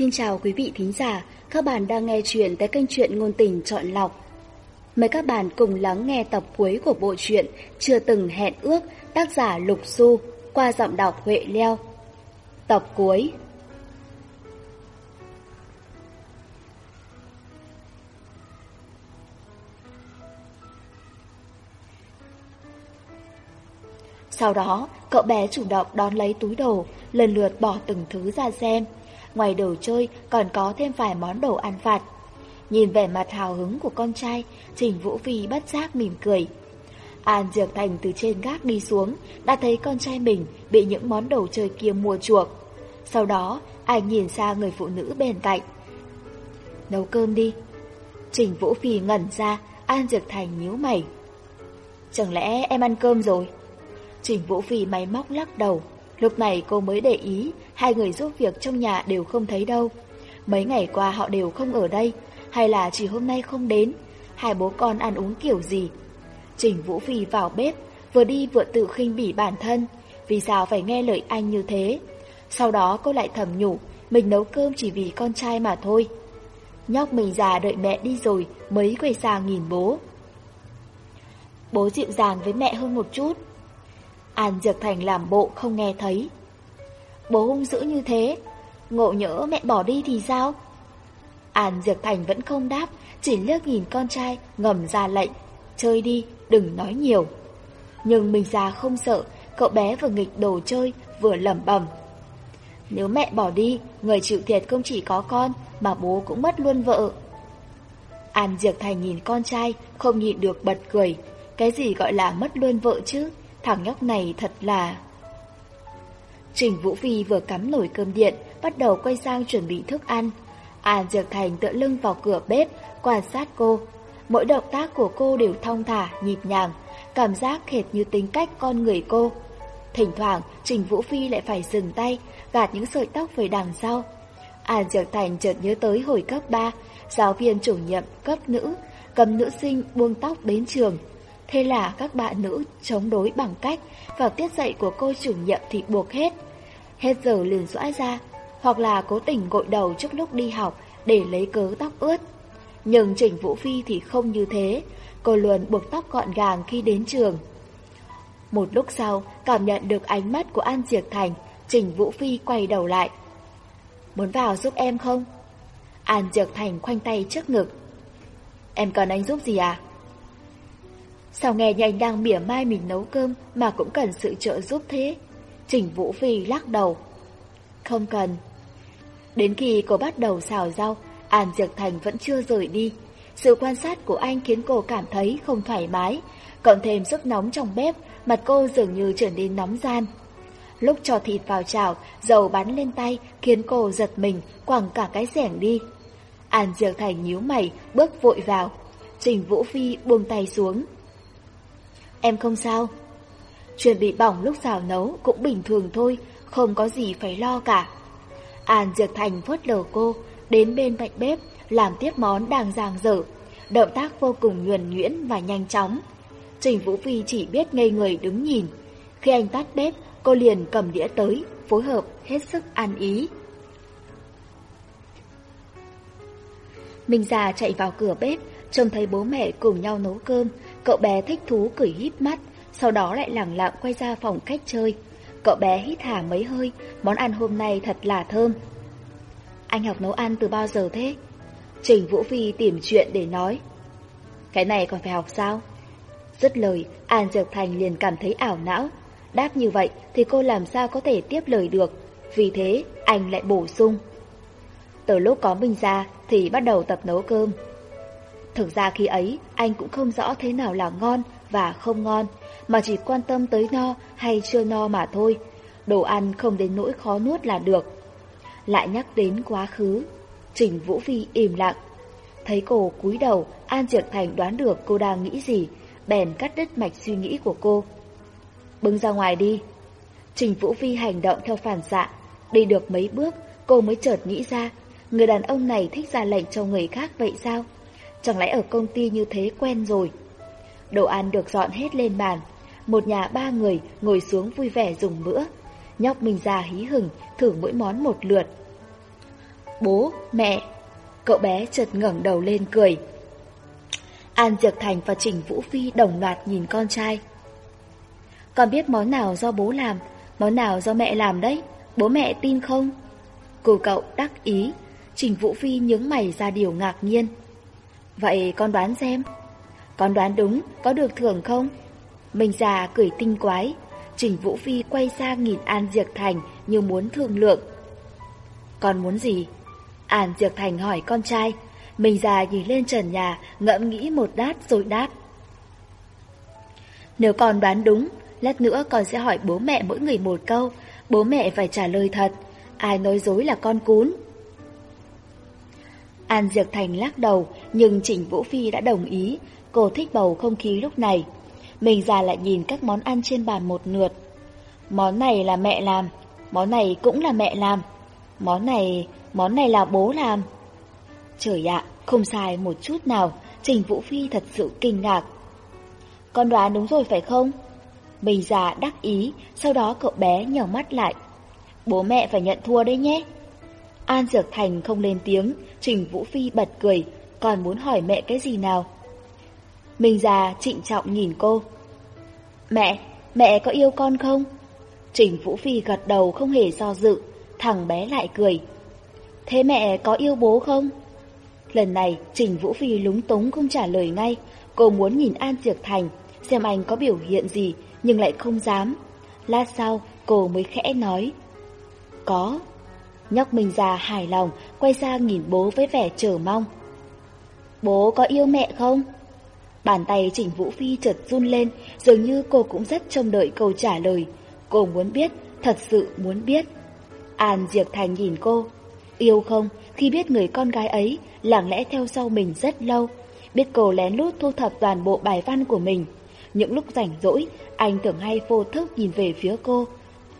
Xin chào quý vị thính giả, các bạn đang nghe chuyện tại kênh truyện ngôn tình chọn lọc. Mời các bạn cùng lắng nghe tập cuối của bộ truyện Chưa từng hẹn ước tác giả Lục du qua giọng đọc Huệ Leo. Tập cuối Sau đó, cậu bé chủ động đón lấy túi đồ, lần lượt bỏ từng thứ ra xem. Ngoài đồ chơi còn có thêm vài món đồ ăn vặt. Nhìn vẻ mặt hào hứng của con trai, Trình Vũ Phi bất giác mỉm cười. An Dược Thành từ trên gác đi xuống, đã thấy con trai mình bị những món đồ chơi kia mua chuộc. Sau đó, anh nhìn sang người phụ nữ bên cạnh. Nấu cơm đi. Trình Vũ Phi ngẩn ra, An Dược Thành nhíu mày. Chẳng lẽ em ăn cơm rồi? Trình Vũ Phi máy móc lắc đầu. Lúc này cô mới để ý, hai người giúp việc trong nhà đều không thấy đâu. Mấy ngày qua họ đều không ở đây, hay là chỉ hôm nay không đến, hai bố con ăn uống kiểu gì. Trình Vũ Phi vào bếp, vừa đi vừa tự khinh bỉ bản thân, vì sao phải nghe lời anh như thế. Sau đó cô lại thầm nhủ, mình nấu cơm chỉ vì con trai mà thôi. Nhóc mình già đợi mẹ đi rồi mới quay sang nhìn bố. Bố dịu dàng với mẹ hơn một chút. An Diệp Thành làm bộ không nghe thấy. Bố hung dữ như thế, ngộ nhỡ mẹ bỏ đi thì sao? An Diệp Thành vẫn không đáp, chỉ liếc nhìn con trai ngầm ra lệnh, chơi đi, đừng nói nhiều. Nhưng mình già không sợ, cậu bé vừa nghịch đồ chơi, vừa lẩm bẩm. Nếu mẹ bỏ đi, người chịu thiệt không chỉ có con, mà bố cũng mất luôn vợ. An Diệp Thành nhìn con trai, không nhịn được bật cười. Cái gì gọi là mất luôn vợ chứ? Thằng nhóc này thật là... Trình Vũ Phi vừa cắm nồi cơm điện, bắt đầu quay sang chuẩn bị thức ăn. An Diệp Thành tựa lưng vào cửa bếp, quan sát cô. Mỗi động tác của cô đều thong thả, nhịp nhàng, cảm giác hệt như tính cách con người cô. Thỉnh thoảng, Trình Vũ Phi lại phải dừng tay, gạt những sợi tóc về đằng sau. An Diệp Thành chợt nhớ tới hồi cấp 3, giáo viên chủ nhiệm cấp nữ, cầm nữ sinh buông tóc đến trường. Thế là các bạn nữ chống đối bằng cách vào tiết dạy của cô chủ nhiệm thì buộc hết. Hết giờ liền dõi ra, hoặc là cố tình gội đầu trước lúc đi học để lấy cớ tóc ướt. Nhưng Trình Vũ Phi thì không như thế, cô luôn buộc tóc gọn gàng khi đến trường. Một lúc sau, cảm nhận được ánh mắt của An Diệc Thành, Trình Vũ Phi quay đầu lại. Muốn vào giúp em không? An Diệc Thành khoanh tay trước ngực. Em cần anh giúp gì à? Sao nghe nhanh đang mỉa mai mình nấu cơm mà cũng cần sự trợ giúp thế? Trình Vũ Phi lắc đầu. Không cần. Đến khi cô bắt đầu xào rau, An Diệc Thành vẫn chưa rời đi. Sự quan sát của anh khiến cô cảm thấy không thoải mái, cộng thêm sức nóng trong bếp, mặt cô dường như trở nên nóng gian. Lúc cho thịt vào chảo, dầu bắn lên tay khiến cô giật mình, quẳng cả cái rẻng đi. An Diệc Thành nhíu mày, bước vội vào. Trình Vũ Phi buông tay xuống. Em không sao. Chuyện bị bỏng lúc xào nấu cũng bình thường thôi, không có gì phải lo cả. An Diệp Thành phớt lờ cô, đến bên cạnh bếp, làm tiếp món đang giang dở. Động tác vô cùng nhuần nhuyễn và nhanh chóng. Trình Vũ Phi chỉ biết ngây người đứng nhìn. Khi anh tắt bếp, cô liền cầm đĩa tới, phối hợp hết sức an ý. Minh già chạy vào cửa bếp, trông thấy bố mẹ cùng nhau nấu cơm, cậu bé thích thú cười híp mắt, sau đó lại lẳng lặng quay ra phòng khách chơi. Cậu bé hít thả mấy hơi, món ăn hôm nay thật là thơm. Anh học nấu ăn từ bao giờ thế? Trình Vũ Phi tìm chuyện để nói. Cái này còn phải học sao? Dứt lời, An Diệp Thành liền cảm thấy ảo não. Đáp như vậy thì cô làm sao có thể tiếp lời được. Vì thế, anh lại bổ sung. Từ lúc có mình ra thì bắt đầu tập nấu cơm. Thực ra khi ấy, anh cũng không rõ thế nào là ngon và không ngon, mà chỉ quan tâm tới no hay chưa no mà thôi. Đồ ăn không đến nỗi khó nuốt là được. Lại nhắc đến quá khứ, Trình Vũ Phi im lặng. Thấy cô cúi đầu, An triệt Thành đoán được cô đang nghĩ gì, bèn cắt đứt mạch suy nghĩ của cô. Bưng ra ngoài đi. Trình Vũ Phi hành động theo phản xạ, đi được mấy bước, cô mới chợt nghĩ ra, người đàn ông này thích ra lệnh cho người khác vậy sao? Chẳng lẽ ở công ty như thế quen rồi? Đồ ăn được dọn hết lên bàn, một nhà ba người ngồi xuống vui vẻ dùng bữa. Nhóc mình già hí hửng, thử mỗi món một lượt. bố, mẹ. Cậu bé chợt ngẩng đầu lên cười. An Diệc Thành và Trình Vũ Phi đồng loạt nhìn con trai. Con biết món nào do bố làm, món nào do mẹ làm đấy, bố mẹ tin không? Cô cậu đắc ý, Trình Vũ Phi nhướng mày ra điều ngạc nhiên. Vậy con đoán xem. Con đoán đúng, có được thưởng không? Mình già cười tinh quái, Trình Vũ Phi quay sang nhìn An Diệc Thành như muốn thương lượng. Con muốn gì? An Diệc Thành hỏi con trai. Mình già nhìn lên trần nhà, ngẫm nghĩ một đát rồi đáp. Nếu con đoán đúng, lát nữa con sẽ hỏi bố mẹ mỗi người một câu. Bố mẹ phải trả lời thật. Ai nói dối là con cún. An Diệc Thành lắc đầu, nhưng Trình Vũ Phi đã đồng ý. Cô thích bầu không khí lúc này. Mình già lại nhìn các món ăn trên bàn một lượt. Món này là mẹ làm, món này cũng là mẹ làm, món này, món này là bố làm. Trời ạ, không sai một chút nào, Trình Vũ Phi thật sự kinh ngạc. Con đoán đúng rồi phải không? Mình già đắc ý, sau đó cậu bé nhỏ mắt lại. Bố mẹ phải nhận thua đấy nhé. An Dược Thành không lên tiếng, Trình Vũ Phi bật cười, còn muốn hỏi mẹ cái gì nào. Mình già trịnh trọng nhìn cô. Mẹ, mẹ có yêu con không? Trình Vũ Phi gật đầu không hề do dự, thằng bé lại cười. Thế mẹ có yêu bố không? Lần này Trình Vũ Phi lúng túng không trả lời ngay, cô muốn nhìn An Diệc Thành, xem anh có biểu hiện gì nhưng lại không dám. Lát sau cô mới khẽ nói. Có. Nhóc mình già hài lòng, quay sang nhìn bố với vẻ chờ mong. Bố có yêu mẹ không? Bàn tay Trình Vũ Phi chợt run lên, dường như cô cũng rất trông đợi câu trả lời. Cô muốn biết, thật sự muốn biết. An Diệc Thành nhìn cô. Yêu không, khi biết người con gái ấy lặng lẽ theo sau mình rất lâu, biết cô lén lút thu thập toàn bộ bài văn của mình. Những lúc rảnh rỗi, anh thường hay vô thức nhìn về phía cô.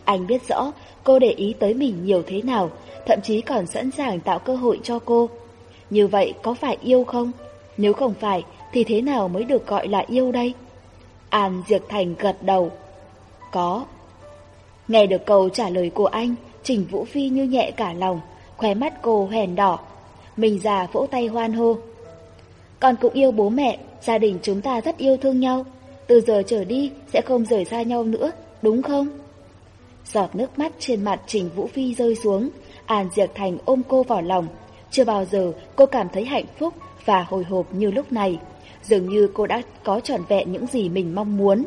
Anh biết rõ cô để ý tới mình nhiều thế nào, thậm chí còn sẵn sàng tạo cơ hội cho cô. Như vậy có phải yêu không? Nếu không phải, thì thế nào mới được gọi là yêu đây? An Diệp Thành gật đầu. Có. Nghe được câu trả lời của anh, Trình Vũ Phi như nhẹ cả lòng, khóe mắt cô hèn đỏ. Mình già vỗ tay hoan hô. Con cũng yêu bố mẹ, gia đình chúng ta rất yêu thương nhau. Từ giờ trở đi sẽ không rời xa nhau nữa, đúng không? Giọt nước mắt trên mặt Trình Vũ Phi rơi xuống, An Diệc Thành ôm cô vào lòng. Chưa bao giờ cô cảm thấy hạnh phúc và hồi hộp như lúc này. Dường như cô đã có trọn vẹn những gì mình mong muốn.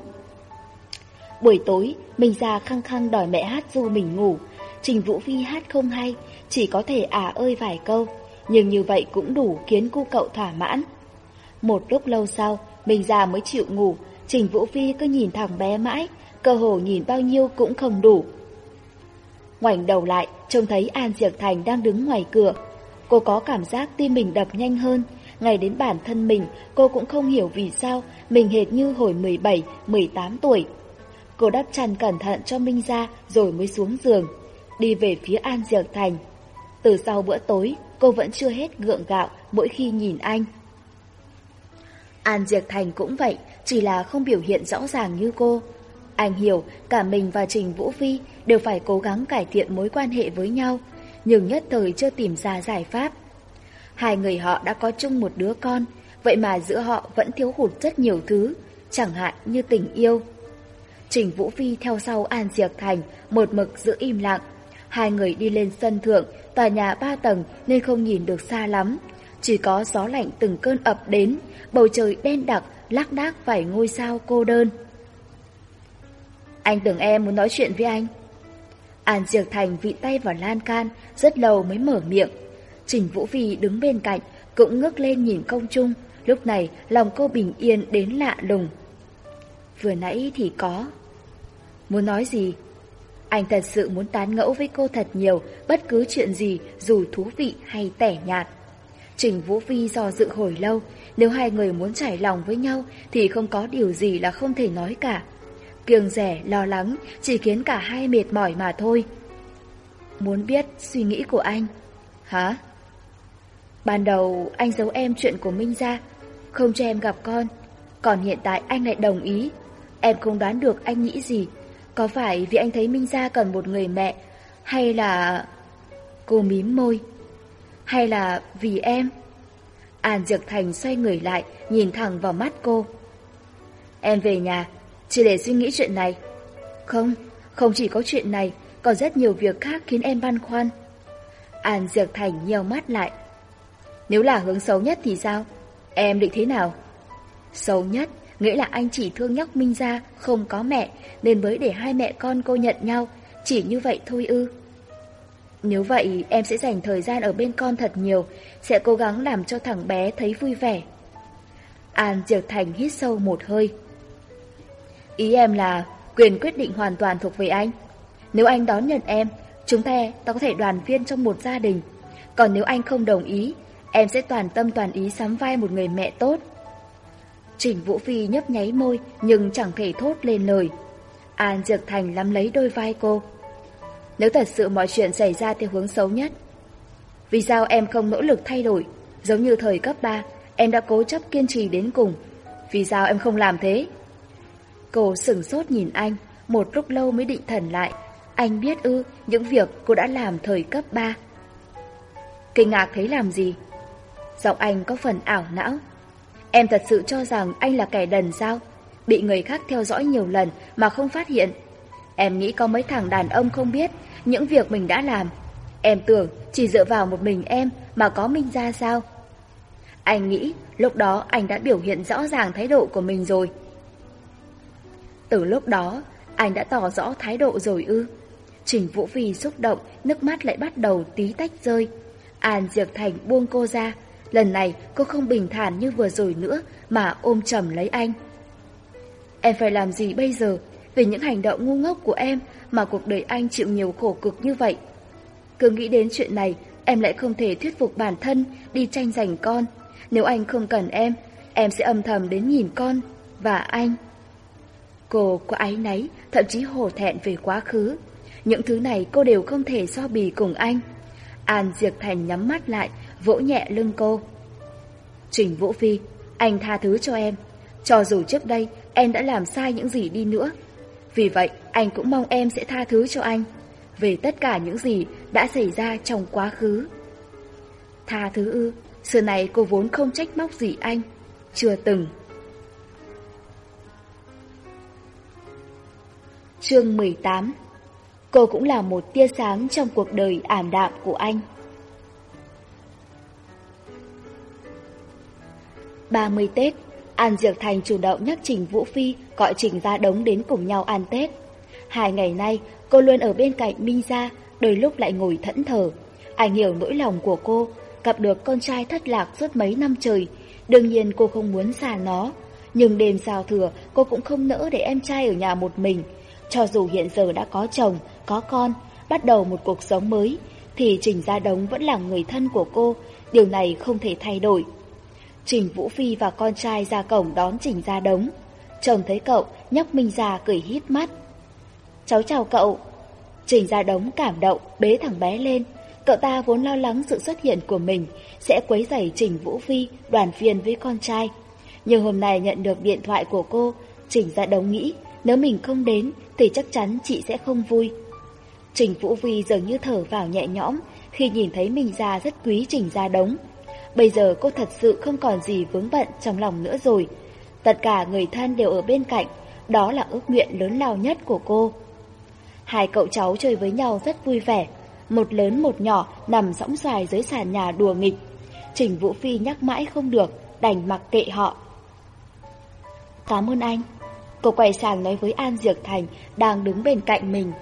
Buổi tối, mình ra khăng khăng đòi mẹ hát du mình ngủ. Trình Vũ Phi hát không hay, chỉ có thể ả ơi vài câu, nhưng như vậy cũng đủ khiến cô cậu thỏa mãn. Một lúc lâu sau, mình ra mới chịu ngủ, Trình Vũ Phi cứ nhìn thằng bé mãi, cơ hồ nhìn bao nhiêu cũng không đủ. Ngoảnh đầu lại, trông thấy An Diệc Thành đang đứng ngoài cửa. Cô có cảm giác tim mình đập nhanh hơn, ngay đến bản thân mình, cô cũng không hiểu vì sao mình hệt như hồi 17, 18 tuổi. Cô đắp chăn cẩn thận cho Minh ra rồi mới xuống giường, đi về phía An Diệc Thành. Từ sau bữa tối, cô vẫn chưa hết gượng gạo mỗi khi nhìn anh. An Diệc Thành cũng vậy, chỉ là không biểu hiện rõ ràng như cô. Anh hiểu cả mình và Trình Vũ Phi đều phải cố gắng cải thiện mối quan hệ với nhau, nhưng nhất thời chưa tìm ra giải pháp. Hai người họ đã có chung một đứa con, vậy mà giữa họ vẫn thiếu hụt rất nhiều thứ, chẳng hạn như tình yêu. Trình Vũ Phi theo sau An Diệc Thành, một mực giữ im lặng. Hai người đi lên sân thượng, tòa nhà ba tầng nên không nhìn được xa lắm. Chỉ có gió lạnh từng cơn ập đến, bầu trời đen đặc, lác đác vài ngôi sao cô đơn. Anh tưởng em muốn nói chuyện với anh. An Diệc Thành vị tay vào lan can, rất lâu mới mở miệng. Trình Vũ Phi đứng bên cạnh, cũng ngước lên nhìn công trung, lúc này lòng cô bình yên đến lạ lùng. Vừa nãy thì có. Muốn nói gì? Anh thật sự muốn tán ngẫu với cô thật nhiều, bất cứ chuyện gì, dù thú vị hay tẻ nhạt. Trình Vũ Phi do dự hồi lâu, nếu hai người muốn trải lòng với nhau thì không có điều gì là không thể nói cả. Kiêng rẻ, lo lắng, chỉ khiến cả hai mệt mỏi mà thôi. Muốn biết suy nghĩ của anh. Hả? Ban đầu anh giấu em chuyện của Minh ra, không cho em gặp con. Còn hiện tại anh lại đồng ý. Em không đoán được anh nghĩ gì. Có phải vì anh thấy Minh Gia cần một người mẹ, hay là... Cô mím môi. Hay là vì em? An Diệp Thành xoay người lại, nhìn thẳng vào mắt cô. Em về nhà, chỉ để suy nghĩ chuyện này. Không, không chỉ có chuyện này, còn rất nhiều việc khác khiến em băn khoăn. An diệp Thành nheo mắt lại. Nếu là hướng xấu nhất thì sao? Em định thế nào? Xấu nhất, nghĩa là anh chỉ thương nhóc Minh Gia, không có mẹ, nên mới để hai mẹ con cô nhận nhau, chỉ như vậy thôi ư. Nếu vậy, em sẽ dành thời gian ở bên con thật nhiều, sẽ cố gắng làm cho thằng bé thấy vui vẻ. An Diệp Thành hít sâu một hơi. Ý em là quyền quyết định hoàn toàn thuộc về anh. Nếu anh đón nhận em, chúng ta, ta có thể đoàn viên trong một gia đình. Còn nếu anh không đồng ý, em sẽ toàn tâm toàn ý sắm vai một người mẹ tốt. Trình Vũ Phi nhấp nháy môi nhưng chẳng thể thốt lên lời. An Dược Thành nắm lấy đôi vai cô. Nếu thật sự mọi chuyện xảy ra theo hướng xấu nhất, vì sao em không nỗ lực thay đổi? Giống như thời cấp 3, em đã cố chấp kiên trì đến cùng. Vì sao em không làm thế? Cô sửng sốt nhìn anh, một lúc lâu mới định thần lại. Anh biết ư, những việc cô đã làm thời cấp 3. Kinh ngạc thấy làm gì? Giọng anh có phần ảo não. Em thật sự cho rằng anh là kẻ đần sao? Bị người khác theo dõi nhiều lần mà không phát hiện. Em nghĩ có mấy thằng đàn ông không biết những việc mình đã làm. Em tưởng chỉ dựa vào một mình em mà có Minh ra sao? Anh nghĩ lúc đó anh đã biểu hiện rõ ràng thái độ của mình rồi. Từ lúc đó, anh đã tỏ rõ thái độ rồi ư. Trình Vũ Phi xúc động, nước mắt lại bắt đầu tí tách rơi. An Diệp Thành buông cô ra. Lần này cô không bình thản như vừa rồi nữa mà ôm chầm lấy anh. Em phải làm gì bây giờ? Vì những hành động ngu ngốc của em mà cuộc đời anh chịu nhiều khổ cực như vậy. Cứ nghĩ đến chuyện này, em lại không thể thuyết phục bản thân đi tranh giành con. Nếu anh không cần em, em sẽ âm thầm đến nhìn con và anh. Cô có áy náy, thậm chí hổ thẹn về quá khứ. Những thứ này cô đều không thể so bì cùng anh. An Diệp Thành nhắm mắt lại, vỗ nhẹ lưng cô. Trình Vũ Phi, anh tha thứ cho em. Cho dù trước đây em đã làm sai những gì đi nữa. Vì vậy, anh cũng mong em sẽ tha thứ cho anh về tất cả những gì đã xảy ra trong quá khứ. Tha thứ ư, xưa này cô vốn không trách móc gì anh, chưa từng. Chương 18 Cô cũng là một tia sáng trong cuộc đời ảm đạm của anh. 30 Tết, An Diệp Thành chủ động nhắc Trình Vũ Phi gọi Trình ra đống đến cùng nhau ăn Tết. Hai ngày nay, cô luôn ở bên cạnh Minh Gia, đôi lúc lại ngồi thẫn thờ. Anh hiểu nỗi lòng của cô, gặp được con trai thất lạc suốt mấy năm trời. Đương nhiên cô không muốn xa nó, nhưng đêm giao thừa cô cũng không nỡ để em trai ở nhà một mình. Cho dù hiện giờ đã có chồng, có con, bắt đầu một cuộc sống mới, thì Trình Gia Đống vẫn là người thân của cô, điều này không thể thay đổi. Trình Vũ Phi và con trai ra cổng đón Trình Gia Đống. Chồng thấy cậu, nhóc Minh Gia cười hít mắt. Cháu chào cậu. Trình Gia Đống cảm động, bế thằng bé lên. Cậu ta vốn lo lắng sự xuất hiện của mình sẽ quấy rầy Trình Vũ Phi đoàn viên với con trai. Nhưng hôm nay nhận được điện thoại của cô, Trình Gia Đống nghĩ nếu mình không đến thì chắc chắn chị sẽ không vui. Trình Vũ Vi dường như thở vào nhẹ nhõm khi nhìn thấy mình ra rất quý Trình Gia Đống. Bây giờ cô thật sự không còn gì vướng bận trong lòng nữa rồi. Tất cả người thân đều ở bên cạnh, đó là ước nguyện lớn lao nhất của cô. Hai cậu cháu chơi với nhau rất vui vẻ, một lớn một nhỏ nằm sõng xoài dưới sàn nhà đùa nghịch. Trình Vũ Phi nhắc mãi không được, đành mặc kệ họ. Cảm ơn anh. Cô quay sang nói với An Diệc Thành đang đứng bên cạnh mình.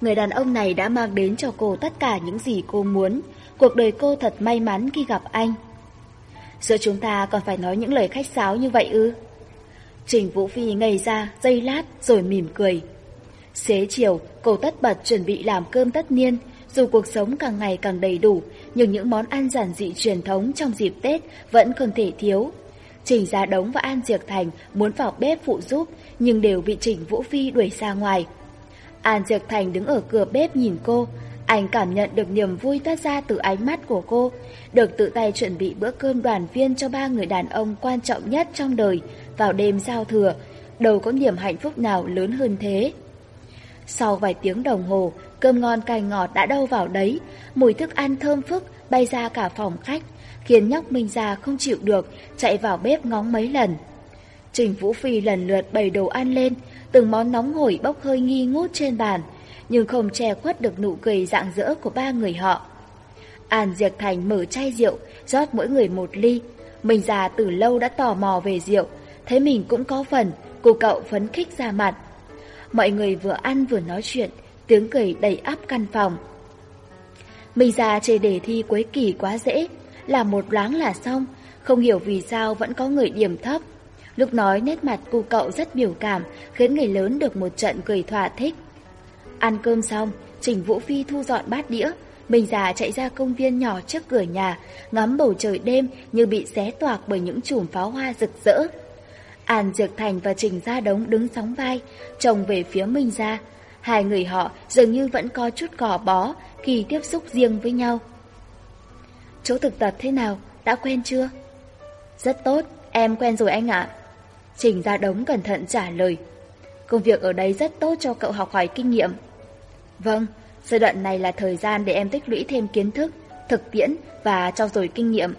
Người đàn ông này đã mang đến cho cô tất cả những gì cô muốn. Cuộc đời cô thật may mắn khi gặp anh. Giữa chúng ta còn phải nói những lời khách sáo như vậy ư? Trình Vũ Phi ngây ra dây lát rồi mỉm cười. Xế chiều, cô tất bật chuẩn bị làm cơm tất niên. Dù cuộc sống càng ngày càng đầy đủ, nhưng những món ăn giản dị truyền thống trong dịp Tết vẫn không thể thiếu. Trình Gia Đống và An Diệc Thành muốn vào bếp phụ giúp, nhưng đều bị Trình Vũ Phi đuổi ra ngoài. An Diệc Thành đứng ở cửa bếp nhìn cô, anh cảm nhận được niềm vui toát ra từ ánh mắt của cô, được tự tay chuẩn bị bữa cơm đoàn viên cho ba người đàn ông quan trọng nhất trong đời vào đêm giao thừa, đâu có niềm hạnh phúc nào lớn hơn thế. Sau vài tiếng đồng hồ, cơm ngon cay ngọt đã đâu vào đấy, mùi thức ăn thơm phức bay ra cả phòng khách, khiến nhóc Minh Gia không chịu được, chạy vào bếp ngóng mấy lần. Trình Vũ Phi lần lượt bày đồ ăn lên, từng món nóng hổi bốc hơi nghi ngút trên bàn, nhưng không che khuất được nụ cười rạng rỡ của ba người họ. An Diệc Thành mở chai rượu, rót mỗi người một ly. Mình già từ lâu đã tò mò về rượu, thấy mình cũng có phần, cô cậu phấn khích ra mặt. Mọi người vừa ăn vừa nói chuyện, tiếng cười đầy áp căn phòng. Mình ra chê đề thi cuối kỳ quá dễ, làm một loáng là xong, không hiểu vì sao vẫn có người điểm thấp. Lúc nói nét mặt cô cậu rất biểu cảm, khiến người lớn được một trận cười thỏa thích. Ăn cơm xong, Trình Vũ Phi thu dọn bát đĩa, mình già chạy ra công viên nhỏ trước cửa nhà, ngắm bầu trời đêm như bị xé toạc bởi những chùm pháo hoa rực rỡ. An Dược Thành và Trình Gia Đống đứng sóng vai, trông về phía Minh Gia. Hai người họ dường như vẫn có chút gò bó khi tiếp xúc riêng với nhau. Chỗ thực tập thế nào? Đã quen chưa? Rất tốt, em quen rồi anh ạ. Trình Gia Đống cẩn thận trả lời. Công việc ở đây rất tốt cho cậu học hỏi kinh nghiệm. Vâng, giai đoạn này là thời gian để em tích lũy thêm kiến thức, thực tiễn và trau dồi kinh nghiệm.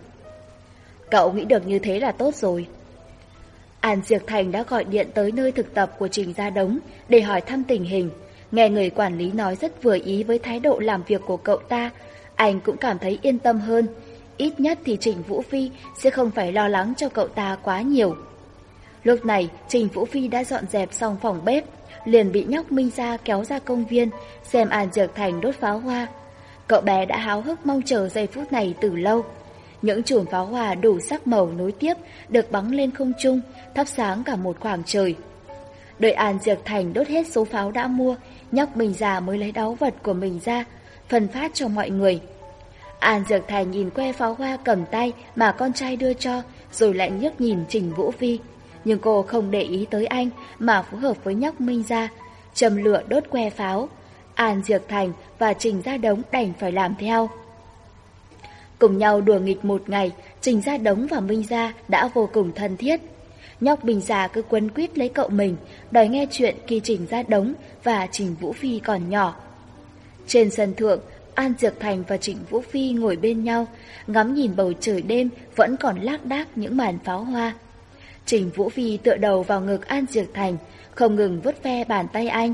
Cậu nghĩ được như thế là tốt rồi. An Diệc Thành đã gọi điện tới nơi thực tập của Trình Gia Đống để hỏi thăm tình hình. Nghe người quản lý nói rất vừa ý với thái độ làm việc của cậu ta, anh cũng cảm thấy yên tâm hơn. Ít nhất thì Trình Vũ Phi sẽ không phải lo lắng cho cậu ta quá nhiều. Lúc này, Trình Vũ Phi đã dọn dẹp xong phòng bếp, liền bị nhóc Minh Gia kéo ra công viên, xem An Dược Thành đốt pháo hoa. Cậu bé đã háo hức mong chờ giây phút này từ lâu. Những chùm pháo hoa đủ sắc màu nối tiếp được bắn lên không trung, thắp sáng cả một khoảng trời. Đợi An Dược Thành đốt hết số pháo đã mua, nhóc Minh Già mới lấy đáo vật của mình ra, phân phát cho mọi người. An Dược Thành nhìn que pháo hoa cầm tay mà con trai đưa cho, rồi lại nhấc nhìn Trình Vũ Phi nhưng cô không để ý tới anh mà phối hợp với nhóc Minh ra, châm lửa đốt que pháo. An Diệp Thành và Trình Gia Đống đành phải làm theo. Cùng nhau đùa nghịch một ngày, Trình Gia Đống và Minh Gia đã vô cùng thân thiết. Nhóc Bình Già cứ quấn quýt lấy cậu mình, đòi nghe chuyện khi Trình ra Đống và Trình Vũ Phi còn nhỏ. Trên sân thượng, An Diệc Thành và Trịnh Vũ Phi ngồi bên nhau, ngắm nhìn bầu trời đêm vẫn còn lác đác những màn pháo hoa. Trình Vũ Phi tựa đầu vào ngực An Diệc Thành, không ngừng vứt ve bàn tay anh.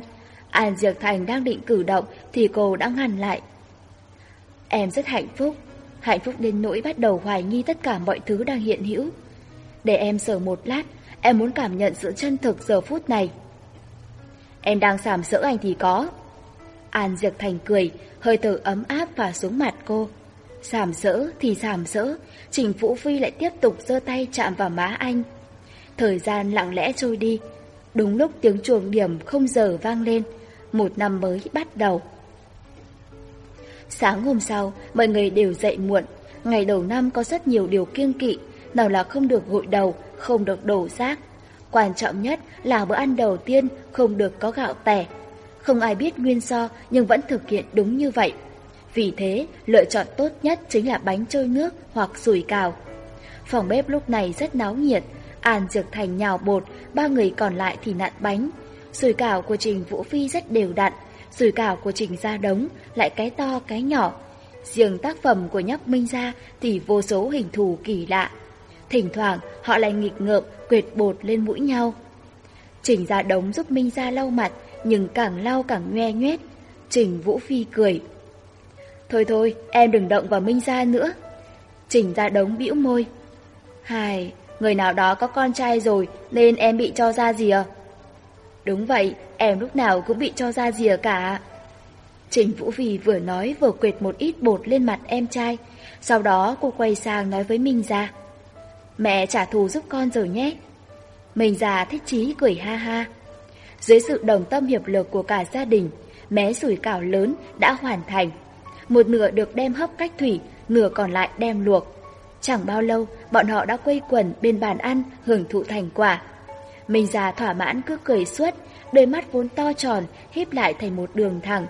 An Diệc Thành đang định cử động thì cô đã ngăn lại. Em rất hạnh phúc, hạnh phúc đến nỗi bắt đầu hoài nghi tất cả mọi thứ đang hiện hữu. Để em sờ một lát, em muốn cảm nhận sự chân thực giờ phút này. Em đang sàm sỡ anh thì có. An Diệc Thành cười, hơi thở ấm áp và xuống mặt cô. Sàm sỡ thì sàm sỡ, Trình Vũ Phi lại tiếp tục giơ tay chạm vào má anh. Thời gian lặng lẽ trôi đi. Đúng lúc tiếng chuồng điểm không giờ vang lên, một năm mới bắt đầu. Sáng hôm sau, mọi người đều dậy muộn. Ngày đầu năm có rất nhiều điều kiêng kỵ, nào là không được gội đầu, không được đổ rác. Quan trọng nhất là bữa ăn đầu tiên không được có gạo tẻ. Không ai biết nguyên do nhưng vẫn thực hiện đúng như vậy. Vì thế, lựa chọn tốt nhất chính là bánh trôi nước hoặc sủi cào. Phòng bếp lúc này rất náo nhiệt, An Dược Thành nhào bột, ba người còn lại thì nặn bánh. Sủi cảo của Trình Vũ Phi rất đều đặn, sủi cảo của Trình Gia Đống lại cái to cái nhỏ. Riêng tác phẩm của nhóc Minh Gia thì vô số hình thù kỳ lạ. Thỉnh thoảng họ lại nghịch ngợm quệt bột lên mũi nhau. Trình Gia Đống giúp Minh Gia lau mặt, nhưng càng lau càng nhoe nhoét. Trình Vũ Phi cười. Thôi thôi, em đừng động vào Minh Gia nữa. Trình Gia Đống bĩu môi. Hài, người nào đó có con trai rồi nên em bị cho ra rìa. Đúng vậy, em lúc nào cũng bị cho ra rìa cả. Trình Vũ phi vừa nói vừa quệt một ít bột lên mặt em trai, sau đó cô quay sang nói với Minh Gia. Mẹ trả thù giúp con rồi nhé. mình già thích chí cười ha ha. Dưới sự đồng tâm hiệp lực của cả gia đình, mé sủi cảo lớn đã hoàn thành. Một nửa được đem hấp cách thủy, nửa còn lại đem luộc. Chẳng bao lâu, bọn họ đã quây quần bên bàn ăn, hưởng thụ thành quả. mình già thỏa mãn cứ cười suốt, đôi mắt vốn to tròn, híp lại thành một đường thẳng.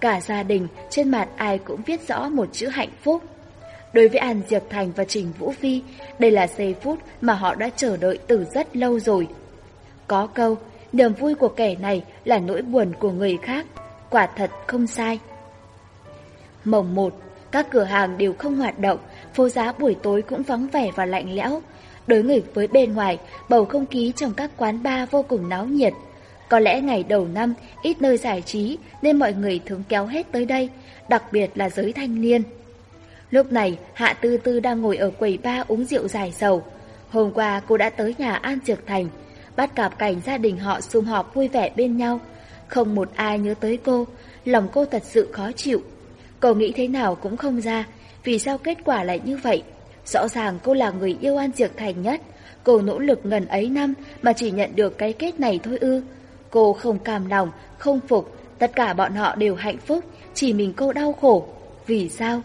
Cả gia đình, trên mặt ai cũng viết rõ một chữ hạnh phúc. Đối với An Diệp Thành và Trình Vũ Phi, đây là giây phút mà họ đã chờ đợi từ rất lâu rồi. Có câu, niềm vui của kẻ này là nỗi buồn của người khác. quả thật không sai. Mồng 1, các cửa hàng đều không hoạt động, phố giá buổi tối cũng vắng vẻ và lạnh lẽo. Đối nghịch với bên ngoài, bầu không khí trong các quán bar vô cùng náo nhiệt. Có lẽ ngày đầu năm, ít nơi giải trí nên mọi người thường kéo hết tới đây, đặc biệt là giới thanh niên. Lúc này, Hạ Tư Tư đang ngồi ở quầy ba uống rượu dài sầu. Hôm qua cô đã tới nhà An Trực Thành, bắt gặp cảnh gia đình họ sum họp vui vẻ bên nhau. Không một ai nhớ tới cô, lòng cô thật sự khó chịu. Cô nghĩ thế nào cũng không ra, vì sao kết quả lại như vậy? Rõ ràng cô là người yêu An Diệc Thành nhất, cô nỗ lực ngần ấy năm mà chỉ nhận được cái kết này thôi ư. Cô không cam lòng, không phục, tất cả bọn họ đều hạnh phúc, chỉ mình cô đau khổ. Vì sao?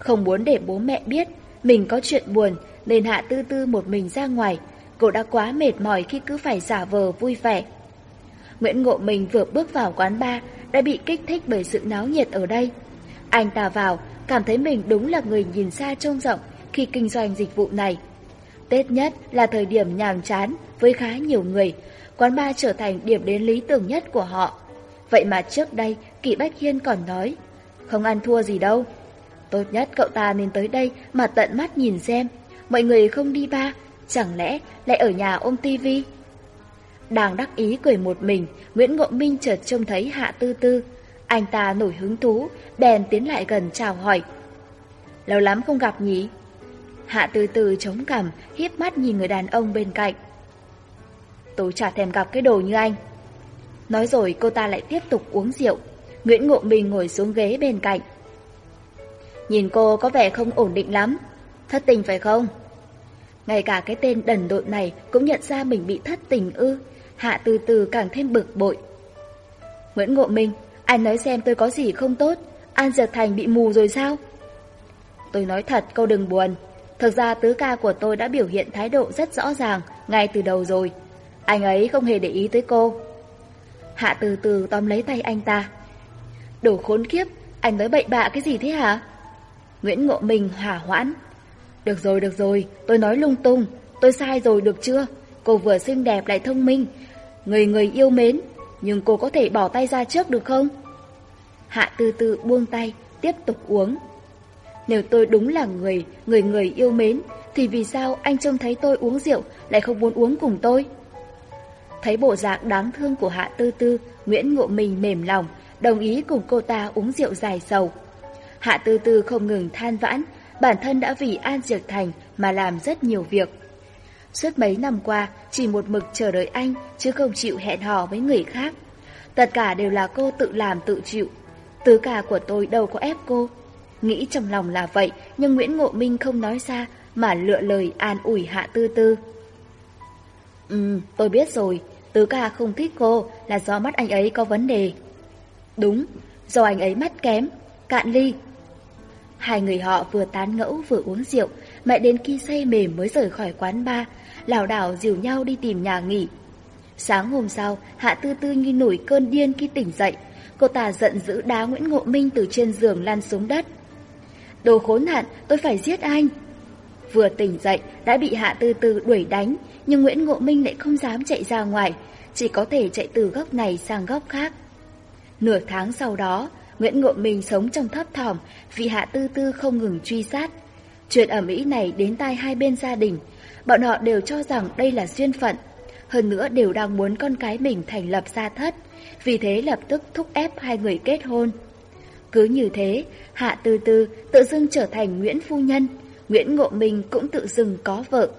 Không muốn để bố mẹ biết mình có chuyện buồn nên Hạ Tư Tư một mình ra ngoài. Cô đã quá mệt mỏi khi cứ phải giả vờ vui vẻ. Nguyễn Ngộ Minh vừa bước vào quán bar đã bị kích thích bởi sự náo nhiệt ở đây. Anh ta vào, cảm thấy mình đúng là người nhìn xa trông rộng khi kinh doanh dịch vụ này. Tết nhất là thời điểm nhàm chán với khá nhiều người, quán bar trở thành điểm đến lý tưởng nhất của họ. Vậy mà trước đây, Kỷ Bách Hiên còn nói, không ăn thua gì đâu. Tốt nhất cậu ta nên tới đây mà tận mắt nhìn xem, mọi người không đi ba, chẳng lẽ lại ở nhà ôm tivi? Đang đắc ý cười một mình, Nguyễn Ngộ Minh chợt trông thấy Hạ Tư Tư. Anh ta nổi hứng thú, bèn tiến lại gần chào hỏi. Lâu lắm không gặp nhỉ? Hạ Tư Tư chống cằm, hiếp mắt nhìn người đàn ông bên cạnh. Tôi chả thèm gặp cái đồ như anh. Nói rồi cô ta lại tiếp tục uống rượu. Nguyễn Ngộ Minh ngồi xuống ghế bên cạnh. Nhìn cô có vẻ không ổn định lắm. Thất tình phải không? Ngay cả cái tên đần độn này cũng nhận ra mình bị thất tình ư. Hạ từ từ càng thêm bực bội. Nguyễn Ngộ Minh, anh nói xem tôi có gì không tốt. An Giật Thành bị mù rồi sao? Tôi nói thật, câu đừng buồn. Thực ra tứ ca của tôi đã biểu hiện thái độ rất rõ ràng ngay từ đầu rồi. Anh ấy không hề để ý tới cô. Hạ từ từ tóm lấy tay anh ta. Đồ khốn kiếp, anh nói bậy bạ cái gì thế hả? Nguyễn Ngộ Minh hả hoãn. Được rồi, được rồi, tôi nói lung tung, tôi sai rồi được chưa? Cô vừa xinh đẹp lại thông minh, người người yêu mến, nhưng cô có thể bỏ tay ra trước được không? Hạ từ từ buông tay, tiếp tục uống. Nếu tôi đúng là người, người người yêu mến, thì vì sao anh trông thấy tôi uống rượu lại không muốn uống cùng tôi? Thấy bộ dạng đáng thương của Hạ Tư Tư, Nguyễn Ngộ Minh mềm lòng, đồng ý cùng cô ta uống rượu dài sầu. Hạ Tư Tư không ngừng than vãn, bản thân đã vì An Diệc Thành mà làm rất nhiều việc. Suốt mấy năm qua, chỉ một mực chờ đợi anh, chứ không chịu hẹn hò với người khác. Tất cả đều là cô tự làm tự chịu. Tứ cả của tôi đâu có ép cô. Nghĩ trong lòng là vậy, nhưng Nguyễn Ngộ Minh không nói ra, mà lựa lời an ủi Hạ Tư Tư. Ừ, tôi biết rồi, Tứ ca không thích cô là do mắt anh ấy có vấn đề. Đúng, do anh ấy mắt kém, cạn ly. Hai người họ vừa tán ngẫu vừa uống rượu, mẹ đến khi say mềm mới rời khỏi quán bar, lảo đảo dìu nhau đi tìm nhà nghỉ. Sáng hôm sau, Hạ Tư Tư như nổi cơn điên khi tỉnh dậy, cô ta giận dữ đá Nguyễn Ngộ Minh từ trên giường lăn xuống đất. Đồ khốn nạn, tôi phải giết anh. Vừa tỉnh dậy đã bị Hạ Tư Tư đuổi đánh, nhưng Nguyễn Ngộ Minh lại không dám chạy ra ngoài, chỉ có thể chạy từ góc này sang góc khác. Nửa tháng sau đó, Nguyễn Ngộ Minh sống trong thấp thỏm vì Hạ Tư Tư không ngừng truy sát. Chuyện ẩm ý này đến tai hai bên gia đình, bọn họ đều cho rằng đây là duyên phận. Hơn nữa đều đang muốn con cái mình thành lập gia thất, vì thế lập tức thúc ép hai người kết hôn. Cứ như thế, Hạ Tư Tư tự dưng trở thành Nguyễn Phu Nhân, Nguyễn Ngộ Minh cũng tự dưng có vợ.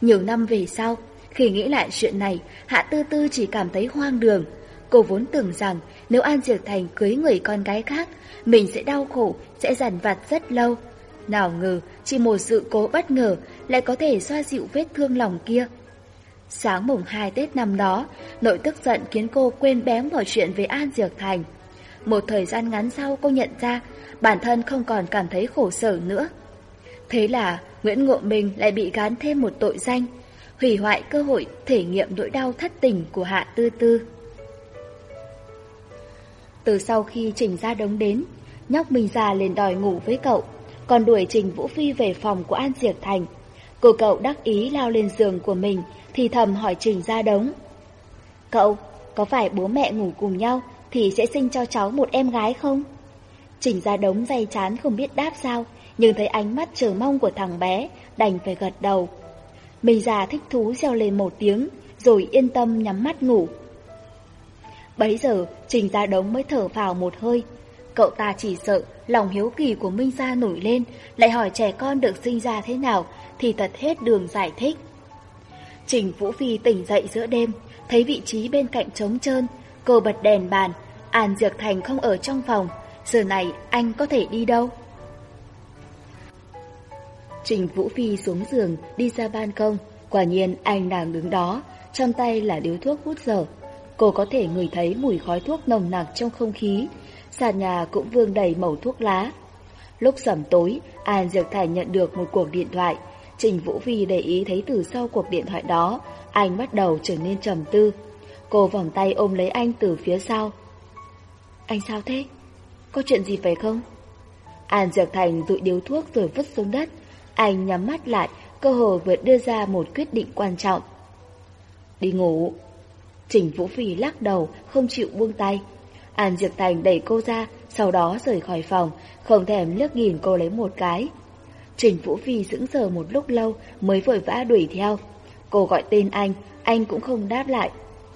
Nhiều năm về sau, khi nghĩ lại chuyện này, Hạ Tư Tư chỉ cảm thấy hoang đường. Cô vốn tưởng rằng nếu An Diệc Thành cưới người con gái khác, mình sẽ đau khổ, sẽ giàn vặt rất lâu. Nào ngờ, chỉ một sự cố bất ngờ lại có thể xoa dịu vết thương lòng kia. Sáng mùng 2 Tết năm đó, nội tức giận khiến cô quên bén mọi chuyện về An Diệc Thành. Một thời gian ngắn sau cô nhận ra bản thân không còn cảm thấy khổ sở nữa. Thế là Nguyễn Ngộ Minh lại bị gán thêm một tội danh, hủy hoại cơ hội thể nghiệm nỗi đau thất tình của Hạ Tư Tư. Từ sau khi Trình Gia Đống đến, nhóc mình già lên đòi ngủ với cậu, còn đuổi Trình Vũ Phi về phòng của An Diệp Thành. Cô cậu đắc ý lao lên giường của mình, thì thầm hỏi Trình Gia Đống. Cậu, có phải bố mẹ ngủ cùng nhau thì sẽ sinh cho cháu một em gái không? Trình ra đống dây chán không biết đáp sao, nhưng thấy ánh mắt chờ mong của thằng bé, đành phải gật đầu. Mình già thích thú reo lên một tiếng, rồi yên tâm nhắm mắt ngủ. Bấy giờ, Trình Gia Đống mới thở vào một hơi. Cậu ta chỉ sợ lòng hiếu kỳ của Minh Gia nổi lên, lại hỏi trẻ con được sinh ra thế nào, thì thật hết đường giải thích. Trình Vũ Phi tỉnh dậy giữa đêm, thấy vị trí bên cạnh trống trơn, cô bật đèn bàn, An Diệc Thành không ở trong phòng, giờ này anh có thể đi đâu? Trình Vũ Phi xuống giường, đi ra ban công, quả nhiên anh đang đứng đó, trong tay là điếu thuốc hút dở. Cô có thể ngửi thấy mùi khói thuốc nồng nặc trong không khí, sàn nhà cũng vương đầy màu thuốc lá. Lúc sẩm tối, An Diệp Thành nhận được một cuộc điện thoại. Trình Vũ Phi để ý thấy từ sau cuộc điện thoại đó, anh bắt đầu trở nên trầm tư. Cô vòng tay ôm lấy anh từ phía sau. Anh sao thế? Có chuyện gì phải không? An Diệp Thành rụi điếu thuốc rồi vứt xuống đất. Anh nhắm mắt lại, cơ hồ vừa đưa ra một quyết định quan trọng. Đi ngủ. Trình Vũ Phi lắc đầu, không chịu buông tay. An Diệp Thành đẩy cô ra, sau đó rời khỏi phòng, không thèm liếc nhìn cô lấy một cái. Trình Vũ Phi sững sờ một lúc lâu mới vội vã đuổi theo. Cô gọi tên anh, anh cũng không đáp lại.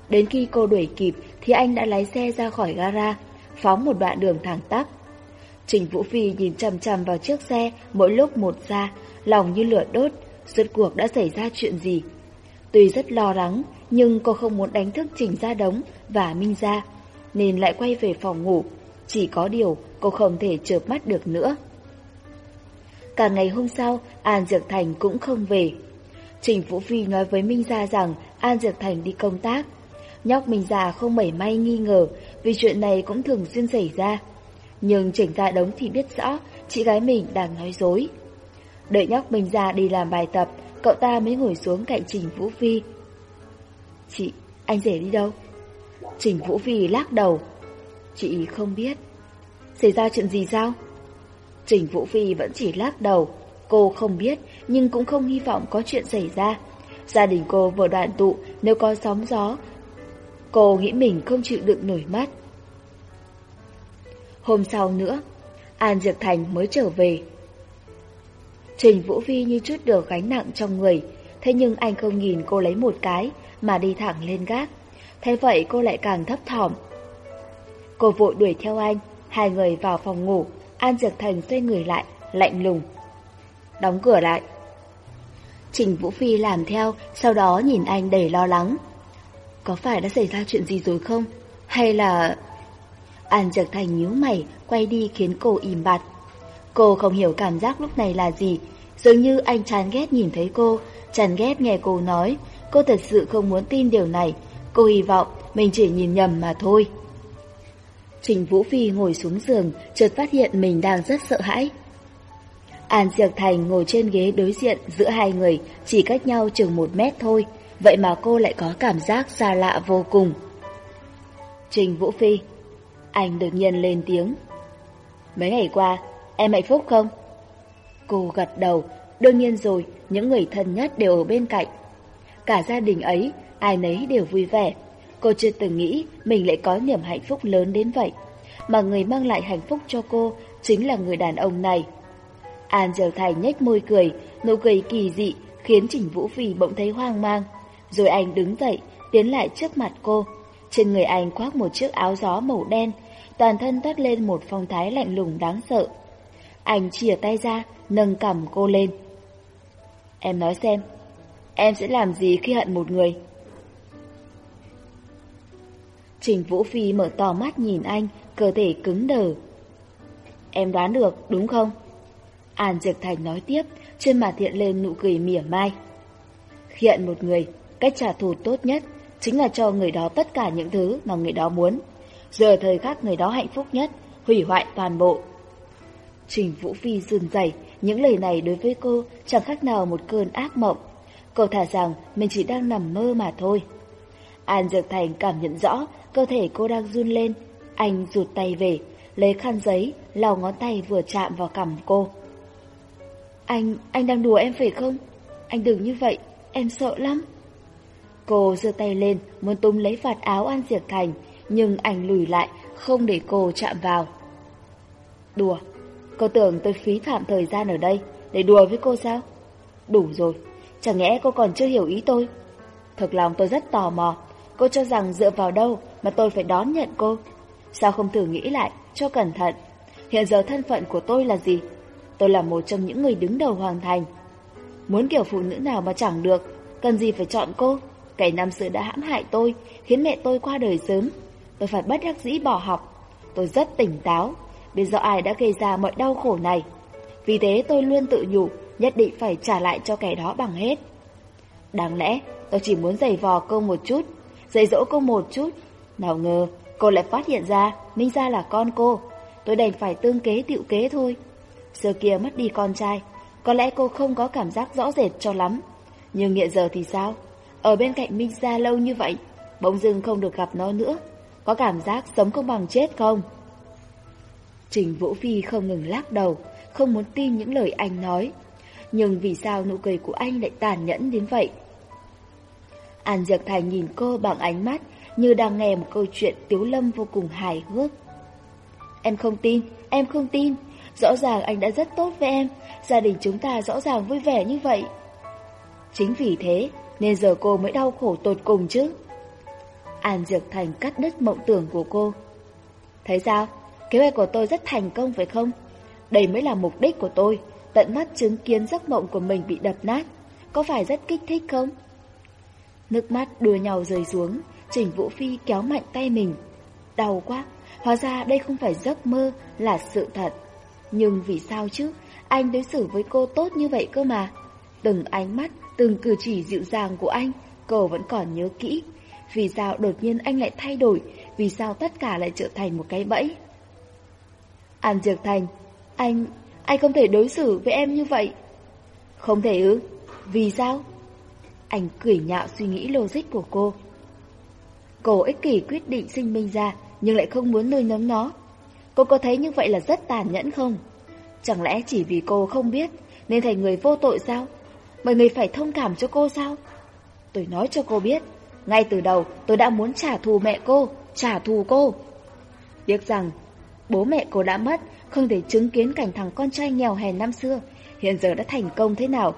Đến khi cô đuổi kịp thì anh đã lái xe ra khỏi gara, phóng một đoạn đường thẳng tắp. Trình Vũ Phi nhìn chằm chằm vào chiếc xe mỗi lúc một ra, lòng như lửa đốt, rốt cuộc đã xảy ra chuyện gì. Tuy rất lo lắng, nhưng cô không muốn đánh thức Trình Gia Đống và Minh Gia, nên lại quay về phòng ngủ. Chỉ có điều cô không thể chợp mắt được nữa. Cả ngày hôm sau, An Dược Thành cũng không về. Trình Vũ Phi nói với Minh Gia rằng An Dược Thành đi công tác. Nhóc Minh Gia không mảy may nghi ngờ vì chuyện này cũng thường xuyên xảy ra. Nhưng Trình Gia Đống thì biết rõ chị gái mình đang nói dối. Đợi nhóc Minh Gia đi làm bài tập, cậu ta mới ngồi xuống cạnh Trình Vũ Phi. Chị, anh rể đi đâu? Trình Vũ Phi lắc đầu. Chị không biết. Xảy ra chuyện gì sao? Trình Vũ Phi vẫn chỉ lắc đầu. Cô không biết, nhưng cũng không hy vọng có chuyện xảy ra. Gia đình cô vừa đoạn tụ, nếu có sóng gió, cô nghĩ mình không chịu đựng nổi mắt. Hôm sau nữa, An Diệp Thành mới trở về. Trình Vũ Phi như chút được gánh nặng trong người, thế nhưng anh không nhìn cô lấy một cái, mà đi thẳng lên gác. Thế vậy cô lại càng thấp thỏm. Cô vội đuổi theo anh, hai người vào phòng ngủ, An Dược Thành xoay người lại, lạnh lùng. Đóng cửa lại. Trình Vũ Phi làm theo, sau đó nhìn anh đầy lo lắng. Có phải đã xảy ra chuyện gì rồi không? Hay là... An Dược Thành nhíu mày, quay đi khiến cô im bặt. Cô không hiểu cảm giác lúc này là gì, dường như anh chán ghét nhìn thấy cô, chán ghét nghe cô nói, Cô thật sự không muốn tin điều này, cô hy vọng mình chỉ nhìn nhầm mà thôi. Trình Vũ Phi ngồi xuống giường, chợt phát hiện mình đang rất sợ hãi. An Diệc Thành ngồi trên ghế đối diện giữa hai người, chỉ cách nhau chừng một mét thôi, vậy mà cô lại có cảm giác xa lạ vô cùng. Trình Vũ Phi, anh đột nhiên lên tiếng. Mấy ngày qua, em hạnh phúc không? Cô gật đầu, đương nhiên rồi, những người thân nhất đều ở bên cạnh, Cả gia đình ấy, ai nấy đều vui vẻ. Cô chưa từng nghĩ mình lại có niềm hạnh phúc lớn đến vậy. Mà người mang lại hạnh phúc cho cô chính là người đàn ông này. An Diều Thành nhếch môi cười, nụ cười kỳ dị khiến Trình Vũ Phi bỗng thấy hoang mang. Rồi anh đứng dậy, tiến lại trước mặt cô. Trên người anh khoác một chiếc áo gió màu đen, toàn thân toát lên một phong thái lạnh lùng đáng sợ. Anh chìa tay ra, nâng cầm cô lên. Em nói xem, em sẽ làm gì khi hận một người? Trình Vũ Phi mở to mắt nhìn anh, cơ thể cứng đờ. Em đoán được, đúng không? An Diệc Thành nói tiếp, trên mặt hiện lên nụ cười mỉa mai. Khi hận một người, cách trả thù tốt nhất chính là cho người đó tất cả những thứ mà người đó muốn. Giờ thời khắc người đó hạnh phúc nhất, hủy hoại toàn bộ. Trình Vũ Phi run rẩy, những lời này đối với cô chẳng khác nào một cơn ác mộng. Cô thả rằng mình chỉ đang nằm mơ mà thôi. An Dược Thành cảm nhận rõ cơ thể cô đang run lên. Anh rụt tay về, lấy khăn giấy, lau ngón tay vừa chạm vào cằm cô. Anh, anh đang đùa em phải không? Anh đừng như vậy, em sợ lắm. Cô giơ tay lên, muốn túm lấy vạt áo An Diệp Thành, nhưng anh lùi lại, không để cô chạm vào. Đùa, cô tưởng tôi phí phạm thời gian ở đây để đùa với cô sao? Đủ rồi, chẳng lẽ cô còn chưa hiểu ý tôi? Thực lòng tôi rất tò mò, cô cho rằng dựa vào đâu mà tôi phải đón nhận cô? Sao không thử nghĩ lại, cho cẩn thận? Hiện giờ thân phận của tôi là gì? Tôi là một trong những người đứng đầu hoàng thành. Muốn kiểu phụ nữ nào mà chẳng được, cần gì phải chọn cô? Kẻ năm sự đã hãm hại tôi, khiến mẹ tôi qua đời sớm. Tôi phải bất đắc dĩ bỏ học. Tôi rất tỉnh táo, biết rõ ai đã gây ra mọi đau khổ này. Vì thế tôi luôn tự nhủ, nhất định phải trả lại cho kẻ đó bằng hết. Đáng lẽ, tôi chỉ muốn giày vò cô một chút, dạy dỗ cô một chút. Nào ngờ, cô lại phát hiện ra Minh Gia là con cô. Tôi đành phải tương kế tiệu kế thôi. Xưa kia mất đi con trai, có lẽ cô không có cảm giác rõ rệt cho lắm. Nhưng hiện giờ thì sao? Ở bên cạnh Minh Gia lâu như vậy, bỗng dưng không được gặp nó nữa. Có cảm giác sống không bằng chết không? Trình Vũ Phi không ngừng lắc đầu, không muốn tin những lời anh nói. Nhưng vì sao nụ cười của anh lại tàn nhẫn đến vậy? An Diệp Thành nhìn cô bằng ánh mắt như đang nghe một câu chuyện tiếu lâm vô cùng hài hước. Em không tin, em không tin. Rõ ràng anh đã rất tốt với em, gia đình chúng ta rõ ràng vui vẻ như vậy. Chính vì thế nên giờ cô mới đau khổ tột cùng chứ. An Diệp Thành cắt đứt mộng tưởng của cô. Thấy sao? Kế hoạch của tôi rất thành công phải không? Đây mới là mục đích của tôi, tận mắt chứng kiến giấc mộng của mình bị đập nát. Có phải rất kích thích không? Nước mắt đưa nhau rơi xuống, Trình Vũ Phi kéo mạnh tay mình. Đau quá, hóa ra đây không phải giấc mơ, là sự thật. Nhưng vì sao chứ, anh đối xử với cô tốt như vậy cơ mà. Từng ánh mắt, từng cử chỉ dịu dàng của anh, cô vẫn còn nhớ kỹ. Vì sao đột nhiên anh lại thay đổi, vì sao tất cả lại trở thành một cái bẫy. An Dược Thành, anh, anh không thể đối xử với em như vậy. Không thể ư, vì sao? Anh cười nhạo suy nghĩ logic của cô. Cô ích kỷ quyết định sinh minh ra, nhưng lại không muốn nuôi nấng nó. Cô có thấy như vậy là rất tàn nhẫn không? Chẳng lẽ chỉ vì cô không biết, nên thành người vô tội sao? Mọi người phải thông cảm cho cô sao? Tôi nói cho cô biết, ngay từ đầu tôi đã muốn trả thù mẹ cô, trả thù cô. Tiếc rằng, bố mẹ cô đã mất, không thể chứng kiến cảnh thằng con trai nghèo hèn năm xưa, hiện giờ đã thành công thế nào.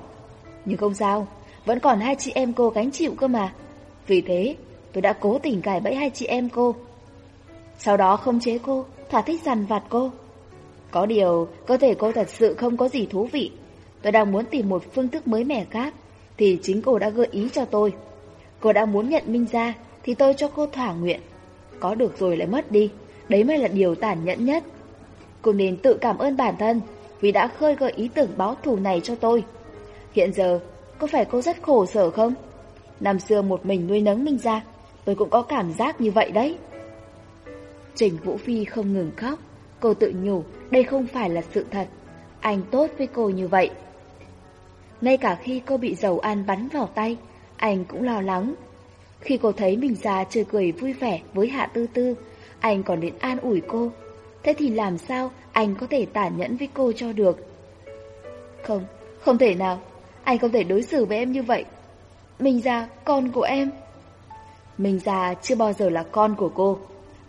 Nhưng không sao, vẫn còn hai chị em cô gánh chịu cơ mà. Vì thế, tôi đã cố tình cải bẫy hai chị em cô. Sau đó không chế cô, thỏa thích dằn vặt cô. Có điều, cơ thể cô thật sự không có gì thú vị. Tôi đang muốn tìm một phương thức mới mẻ khác, thì chính cô đã gợi ý cho tôi. Cô đã muốn nhận Minh ra, thì tôi cho cô thỏa nguyện. Có được rồi lại mất đi, đấy mới là điều tàn nhẫn nhất. Cô nên tự cảm ơn bản thân, vì đã khơi gợi ý tưởng báo thù này cho tôi. Hiện giờ, có phải cô rất khổ sở không? Năm xưa một mình nuôi nấng Minh ra, tôi cũng có cảm giác như vậy đấy. Trình Vũ Phi không ngừng khóc, cô tự nhủ đây không phải là sự thật. Anh tốt với cô như vậy. Ngay cả khi cô bị dầu ăn bắn vào tay, anh cũng lo lắng. Khi cô thấy mình già chơi cười vui vẻ với Hạ Tư Tư, anh còn đến an ủi cô. Thế thì làm sao anh có thể tản nhẫn với cô cho được? Không, không thể nào. Anh không thể đối xử với em như vậy. Mình già, con của em. Mình già chưa bao giờ là con của cô.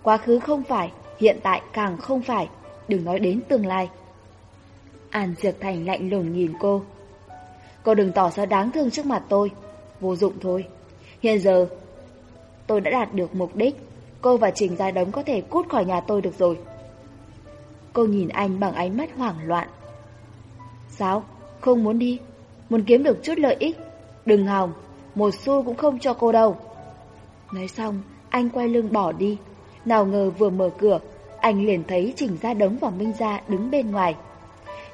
Quá khứ không phải, hiện tại càng không phải, đừng nói đến tương lai. An Diệp Thành lạnh lùng nhìn cô. Cô đừng tỏ ra đáng thương trước mặt tôi, vô dụng thôi. Hiện giờ, tôi đã đạt được mục đích, cô và Trình Gia Đống có thể cút khỏi nhà tôi được rồi. Cô nhìn anh bằng ánh mắt hoảng loạn. Sao? Không muốn đi? Muốn kiếm được chút lợi ích? Đừng hòng, một xu cũng không cho cô đâu. Nói xong, anh quay lưng bỏ đi. Nào ngờ vừa mở cửa, anh liền thấy Trình Gia Đống và Minh Gia đứng bên ngoài.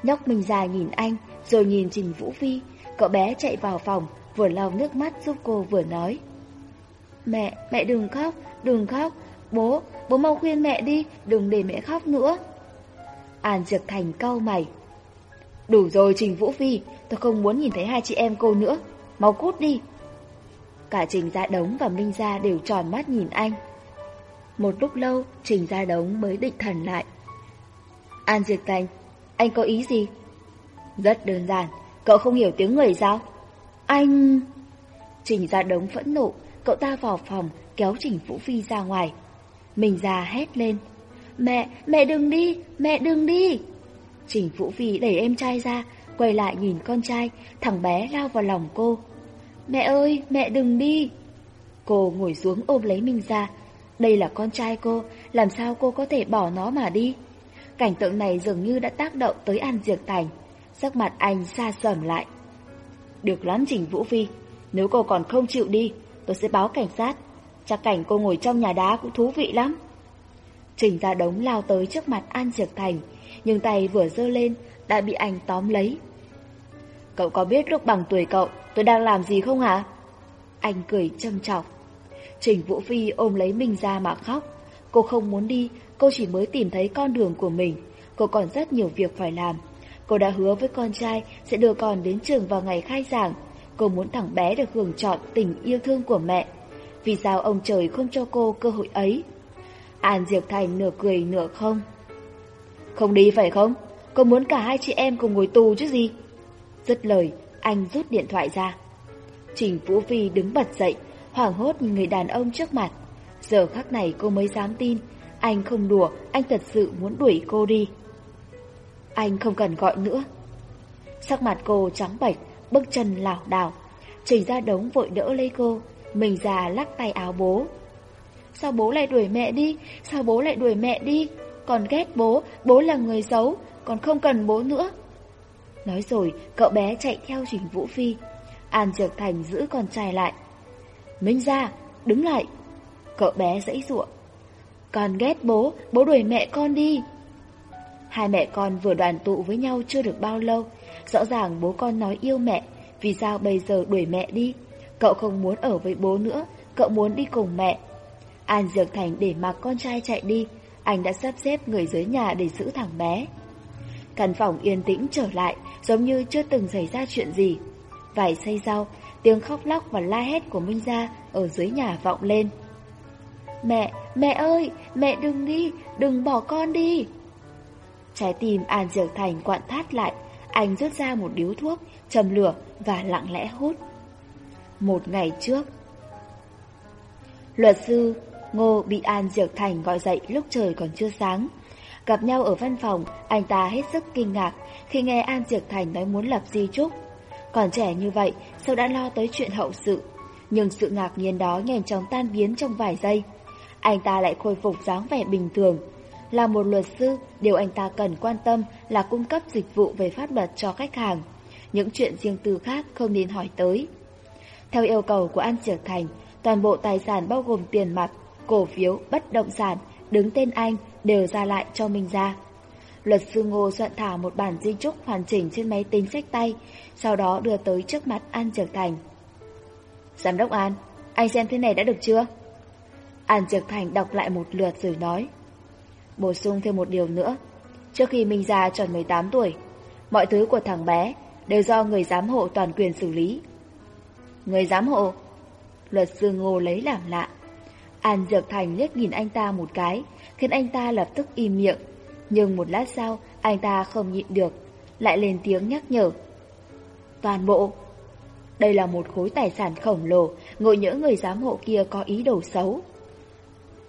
Nhóc Minh Gia nhìn anh, rồi nhìn Trình Vũ Phi. Cậu bé chạy vào phòng, vừa lau nước mắt giúp cô vừa nói. Mẹ, mẹ đừng khóc, đừng khóc. Bố, bố mau khuyên mẹ đi, đừng để mẹ khóc nữa. An Diệp Thành cau mày. Đủ rồi Trình Vũ Phi, tôi không muốn nhìn thấy hai chị em cô nữa. Mau cút đi. Cả Trình Gia Đống và Minh Gia đều tròn mắt nhìn anh. Một lúc lâu, Trình Gia Đống mới định thần lại. An Diệp Thành, anh có ý gì? Rất đơn giản, cậu không hiểu tiếng người sao? Anh... Trình Gia Đống phẫn nộ, cậu ta vào phòng kéo Trình Vũ Phi ra ngoài. Mình già hét lên. Mẹ, mẹ đừng đi, mẹ đừng đi. Trình Vũ Phi đẩy em trai ra, quay lại nhìn con trai, thằng bé lao vào lòng cô. Mẹ ơi, mẹ đừng đi. Cô ngồi xuống ôm lấy mình ra. Đây là con trai cô, làm sao cô có thể bỏ nó mà đi? Cảnh tượng này dường như đã tác động tới An diệc Thành. Sắc mặt anh xa sầm lại. Được lắm Trình Vũ Phi, nếu cô còn không chịu đi, tôi sẽ báo cảnh sát. Chắc cảnh cô ngồi trong nhà đá cũng thú vị lắm. Trình ra đống lao tới trước mặt An Diệp Thành, nhưng tay vừa dơ lên đã bị anh tóm lấy. Cậu có biết lúc bằng tuổi cậu tôi đang làm gì không hả? Anh cười châm chọc. Trình Vũ Phi ôm lấy mình ra mà khóc. Cô không muốn đi, cô chỉ mới tìm thấy con đường của mình. Cô còn rất nhiều việc phải làm. Cô đã hứa với con trai sẽ đưa con đến trường vào ngày khai giảng. Cô muốn thằng bé được hưởng chọn tình yêu thương của mẹ. Vì sao ông trời không cho cô cơ hội ấy? An Diệp Thành nửa cười nửa không. Không đi phải không? Cô muốn cả hai chị em cùng ngồi tù chứ gì? Dứt lời, anh rút điện thoại ra. Trình Vũ Phi đứng bật dậy, hoảng hốt nhìn người đàn ông trước mặt. Giờ khắc này cô mới dám tin, anh không đùa, anh thật sự muốn đuổi cô đi. Anh không cần gọi nữa. Sắc mặt cô trắng bệch, bước chân lảo đảo. Trình ra đống vội đỡ lấy cô, mình già lắc tay áo bố. Sao bố lại đuổi mẹ đi? Sao bố lại đuổi mẹ đi? Còn ghét bố, bố là người xấu, còn không cần bố nữa. Nói rồi, cậu bé chạy theo Trình Vũ Phi. An trực Thành giữ con trai lại. Minh ra, đứng lại. Cậu bé dãy ruộng. Con ghét bố, bố đuổi mẹ con đi. Hai mẹ con vừa đoàn tụ với nhau chưa được bao lâu. Rõ ràng bố con nói yêu mẹ, vì sao bây giờ đuổi mẹ đi? Cậu không muốn ở với bố nữa, cậu muốn đi cùng mẹ. An Dược Thành để mặc con trai chạy đi, anh đã sắp xếp người dưới nhà để giữ thằng bé. Căn phòng yên tĩnh trở lại, giống như chưa từng xảy ra chuyện gì. Vài xây sau, tiếng khóc lóc và la hét của Minh Gia ở dưới nhà vọng lên. Mẹ, mẹ ơi, mẹ đừng đi, đừng bỏ con đi. Trái tim An Diệp Thành quặn thắt lại, anh rút ra một điếu thuốc, châm lửa và lặng lẽ hút. Một ngày trước, luật sư Ngô bị An Diệp Thành gọi dậy lúc trời còn chưa sáng. Gặp nhau ở văn phòng, anh ta hết sức kinh ngạc khi nghe An Diệp Thành nói muốn lập di trúc. Còn trẻ như vậy, sao đã lo tới chuyện hậu sự? Nhưng sự ngạc nhiên đó nhanh chóng tan biến trong vài giây. Anh ta lại khôi phục dáng vẻ bình thường. Là một luật sư, điều anh ta cần quan tâm là cung cấp dịch vụ về pháp luật cho khách hàng. Những chuyện riêng tư khác không nên hỏi tới. Theo yêu cầu của An Trở Thành, toàn bộ tài sản bao gồm tiền mặt, cổ phiếu, bất động sản, đứng tên anh đều ra lại cho Minh Gia. Luật sư Ngô soạn thảo một bản di trúc hoàn chỉnh trên máy tính sách tay, sau đó đưa tới trước mặt An Trực Thành. Giám đốc An, anh xem thế này đã được chưa? An Trực Thành đọc lại một lượt rồi nói. Bổ sung thêm một điều nữa. Trước khi Minh Gia tròn 18 tuổi, mọi thứ của thằng bé đều do người giám hộ toàn quyền xử lý. Người giám hộ? Luật sư Ngô lấy làm lạ. An Dược Thành liếc nhìn anh ta một cái, khiến anh ta lập tức im miệng. Nhưng một lát sau, anh ta không nhịn được, lại lên tiếng nhắc nhở. Toàn bộ. Đây là một khối tài sản khổng lồ, ngộ nhỡ người giám hộ kia có ý đồ xấu.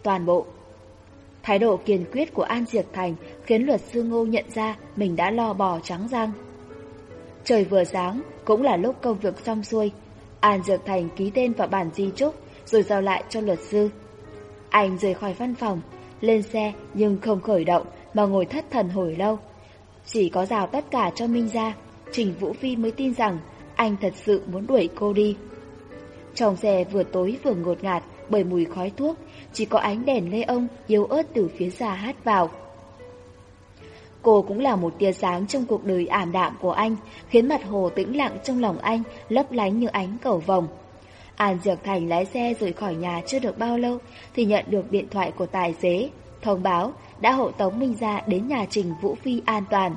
Toàn bộ. Thái độ kiên quyết của An Diệp Thành khiến luật sư Ngô nhận ra mình đã lo bò trắng răng. Trời vừa sáng, cũng là lúc công việc xong xuôi. An dược Thành ký tên vào bản di trúc, rồi giao lại cho luật sư. Anh rời khỏi văn phòng, lên xe nhưng không khởi động mà ngồi thất thần hồi lâu. Chỉ có rào tất cả cho Minh ra, Trình Vũ Phi mới tin rằng anh thật sự muốn đuổi cô đi. Trong xe vừa tối vừa ngột ngạt bởi mùi khói thuốc, chỉ có ánh đèn lê ông yếu ớt từ phía xa hát vào. Cô cũng là một tia sáng trong cuộc đời ảm đạm của anh, khiến mặt hồ tĩnh lặng trong lòng anh lấp lánh như ánh cầu vồng. An Dược Thành lái xe rời khỏi nhà chưa được bao lâu thì nhận được điện thoại của tài xế, thông báo đã hộ tống Minh Gia đến nhà Trình Vũ Phi an toàn.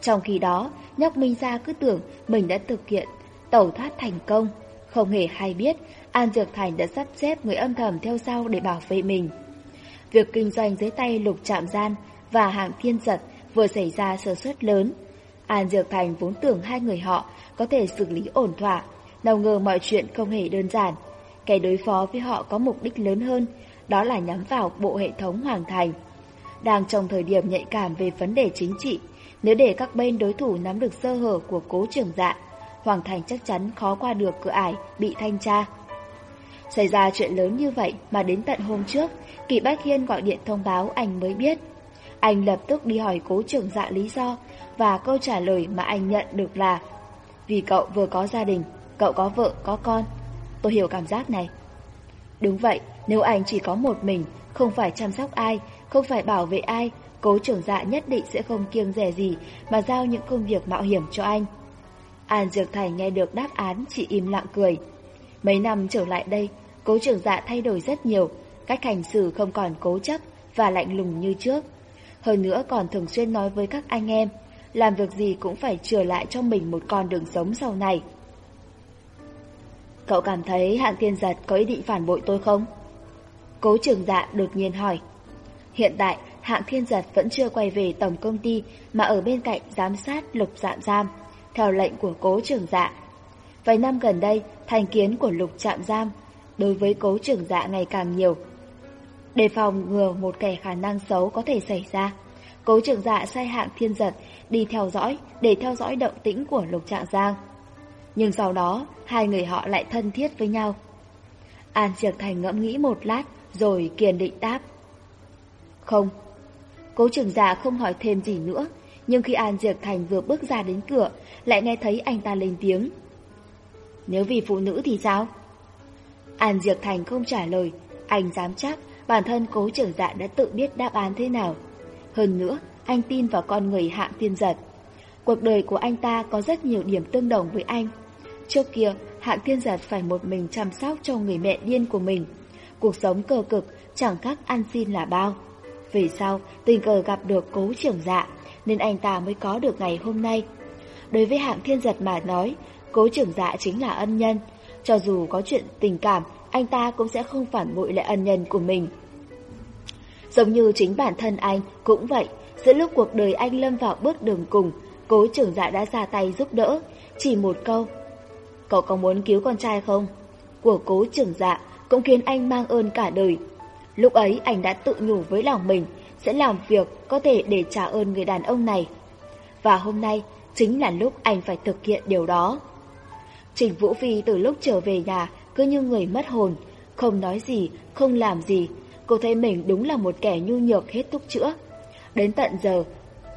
Trong khi đó, nhóc Minh Gia cứ tưởng mình đã thực hiện tẩu thoát thành công, không hề hay biết An Dược Thành đã sắp xếp người âm thầm theo sau để bảo vệ mình. Việc kinh doanh dưới tay lục trạm gian và hạng thiên giật vừa xảy ra sơ suất lớn. An Dược Thành vốn tưởng hai người họ có thể xử lý ổn thỏa, nào ngờ mọi chuyện không hề đơn giản. Kẻ đối phó với họ có mục đích lớn hơn, đó là nhắm vào bộ hệ thống Hoàng Thành. đang trong thời điểm nhạy cảm về vấn đề chính trị. Nếu để các bên đối thủ nắm được sơ hở của cố trưởng dạ, Hoàng Thành chắc chắn khó qua được cửa ải bị thanh tra. Xảy ra chuyện lớn như vậy mà đến tận hôm trước, Kỳ Bách Hiên gọi điện thông báo anh mới biết. Anh lập tức đi hỏi cố trưởng dạ lý do và câu trả lời mà anh nhận được là Vì cậu vừa có gia đình, cậu có vợ, có con. Tôi hiểu cảm giác này. Đúng vậy, nếu anh chỉ có một mình, không phải chăm sóc ai, không phải bảo vệ ai, cố trưởng dạ nhất định sẽ không kiêng rẻ gì mà giao những công việc mạo hiểm cho anh. An Dược Thành nghe được đáp án chỉ im lặng cười. Mấy năm trở lại đây, cố trưởng dạ thay đổi rất nhiều, cách hành xử không còn cố chấp và lạnh lùng như trước. Hơn nữa còn thường xuyên nói với các anh em, làm việc gì cũng phải trở lại cho mình một con đường sống sau này. Cậu cảm thấy hạng tiên giật có ý định phản bội tôi không? Cố trưởng dạ đột nhiên hỏi. Hiện tại, hạng thiên giật vẫn chưa quay về tổng công ty mà ở bên cạnh giám sát lục dạm giam, theo lệnh của cố trưởng dạ. Vài năm gần đây, thành kiến của lục trạm giam đối với cố trưởng dạ ngày càng nhiều. Đề phòng ngừa một kẻ khả năng xấu có thể xảy ra, cố trưởng dạ sai hạng thiên giật đi theo dõi để theo dõi động tĩnh của lục trạng giang. Nhưng sau đó, hai người họ lại thân thiết với nhau. An Diệp Thành ngẫm nghĩ một lát, rồi kiên định đáp. Không. Cố trưởng giả không hỏi thêm gì nữa, nhưng khi An Diệp Thành vừa bước ra đến cửa, lại nghe thấy anh ta lên tiếng. Nếu vì phụ nữ thì sao? An Diệp Thành không trả lời, anh dám chắc bản thân cố trưởng dạ đã tự biết đáp án thế nào. Hơn nữa, anh tin vào con người hạng tiên giật. Cuộc đời của anh ta có rất nhiều điểm tương đồng với anh. Trước kia, hạng tiên giật phải một mình chăm sóc cho người mẹ điên của mình. Cuộc sống cơ cực, chẳng khác ăn xin là bao. Về sau, tình cờ gặp được cố trưởng dạ, nên anh ta mới có được ngày hôm nay. Đối với hạng thiên giật mà nói, cố trưởng dạ chính là ân nhân. Cho dù có chuyện tình cảm, anh ta cũng sẽ không phản bội lại ân nhân của mình. Giống như chính bản thân anh cũng vậy, giữa lúc cuộc đời anh lâm vào bước đường cùng, cố trưởng dạ đã ra tay giúp đỡ, chỉ một câu. Cậu có muốn cứu con trai không? Của cố trưởng dạ cũng khiến anh mang ơn cả đời. Lúc ấy anh đã tự nhủ với lòng mình sẽ làm việc có thể để trả ơn người đàn ông này. Và hôm nay chính là lúc anh phải thực hiện điều đó. Trình Vũ Phi từ lúc trở về nhà cứ như người mất hồn, không nói gì, không làm gì. Cô thấy mình đúng là một kẻ nhu nhược hết thuốc chữa. Đến tận giờ,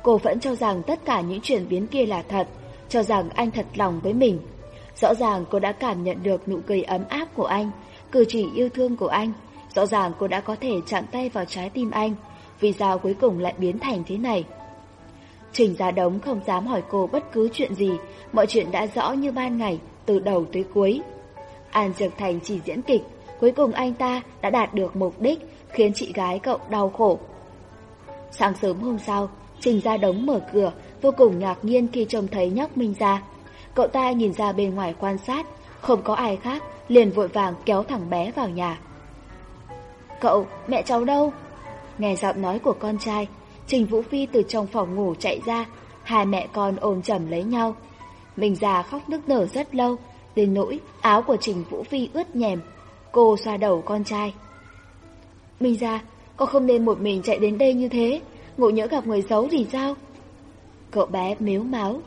cô vẫn cho rằng tất cả những chuyển biến kia là thật, cho rằng anh thật lòng với mình. Rõ ràng cô đã cảm nhận được nụ cười ấm áp của anh, cử chỉ yêu thương của anh. Rõ ràng cô đã có thể chạm tay vào trái tim anh, vì sao cuối cùng lại biến thành thế này? Trình Gia Đống không dám hỏi cô bất cứ chuyện gì, mọi chuyện đã rõ như ban ngày, từ đầu tới cuối. An Dược Thành chỉ diễn kịch, cuối cùng anh ta đã đạt được mục đích, khiến chị gái cậu đau khổ. Sáng sớm hôm sau, Trình Gia Đống mở cửa, vô cùng ngạc nhiên khi trông thấy nhóc Minh Gia. Cậu ta nhìn ra bên ngoài quan sát, không có ai khác, liền vội vàng kéo thằng bé vào nhà. Cậu, mẹ cháu đâu? Nghe giọng nói của con trai, Trình Vũ Phi từ trong phòng ngủ chạy ra, hai mẹ con ôm chầm lấy nhau. Mình già khóc nức nở rất lâu, đến nỗi áo của Trình Vũ Phi ướt nhèm. Cô xoa đầu con trai. Mình ra, con không nên một mình chạy đến đây như thế, ngộ nhỡ gặp người xấu thì sao? Cậu bé mếu máu.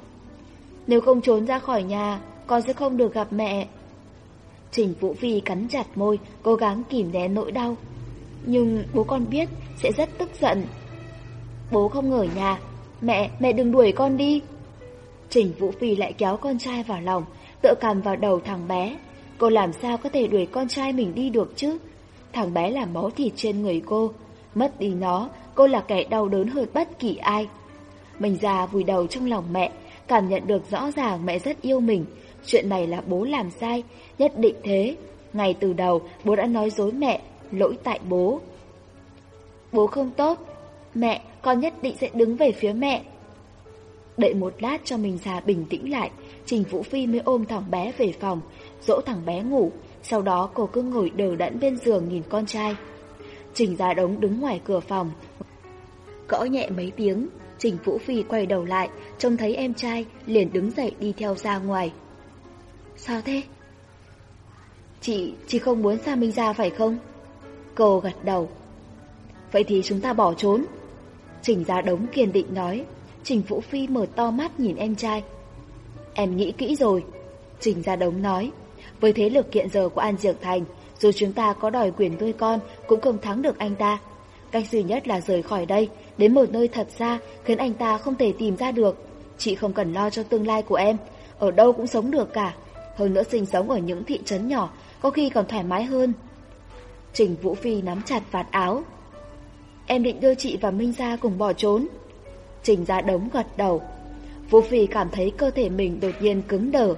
Nếu không trốn ra khỏi nhà, con sẽ không được gặp mẹ. Trình Vũ Phi cắn chặt môi, cố gắng kìm nén nỗi đau. Nhưng bố con biết sẽ rất tức giận. Bố không ở nhà, mẹ, mẹ đừng đuổi con đi. Trình Vũ Phi lại kéo con trai vào lòng, tựa cằm vào đầu thằng bé. Cô làm sao có thể đuổi con trai mình đi được chứ? Thằng bé là máu thịt trên người cô. Mất đi nó, cô là kẻ đau đớn hơn bất kỳ ai. Mình già vùi đầu trong lòng mẹ, cảm nhận được rõ ràng mẹ rất yêu mình. Chuyện này là bố làm sai, nhất định thế. ngày từ đầu, bố đã nói dối mẹ, lỗi tại bố. Bố không tốt, mẹ, con nhất định sẽ đứng về phía mẹ. Đợi một lát cho mình già bình tĩnh lại, Trình Vũ Phi mới ôm thằng bé về phòng, dỗ thằng bé ngủ, sau đó cô cứ ngồi đờ đẫn bên giường nhìn con trai. Trình Gia Đống đứng ngoài cửa phòng, gõ nhẹ mấy tiếng, Trình Vũ Phi quay đầu lại, trông thấy em trai, liền đứng dậy đi theo ra ngoài. Sao thế? Chị, chị không muốn xa Minh ra phải không? Cô gật đầu. Vậy thì chúng ta bỏ trốn. Trình Gia Đống kiên định nói. Trình Vũ Phi mở to mắt nhìn em trai. Em nghĩ kỹ rồi. Trình Gia Đống nói. Với thế lực hiện giờ của An Diệp Thành, dù chúng ta có đòi quyền nuôi con cũng không thắng được anh ta. Cách duy nhất là rời khỏi đây, đến một nơi thật xa khiến anh ta không thể tìm ra được. Chị không cần lo cho tương lai của em, ở đâu cũng sống được cả. Hơn nữa sinh sống ở những thị trấn nhỏ, có khi còn thoải mái hơn. Trình Vũ Phi nắm chặt vạt áo. Em định đưa chị và Minh ra cùng bỏ trốn. Trình ra đống gật đầu. Vũ Phi cảm thấy cơ thể mình đột nhiên cứng đờ.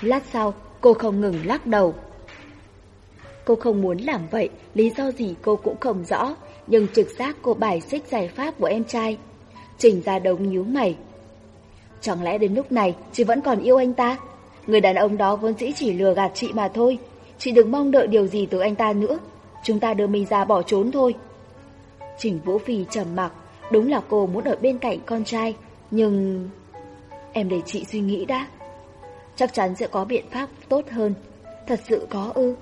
Lát sau, cô không ngừng lắc đầu. Cô không muốn làm vậy, lý do gì cô cũng không rõ, nhưng trực giác cô bài xích giải pháp của em trai. Trình ra đống nhíu mày. Chẳng lẽ đến lúc này chị vẫn còn yêu anh ta? Người đàn ông đó vốn dĩ chỉ lừa gạt chị mà thôi. Chị đừng mong đợi điều gì từ anh ta nữa. Chúng ta đưa mình ra bỏ trốn thôi. Trình Vũ Phi trầm mặc, đúng là cô muốn ở bên cạnh con trai, nhưng... Em để chị suy nghĩ đã. Chắc chắn sẽ có biện pháp tốt hơn. Thật sự có ư.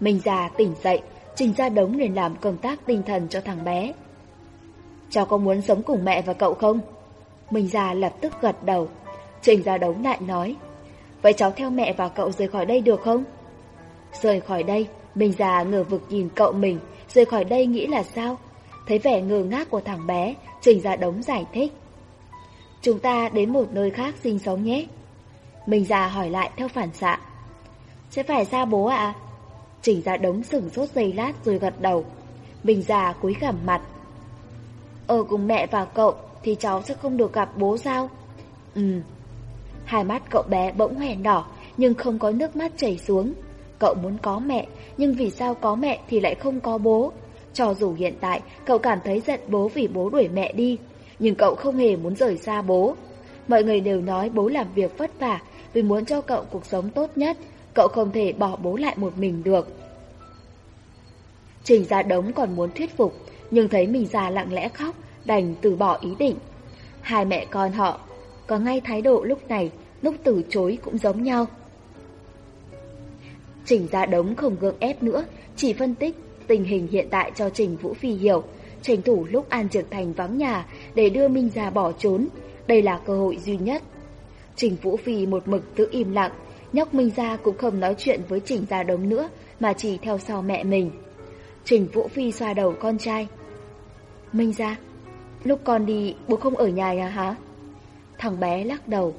Mình già tỉnh dậy, trình ra đống để làm công tác tinh thần cho thằng bé. Cháu có muốn sống cùng mẹ và cậu không? Mình già lập tức gật đầu. Trình ra đống lại nói. Vậy cháu theo mẹ và cậu rời khỏi đây được không? Rời khỏi đây, mình già ngờ vực nhìn cậu mình, rời khỏi đây nghĩ là sao? Thấy vẻ ngơ ngác của thằng bé, Trình ra đống giải thích. Chúng ta đến một nơi khác sinh sống nhé. Mình già hỏi lại theo phản xạ. Sẽ phải xa bố ạ? À? chỉnh ra đống sửng sốt giây lát rồi gật đầu. Mình già cúi gằm mặt. Ở cùng mẹ và cậu thì cháu sẽ không được gặp bố sao? Ừ. Hai mắt cậu bé bỗng hòe đỏ nhưng không có nước mắt chảy xuống. Cậu muốn có mẹ, nhưng vì sao có mẹ thì lại không có bố? Cho dù hiện tại cậu cảm thấy giận bố vì bố đuổi mẹ đi, nhưng cậu không hề muốn rời xa bố. Mọi người đều nói bố làm việc vất vả vì muốn cho cậu cuộc sống tốt nhất, cậu không thể bỏ bố lại một mình được. Trình ra đống còn muốn thuyết phục, nhưng thấy mình già lặng lẽ khóc, đành từ bỏ ý định. Hai mẹ con họ có ngay thái độ lúc này, lúc từ chối cũng giống nhau. Trình ra đống không gượng ép nữa, chỉ phân tích tình hình hiện tại cho Trình Vũ Phi hiểu, tranh thủ lúc An Trực Thành vắng nhà để đưa Minh ra bỏ trốn. Đây là cơ hội duy nhất. Trình Vũ Phi một mực tự im lặng, nhóc Minh ra cũng không nói chuyện với Trình Gia Đống nữa, mà chỉ theo sau mẹ mình. Trình Vũ Phi xoa đầu con trai. Minh ra, lúc con đi, bố không ở nhà à hả? Thằng bé lắc đầu.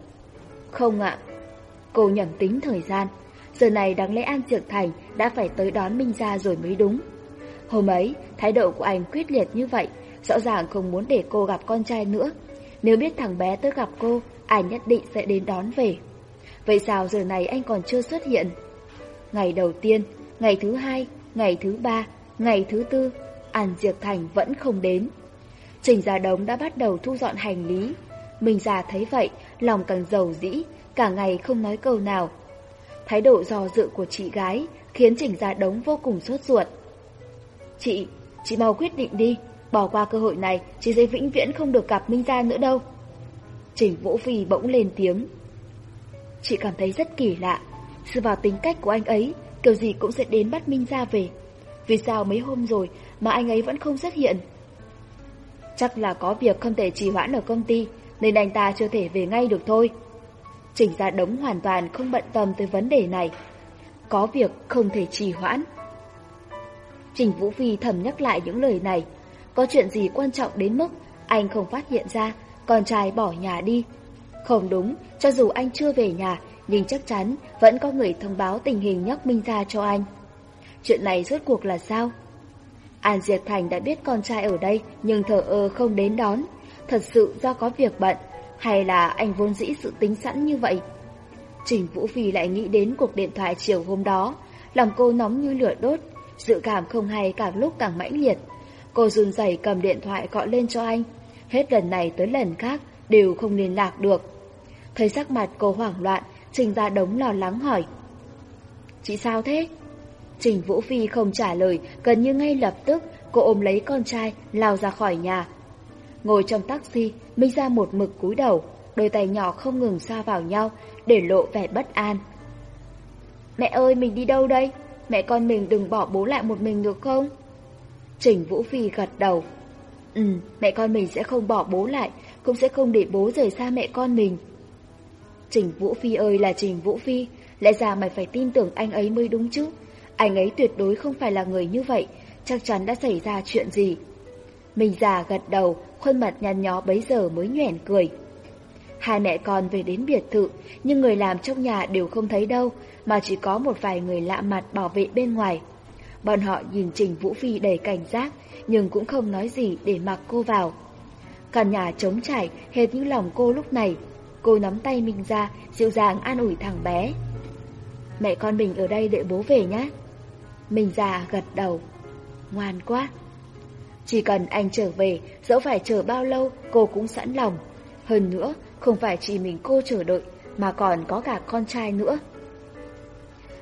Không ạ. Cô nhẩm tính thời gian. Giờ này đáng lẽ An Trực Thành đã phải tới đón Minh ra rồi mới đúng. Hôm ấy, thái độ của anh quyết liệt như vậy, rõ ràng không muốn để cô gặp con trai nữa. Nếu biết thằng bé tới gặp cô, anh nhất định sẽ đến đón về. Vậy sao giờ này anh còn chưa xuất hiện? Ngày đầu tiên, ngày thứ hai, ngày thứ ba, ngày thứ tư, An Diệp Thành vẫn không đến. Trình Gia Đống đã bắt đầu thu dọn hành lý. Mình già thấy vậy, lòng càng giàu dĩ, cả ngày không nói câu nào. Thái độ do dự của chị gái khiến Trình Gia Đống vô cùng sốt ruột. Chị, chị mau quyết định đi, bỏ qua cơ hội này, chị sẽ vĩnh viễn không được gặp Minh Gia nữa đâu. Trình Vũ Phi bỗng lên tiếng. Chị cảm thấy rất kỳ lạ, sự vào tính cách của anh ấy, kiểu gì cũng sẽ đến bắt Minh Gia về. Vì sao mấy hôm rồi mà anh ấy vẫn không xuất hiện? Chắc là có việc không thể trì hoãn ở công ty, nên anh ta chưa thể về ngay được thôi. Trình Gia Đống hoàn toàn không bận tâm tới vấn đề này. Có việc không thể trì hoãn. Trình Vũ Phi thầm nhắc lại những lời này. Có chuyện gì quan trọng đến mức anh không phát hiện ra, con trai bỏ nhà đi. Không đúng, cho dù anh chưa về nhà, nhưng chắc chắn vẫn có người thông báo tình hình nhắc Minh ra cho anh. Chuyện này rốt cuộc là sao? An Diệt Thành đã biết con trai ở đây nhưng thờ ơ không đến đón. Thật sự do có việc bận, hay là anh vốn dĩ sự tính sẵn như vậy? Trình Vũ Phi lại nghĩ đến cuộc điện thoại chiều hôm đó, lòng cô nóng như lửa đốt, Dự cảm không hay càng lúc càng mãnh liệt. Cô run rẩy cầm điện thoại gọi lên cho anh. Hết lần này tới lần khác đều không liên lạc được. Thấy sắc mặt cô hoảng loạn, Trình ra Đống lo lắng hỏi. Chị sao thế? Trình Vũ Phi không trả lời, gần như ngay lập tức cô ôm lấy con trai, lao ra khỏi nhà. Ngồi trong taxi, Minh ra một mực cúi đầu, đôi tay nhỏ không ngừng xa vào nhau, để lộ vẻ bất an. Mẹ ơi, mình đi đâu đây? Mẹ con mình đừng bỏ bố lại một mình được không? Trình Vũ Phi gật đầu. Ừ, mẹ con mình sẽ không bỏ bố lại, cũng sẽ không để bố rời xa mẹ con mình. Trình Vũ Phi ơi là Trình Vũ Phi, lẽ ra mày phải tin tưởng anh ấy mới đúng chứ. Anh ấy tuyệt đối không phải là người như vậy, chắc chắn đã xảy ra chuyện gì. Mình già gật đầu, khuôn mặt nhăn nhó bấy giờ mới nhoẻn cười. Hai mẹ con về đến biệt thự, nhưng người làm trong nhà đều không thấy đâu, mà chỉ có một vài người lạ mặt bảo vệ bên ngoài. Bọn họ nhìn Trình Vũ Phi đầy cảnh giác, nhưng cũng không nói gì để mặc cô vào. Căn nhà trống trải, hệt như lòng cô lúc này. Cô nắm tay mình ra, dịu dàng an ủi thằng bé. Mẹ con mình ở đây đợi bố về nhé. Mình già gật đầu. Ngoan quá. Chỉ cần anh trở về, dẫu phải chờ bao lâu, cô cũng sẵn lòng. Hơn nữa, không phải chỉ mình cô chờ đợi, mà còn có cả con trai nữa.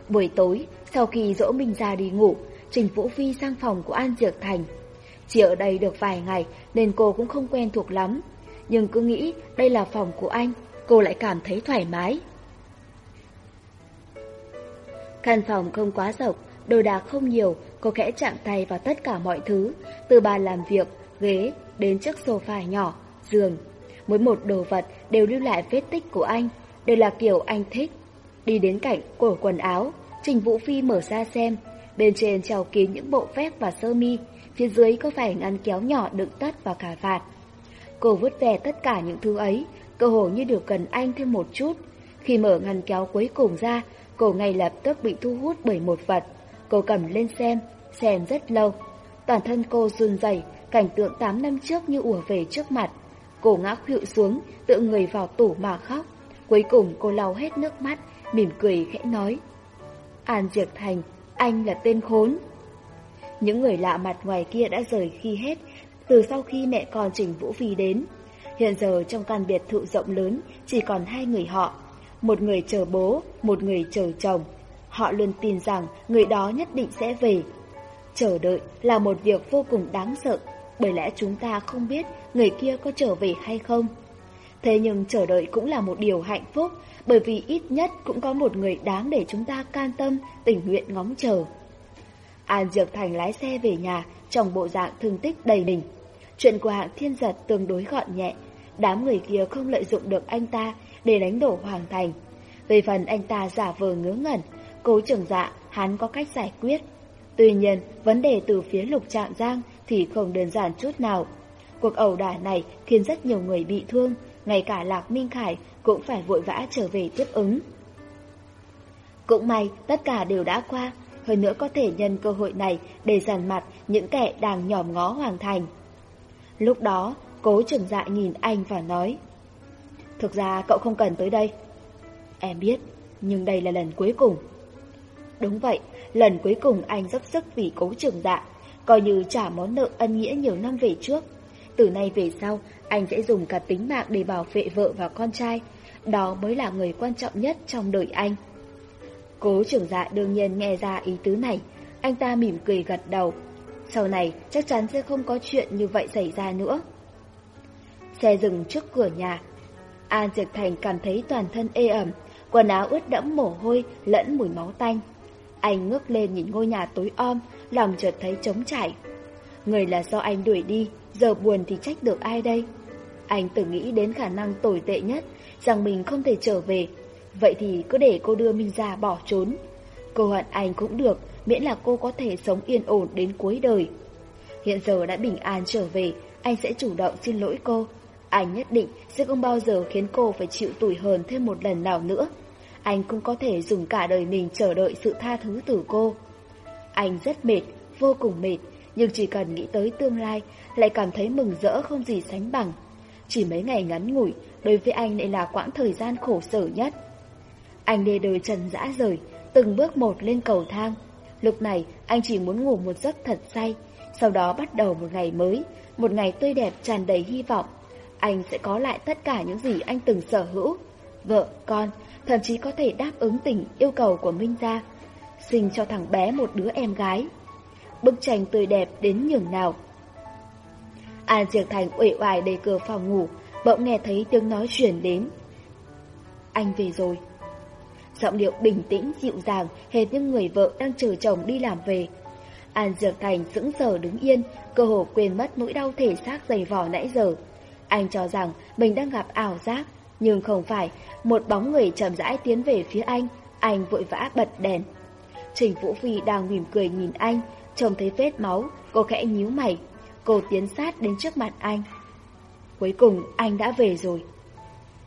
Buổi tối, sau khi dỗ Minh ra đi ngủ, Trình Vũ Phi sang phòng của An Diệc Thành. Chỉ ở đây được vài ngày nên cô cũng không quen thuộc lắm, nhưng cứ nghĩ đây là phòng của anh, cô lại cảm thấy thoải mái. Căn phòng không quá rộng, đồ đạc không nhiều, cô khẽ chạm tay vào tất cả mọi thứ, từ bàn làm việc, ghế đến chiếc sofa nhỏ, giường. Mỗi một đồ vật đều lưu lại vết tích của anh, đều là kiểu anh thích. Đi đến cạnh cổ quần áo, Trình Vũ Phi mở ra xem, bên trên treo kín những bộ vest và sơ mi, phía dưới có vài ngăn kéo nhỏ đựng tất và cà vạt. Cô vứt về tất cả những thứ ấy, cơ hồ như được cần anh thêm một chút. Khi mở ngăn kéo cuối cùng ra, cô ngay lập tức bị thu hút bởi một vật. Cô cầm lên xem, xem rất lâu. Toàn thân cô run rẩy, cảnh tượng 8 năm trước như ùa về trước mặt. Cô ngã khuỵu xuống, tựa người vào tủ mà khóc. Cuối cùng cô lau hết nước mắt, mỉm cười khẽ nói. An Diệc Thành, anh là tên khốn. Những người lạ mặt ngoài kia đã rời khi hết, từ sau khi mẹ con Trình Vũ Phi đến. Hiện giờ trong căn biệt thự rộng lớn chỉ còn hai người họ, một người chờ bố, một người chờ chồng. Họ luôn tin rằng người đó nhất định sẽ về. Chờ đợi là một việc vô cùng đáng sợ, bởi lẽ chúng ta không biết người kia có trở về hay không. Thế nhưng chờ đợi cũng là một điều hạnh phúc, bởi vì ít nhất cũng có một người đáng để chúng ta can tâm, tình nguyện ngóng chờ. An Diệp Thành lái xe về nhà trong bộ dạng thương tích đầy mình. Chuyện của hạng thiên giật tương đối gọn nhẹ, đám người kia không lợi dụng được anh ta để đánh đổ Hoàng Thành. Về phần anh ta giả vờ ngớ ngẩn, cố trưởng dạ hắn có cách giải quyết. Tuy nhiên, vấn đề từ phía lục trạng giang thì không đơn giản chút nào. Cuộc ẩu đả này khiến rất nhiều người bị thương, ngay cả Lạc Minh Khải cũng phải vội vã trở về tiếp ứng. Cũng may, tất cả đều đã qua, hơn nữa có thể nhân cơ hội này để giàn mặt những kẻ đang nhòm ngó Hoàng Thành. Lúc đó, cố trưởng dạ nhìn anh và nói Thực ra cậu không cần tới đây. Em biết, nhưng đây là lần cuối cùng. Đúng vậy, lần cuối cùng anh dốc sức vì cố trưởng dạ, coi như trả món nợ ân nghĩa nhiều năm về trước. Từ nay về sau, anh sẽ dùng cả tính mạng để bảo vệ vợ và con trai. Đó mới là người quan trọng nhất trong đời anh. Cố trưởng dạ đương nhiên nghe ra ý tứ này, anh ta mỉm cười gật đầu. Sau này chắc chắn sẽ không có chuyện như vậy xảy ra nữa. Xe dừng trước cửa nhà. An Diệp Thành cảm thấy toàn thân ê ẩm, quần áo ướt đẫm mồ hôi lẫn mùi máu tanh. Anh ngước lên nhìn ngôi nhà tối om, lòng chợt thấy trống trải. Người là do anh đuổi đi, giờ buồn thì trách được ai đây? Anh từng nghĩ đến khả năng tồi tệ nhất, rằng mình không thể trở về. Vậy thì cứ để cô đưa mình ra bỏ trốn. Cô hận anh cũng được, miễn là cô có thể sống yên ổn đến cuối đời. Hiện giờ đã bình an trở về, anh sẽ chủ động xin lỗi cô. Anh nhất định sẽ không bao giờ khiến cô phải chịu tủi hờn thêm một lần nào nữa. Anh cũng có thể dùng cả đời mình chờ đợi sự tha thứ từ cô. Anh rất mệt, vô cùng mệt, nhưng chỉ cần nghĩ tới tương lai, lại cảm thấy mừng rỡ không gì sánh bằng. Chỉ mấy ngày ngắn ngủi, đối với anh lại là quãng thời gian khổ sở nhất. Anh lê đời trần dã rời, từng bước một lên cầu thang. Lúc này, anh chỉ muốn ngủ một giấc thật say, sau đó bắt đầu một ngày mới, một ngày tươi đẹp tràn đầy hy vọng. Anh sẽ có lại tất cả những gì anh từng sở hữu. Vợ, con, thậm chí có thể đáp ứng tình yêu cầu của Minh Gia. Sinh cho thằng bé một đứa em gái. Bức tranh tươi đẹp đến nhường nào. An Diệc Thành uể oải đầy cửa phòng ngủ, bỗng nghe thấy tiếng nói chuyển đến. Anh về rồi. Giọng điệu bình tĩnh, dịu dàng, hệt như người vợ đang chờ chồng đi làm về. An Diệc Thành sững sờ đứng yên, cơ hồ quên mất nỗi đau thể xác dày vò nãy giờ. Anh cho rằng mình đang gặp ảo giác, nhưng không phải, một bóng người chậm rãi tiến về phía anh, anh vội vã bật đèn. Trình Vũ Phi đang mỉm cười nhìn anh, trông thấy vết máu, cô khẽ nhíu mày. Cô tiến sát đến trước mặt anh. Cuối cùng anh đã về rồi.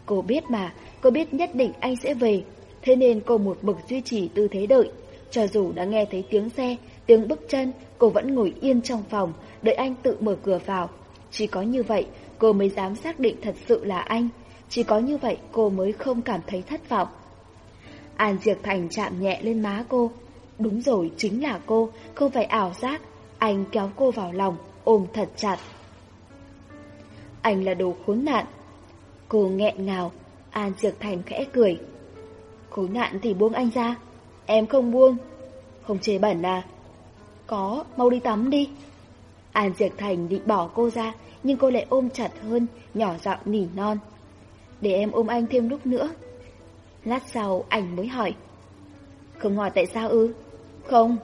Cô biết mà, cô biết nhất định anh sẽ về, thế nên cô một mực duy trì tư thế đợi. Cho dù đã nghe thấy tiếng xe, tiếng bước chân, cô vẫn ngồi yên trong phòng, đợi anh tự mở cửa vào. Chỉ có như vậy, cô mới dám xác định thật sự là anh. Chỉ có như vậy cô mới không cảm thấy thất vọng. An Diệp Thành chạm nhẹ lên má cô. Đúng rồi, chính là cô, không phải ảo giác. Anh kéo cô vào lòng, ôm thật chặt. Anh là đồ khốn nạn. Cô nghẹn ngào, An Diệp Thành khẽ cười. Khốn nạn thì buông anh ra. Em không buông. Không chê bẩn à? Có, mau đi tắm đi. An Diệp Thành định bỏ cô ra, nhưng cô lại ôm chặt hơn, nhỏ giọng nỉ non. Để em ôm anh thêm lúc nữa. Lát sau anh mới hỏi. Không hỏi tại sao ư? Không.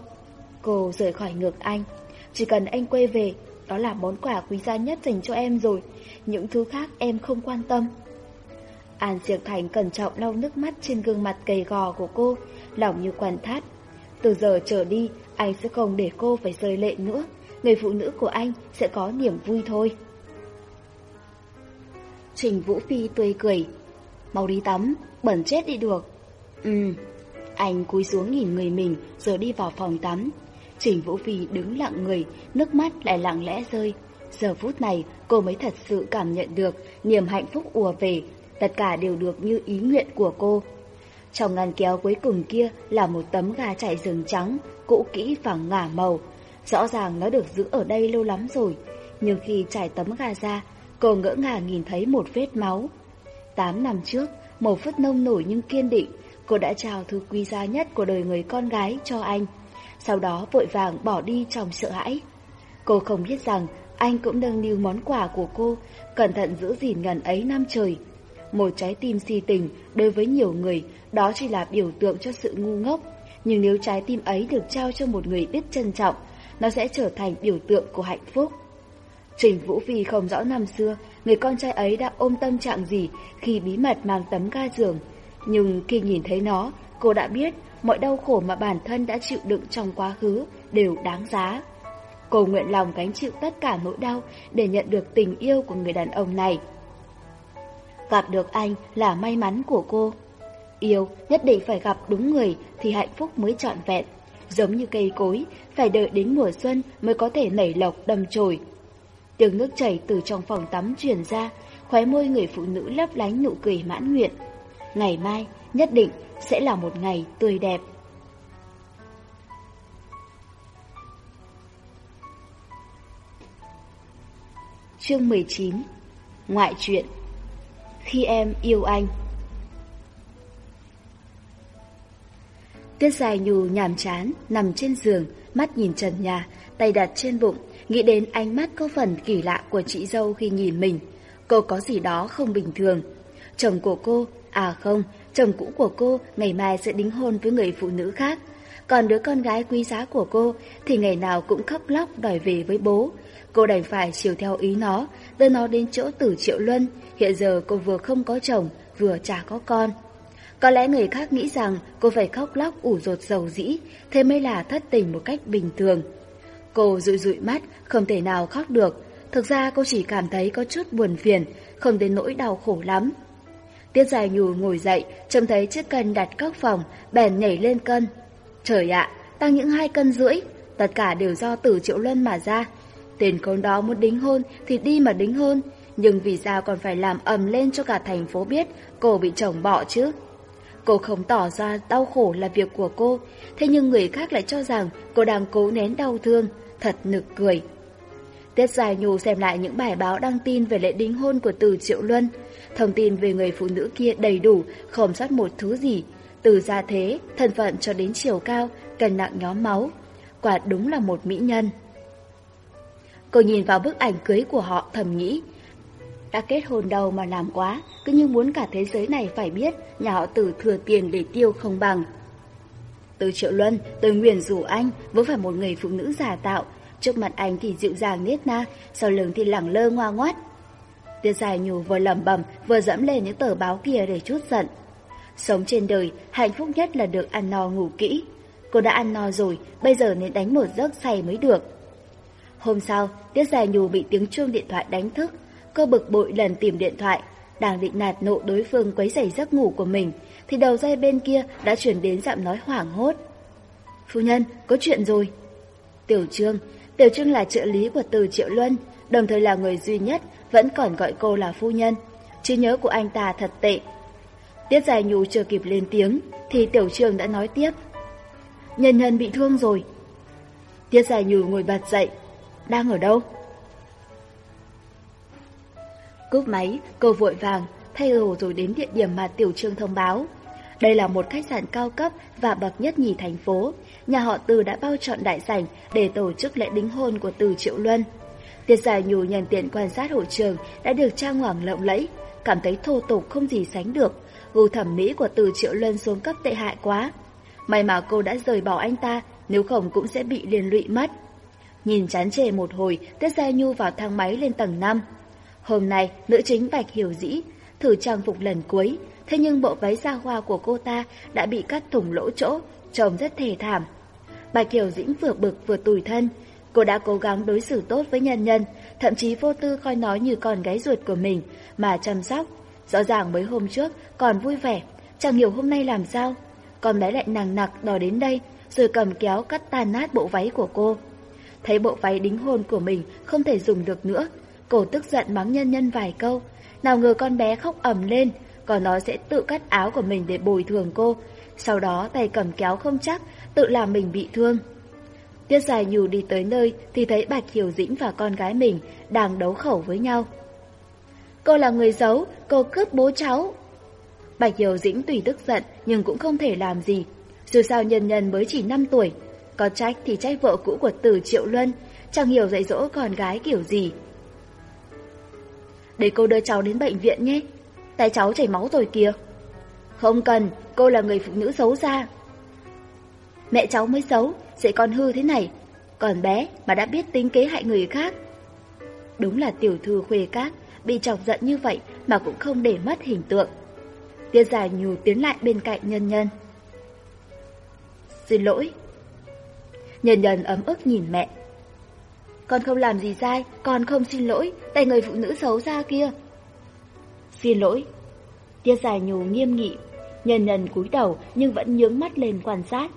Cô rời khỏi ngược anh. Chỉ cần anh quay về, đó là món quà quý giá nhất dành cho em rồi. Những thứ khác em không quan tâm. An Diệp Thành cẩn trọng lau nước mắt trên gương mặt gầy gò của cô, lòng như quan thát. Từ giờ trở đi, anh sẽ không để cô phải rơi lệ nữa. Người phụ nữ của anh sẽ có niềm vui thôi. Trình Vũ Phi tươi cười. Mau đi tắm, bẩn chết đi được. Ừ. Anh cúi xuống nhìn người mình rồi đi vào phòng tắm. Trình Vũ Phi đứng lặng người, nước mắt lại lặng lẽ rơi. Giờ phút này cô mới thật sự cảm nhận được niềm hạnh phúc ùa về, tất cả đều được như ý nguyện của cô. Trong ngăn kéo cuối cùng kia là một tấm gà trải rừng trắng, cũ kỹ và ngả màu. Rõ ràng nó được giữ ở đây lâu lắm rồi, nhưng khi trải tấm gà ra, cô ngỡ ngàng nhìn thấy một vết máu. Tám năm trước, một phất nông nổi nhưng kiên định, cô đã trao thứ quý giá nhất của đời người con gái cho anh. Sau đó vội vàng bỏ đi trong sợ hãi. Cô không biết rằng anh cũng đang níu món quà của cô, cẩn thận giữ gìn ngần ấy năm trời. Một trái tim si tình đối với nhiều người đó chỉ là biểu tượng cho sự ngu ngốc. Nhưng nếu trái tim ấy được trao cho một người biết trân trọng, nó sẽ trở thành biểu tượng của hạnh phúc. Trình Vũ Phi không rõ năm xưa, người con trai ấy đã ôm tâm trạng gì khi bí mật mang tấm ga giường. Nhưng khi nhìn thấy nó, cô đã biết mọi đau khổ mà bản thân đã chịu đựng trong quá khứ đều đáng giá. Cô nguyện lòng gánh chịu tất cả nỗi đau để nhận được tình yêu của người đàn ông này. Gặp được anh là may mắn của cô. Yêu nhất định phải gặp đúng người thì hạnh phúc mới trọn vẹn. Giống như cây cối, phải đợi đến mùa xuân mới có thể nảy lộc đâm chồi. Tiếng nước chảy từ trong phòng tắm truyền ra, khóe môi người phụ nữ lấp lánh nụ cười mãn nguyện. Ngày mai nhất định sẽ là một ngày tươi đẹp. Chương 19 Ngoại truyện Khi em yêu anh Tiết dài nhù nhàm chán, nằm trên giường, mắt nhìn trần nhà, tay đặt trên bụng, nghĩ đến ánh mắt có phần kỳ lạ của chị dâu khi nhìn mình. Cô có gì đó không bình thường. Chồng của cô, à không, chồng cũ của cô ngày mai sẽ đính hôn với người phụ nữ khác. Còn đứa con gái quý giá của cô thì ngày nào cũng khóc lóc đòi về với bố. Cô đành phải chiều theo ý nó, đưa nó đến chỗ tử triệu luân. Hiện giờ cô vừa không có chồng, vừa chả có con. Có lẽ người khác nghĩ rằng cô phải khóc lóc ủ rột dầu dĩ, thế mới là thất tình một cách bình thường. Cô rụi rụi mắt, không thể nào khóc được. Thực ra cô chỉ cảm thấy có chút buồn phiền, không đến nỗi đau khổ lắm. Tiết dài nhù ngồi dậy, trông thấy chiếc cân đặt góc phòng, bèn nhảy lên cân. Trời ạ, tăng những hai cân rưỡi, tất cả đều do tử triệu luân mà ra. Tên con đó muốn đính hôn thì đi mà đính hôn, nhưng vì sao còn phải làm ầm lên cho cả thành phố biết cô bị chồng bỏ chứ? Cô không tỏ ra đau khổ là việc của cô, thế nhưng người khác lại cho rằng cô đang cố nén đau thương, thật nực cười. Tiết Dài Nhù xem lại những bài báo đăng tin về lễ đính hôn của Từ Triệu Luân. Thông tin về người phụ nữ kia đầy đủ, không sót một thứ gì. Từ gia thế, thân phận cho đến chiều cao, cân nặng nhóm máu. Quả đúng là một mỹ nhân. Cô nhìn vào bức ảnh cưới của họ thầm nghĩ, đã kết hôn đâu mà làm quá, cứ như muốn cả thế giới này phải biết nhà họ Từ thừa tiền để tiêu không bằng. Từ Triệu Luân, tôi nguyền rủ anh, với phải một người phụ nữ giả tạo. Trước mặt anh thì dịu dàng niết na, sau lưng thì lẳng lơ ngoa ngoắt. Tiết dài nhủ vừa lẩm bẩm vừa dẫm lên những tờ báo kia để chút giận. Sống trên đời, hạnh phúc nhất là được ăn no ngủ kỹ. Cô đã ăn no rồi, bây giờ nên đánh một giấc say mới được. Hôm sau, Tiết Dài Nhù bị tiếng chuông điện thoại đánh thức. Cô bực bội lần tìm điện thoại, đang định nạt nộ đối phương quấy rầy giấc ngủ của mình, thì đầu dây bên kia đã chuyển đến giọng nói hoảng hốt. Phu nhân, có chuyện rồi. Tiểu Trương, Tiểu Trương là trợ lý của Từ Triệu Luân, đồng thời là người duy nhất vẫn còn gọi cô là phu nhân. Trí nhớ của anh ta thật tệ. Tiết Dài Nhù chưa kịp lên tiếng, thì Tiểu Trương đã nói tiếp. Nhân nhân bị thương rồi. Tiết Dài Nhù ngồi bật dậy. Đang ở đâu? Cúp máy, cô vội vàng, thay đồ rồi đến địa điểm mà Tiểu Trương thông báo. Đây là một khách sạn cao cấp và bậc nhất nhì thành phố. Nhà họ Từ đã bao chọn đại sảnh để tổ chức lễ đính hôn của Từ Triệu Luân. Tiết Giải Nhù nhàn tiện quan sát hội trường đã được trang hoàng lộng lẫy, cảm thấy thô tục không gì sánh được. Gu thẩm mỹ của Từ Triệu Luân xuống cấp tệ hại quá. May mà cô đã rời bỏ anh ta, nếu không cũng sẽ bị liên lụy mất. Nhìn chán chê một hồi, Tiết Gia Nhu vào thang máy lên tầng 5. Hôm nay, nữ chính Bạch Hiểu Dĩ thử trang phục lần cuối, thế nhưng bộ váy da hoa của cô ta đã bị cắt thủng lỗ chỗ, trông rất thề thảm. Bạch Hiểu Dĩnh vừa bực vừa tủi thân, cô đã cố gắng đối xử tốt với nhân nhân, thậm chí vô tư coi nó như con gái ruột của mình mà chăm sóc. Rõ ràng mấy hôm trước còn vui vẻ, chẳng hiểu hôm nay làm sao. Con bé lại nàng nặc đòi đến đây, rồi cầm kéo cắt tan nát bộ váy của cô. Thấy bộ váy đính hôn của mình không thể dùng được nữa, cổ tức giận mắng nhân nhân vài câu. Nào ngờ con bé khóc ẩm lên, còn nó sẽ tự cắt áo của mình để bồi thường cô. Sau đó tay cầm kéo không chắc, tự làm mình bị thương. Tiết dài nhù đi tới nơi thì thấy Bạch Hiểu Dĩnh và con gái mình đang đấu khẩu với nhau. Cô là người xấu, cô cướp bố cháu. Bạch Hiểu Dĩnh tùy tức giận nhưng cũng không thể làm gì. Dù sao nhân nhân mới chỉ 5 tuổi, có trách thì trách vợ cũ của Tử Triệu Luân, chẳng hiểu dạy dỗ con gái kiểu gì. Để cô đưa cháu đến bệnh viện nhé, tay cháu chảy máu rồi kìa. Không cần, cô là người phụ nữ xấu xa. Mẹ cháu mới xấu, dạy con hư thế này, còn bé mà đã biết tính kế hại người khác. Đúng là tiểu thư khuê các, bị chọc giận như vậy mà cũng không để mất hình tượng. Tiên giải nhù tiến lại bên cạnh nhân nhân. Xin lỗi. Nhân nhân ấm ức nhìn mẹ. Con không làm gì sai, con không xin lỗi, tại người phụ nữ xấu xa kia. Xin lỗi. Tiết giải nhù nghiêm nghị, nhân nhân cúi đầu nhưng vẫn nhướng mắt lên quan sát.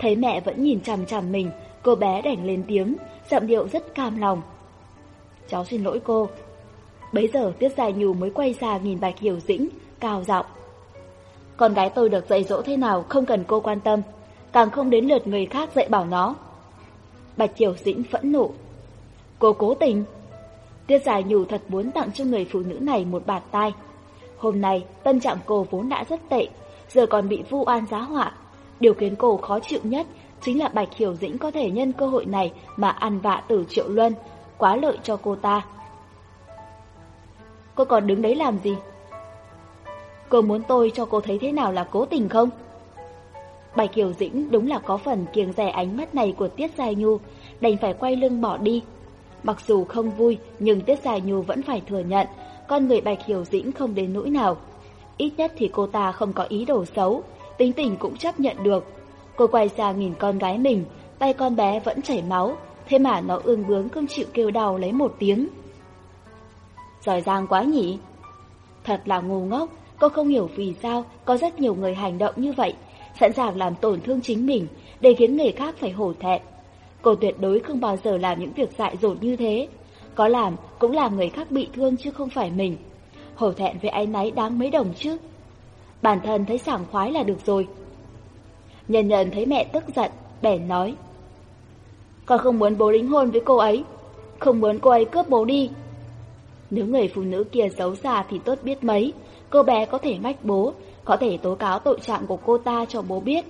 Thấy mẹ vẫn nhìn chằm chằm mình, cô bé đành lên tiếng, giọng điệu rất cam lòng. Cháu xin lỗi cô. Bấy giờ Tiết Dài Nhu mới quay ra nhìn Bạch Hiểu Dĩnh, cao giọng. Con gái tôi được dạy dỗ thế nào không cần cô quan tâm, càng không đến lượt người khác dạy bảo nó. Bạch Hiểu Dĩnh phẫn nộ. Cô cố tình. Tiết Dài Nhu thật muốn tặng cho người phụ nữ này một bạt tai. Hôm nay, tâm trạng cô vốn đã rất tệ, giờ còn bị vu oan giá họa. Điều khiến cô khó chịu nhất chính là Bạch Hiểu Dĩnh có thể nhân cơ hội này mà ăn vạ tử Triệu Luân, quá lợi cho cô ta. Cô còn đứng đấy làm gì? Cô muốn tôi cho cô thấy thế nào là cố tình không? Bạch Hiểu Dĩnh đúng là có phần kiêng rẻ ánh mắt này của Tiết Giai Nhu, đành phải quay lưng bỏ đi. Mặc dù không vui, nhưng Tiết Giai Nhu vẫn phải thừa nhận, con người Bạch Hiểu Dĩnh không đến nỗi nào. Ít nhất thì cô ta không có ý đồ xấu, tính tình cũng chấp nhận được. Cô quay sang nhìn con gái mình, tay con bé vẫn chảy máu, thế mà nó ương bướng không chịu kêu đau lấy một tiếng. Giỏi giang quá nhỉ? Thật là ngu ngốc, cô không hiểu vì sao có rất nhiều người hành động như vậy, sẵn sàng làm tổn thương chính mình để khiến người khác phải hổ thẹn. Cô tuyệt đối không bao giờ làm những việc dại dột như thế. Có làm cũng là người khác bị thương chứ không phải mình. Hổ thẹn với ái náy đáng mấy đồng chứ. Bản thân thấy sảng khoái là được rồi. Nhân nhân thấy mẹ tức giận, bèn nói. Con không muốn bố đính hôn với cô ấy, không muốn cô ấy cướp bố đi. Nếu người phụ nữ kia xấu xa thì tốt biết mấy, cô bé có thể mách bố, có thể tố cáo tội trạng của cô ta cho bố biết.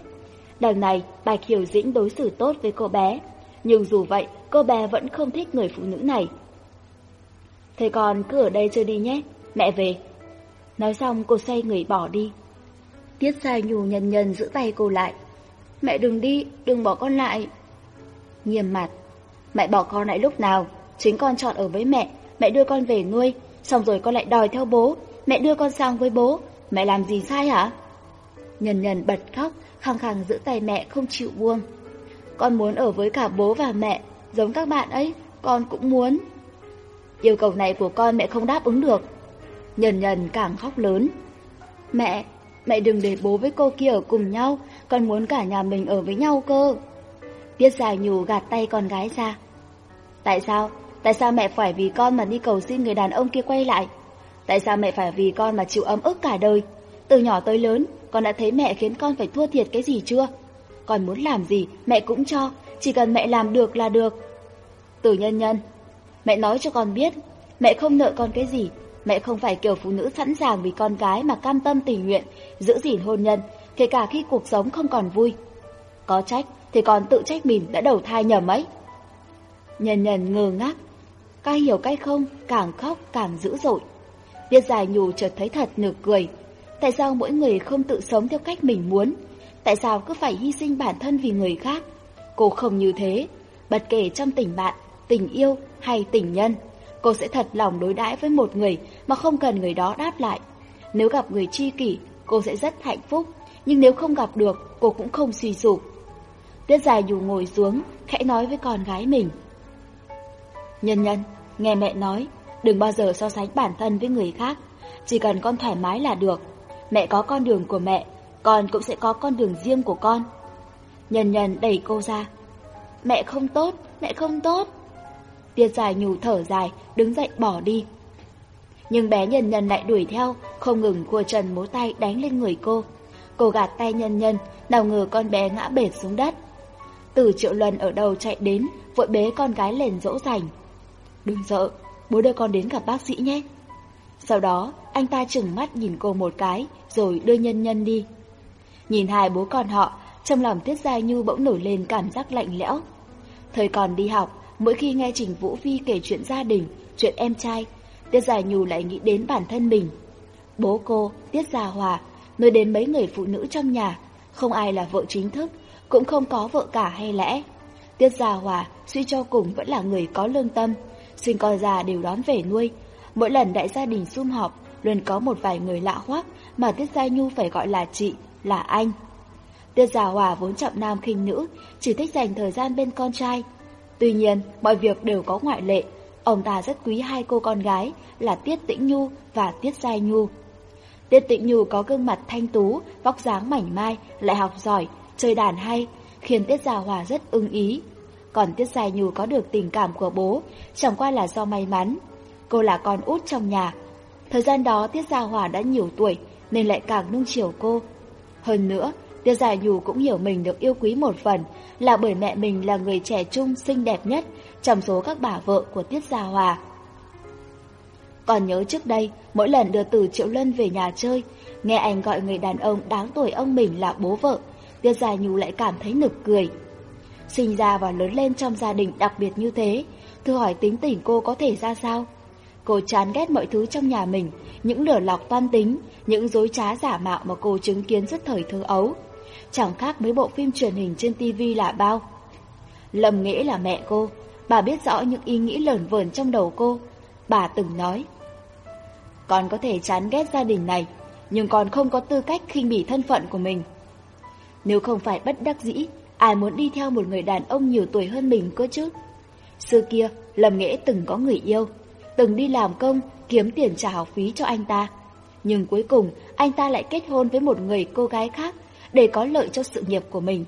Đằng này, Bạch Hiểu Dĩnh đối xử tốt với cô bé, nhưng dù vậy, cô bé vẫn không thích người phụ nữ này. Thế con cứ ở đây chơi đi nhé, mẹ về. Nói xong cô xoay người bỏ đi. Tiết Sai Nhu nhân nhân giữ tay cô lại. Mẹ đừng đi, đừng bỏ con lại. Nghiêm mặt. Mẹ bỏ con lại lúc nào? Chính con chọn ở với mẹ, mẹ đưa con về nuôi, xong rồi con lại đòi theo bố, mẹ đưa con sang với bố, mẹ làm gì sai hả? Nhân nhân bật khóc, khăng khăng giữ tay mẹ không chịu buông. Con muốn ở với cả bố và mẹ, giống các bạn ấy, con cũng muốn. Yêu cầu này của con mẹ không đáp ứng được. Nhân nhân càng khóc lớn. Mẹ, mẹ đừng để bố với cô kia ở cùng nhau, con muốn cả nhà mình ở với nhau cơ. Tiết dài nhủ gạt tay con gái ra. Tại sao? Tại sao mẹ phải vì con mà đi cầu xin người đàn ông kia quay lại? Tại sao mẹ phải vì con mà chịu ấm ức cả đời? Từ nhỏ tới lớn, con đã thấy mẹ khiến con phải thua thiệt cái gì chưa? Con muốn làm gì, mẹ cũng cho, chỉ cần mẹ làm được là được. Từ nhân nhân, mẹ nói cho con biết, mẹ không nợ con cái gì, mẹ không phải kiểu phụ nữ sẵn sàng vì con cái mà cam tâm tình nguyện, giữ gìn hôn nhân, kể cả khi cuộc sống không còn vui. Có trách thì còn tự trách mình đã đầu thai nhầm ấy. Nhân nhân ngơ ngác, ca hiểu cái không, càng khóc càng dữ dội. Tiết dài nhù chợt thấy thật nực cười. Tại sao mỗi người không tự sống theo cách mình muốn? Tại sao cứ phải hy sinh bản thân vì người khác? Cô không như thế. Bất kể trong tình bạn, tình yêu hay tình nhân, cô sẽ thật lòng đối đãi với một người mà không cần người đó đáp lại. Nếu gặp người tri kỷ, cô sẽ rất hạnh phúc. Nhưng nếu không gặp được, cô cũng không suy sụp. Tiết dài dù ngồi xuống, khẽ nói với con gái mình. Nhân nhân, nghe mẹ nói, đừng bao giờ so sánh bản thân với người khác. Chỉ cần con thoải mái là được. Mẹ có con đường của mẹ, con cũng sẽ có con đường riêng của con. Nhân nhân đẩy cô ra. Mẹ không tốt, mẹ không tốt. Tiết dài nhủ thở dài, đứng dậy bỏ đi. Nhưng bé nhân nhân lại đuổi theo, không ngừng cua trần mố tay đánh lên người cô. Cô gạt tay nhân nhân, nào ngờ con bé ngã bệt xuống đất. Từ triệu luân ở đầu chạy đến, vội bế con gái lên dỗ dành. Đừng sợ, bố đưa con đến gặp bác sĩ nhé. Sau đó, anh ta chừng mắt nhìn cô một cái, rồi đưa nhân nhân đi. Nhìn hai bố con họ, trong lòng Tiết Gia Nhu bỗng nổi lên cảm giác lạnh lẽo. Thời còn đi học, mỗi khi nghe Trình Vũ Phi kể chuyện gia đình, chuyện em trai, Tiết Gia nhù lại nghĩ đến bản thân mình. Bố cô, Tiết Gia Hòa, nói đến mấy người phụ nữ trong nhà, không ai là vợ chính thức, cũng không có vợ cả hay lẽ. Tiết Gia Hòa suy cho cùng vẫn là người có lương tâm, sinh con già đều đón về nuôi. Mỗi lần đại gia đình sum họp, luôn có một vài người lạ hoắc mà Tiết Gia Nhu phải gọi là chị, là anh. Tiết Gia Hòa vốn trọng nam khinh nữ, chỉ thích dành thời gian bên con trai. Tuy nhiên, mọi việc đều có ngoại lệ. Ông ta rất quý hai cô con gái là Tiết Tĩnh Nhu và Tiết Gia Nhu. Tiết Tĩnh Nhu có gương mặt thanh tú, vóc dáng mảnh mai, lại học giỏi, chơi đàn hay, khiến Tiết Gia Hòa rất ưng ý. Còn Tiết Gia Nhu có được tình cảm của bố, chẳng qua là do may mắn. Cô là con út trong nhà. Thời gian đó Tiết Gia Hòa đã nhiều tuổi, nên lại càng nung chiều cô. Hơn nữa, Tiết Giải Nhù cũng hiểu mình được yêu quý một phần là bởi mẹ mình là người trẻ trung xinh đẹp nhất trong số các bà vợ của Tiết Gia Hòa. Còn nhớ trước đây, mỗi lần đưa từ Triệu Lân về nhà chơi, nghe anh gọi người đàn ông đáng tuổi ông mình là bố vợ, Tiết Gia Nhù lại cảm thấy nực cười. Sinh ra và lớn lên trong gia đình đặc biệt như thế, thưa hỏi tính tình cô có thể ra sao? Cô chán ghét mọi thứ trong nhà mình, những lửa lọc toan tính, những dối trá giả mạo mà cô chứng kiến rất thời thơ ấu. Chẳng khác mấy bộ phim truyền hình trên tivi là bao. Lâm Nghĩa là mẹ cô, bà biết rõ những ý nghĩ lởn vởn trong đầu cô. Bà từng nói, con có thể chán ghét gia đình này, nhưng con không có tư cách khinh bỉ thân phận của mình. Nếu không phải bất đắc dĩ, ai muốn đi theo một người đàn ông nhiều tuổi hơn mình cơ chứ? Xưa kia, Lâm Nghĩa từng có người yêu, từng đi làm công, kiếm tiền trả học phí cho anh ta. Nhưng cuối cùng, anh ta lại kết hôn với một người cô gái khác để có lợi cho sự nghiệp của mình.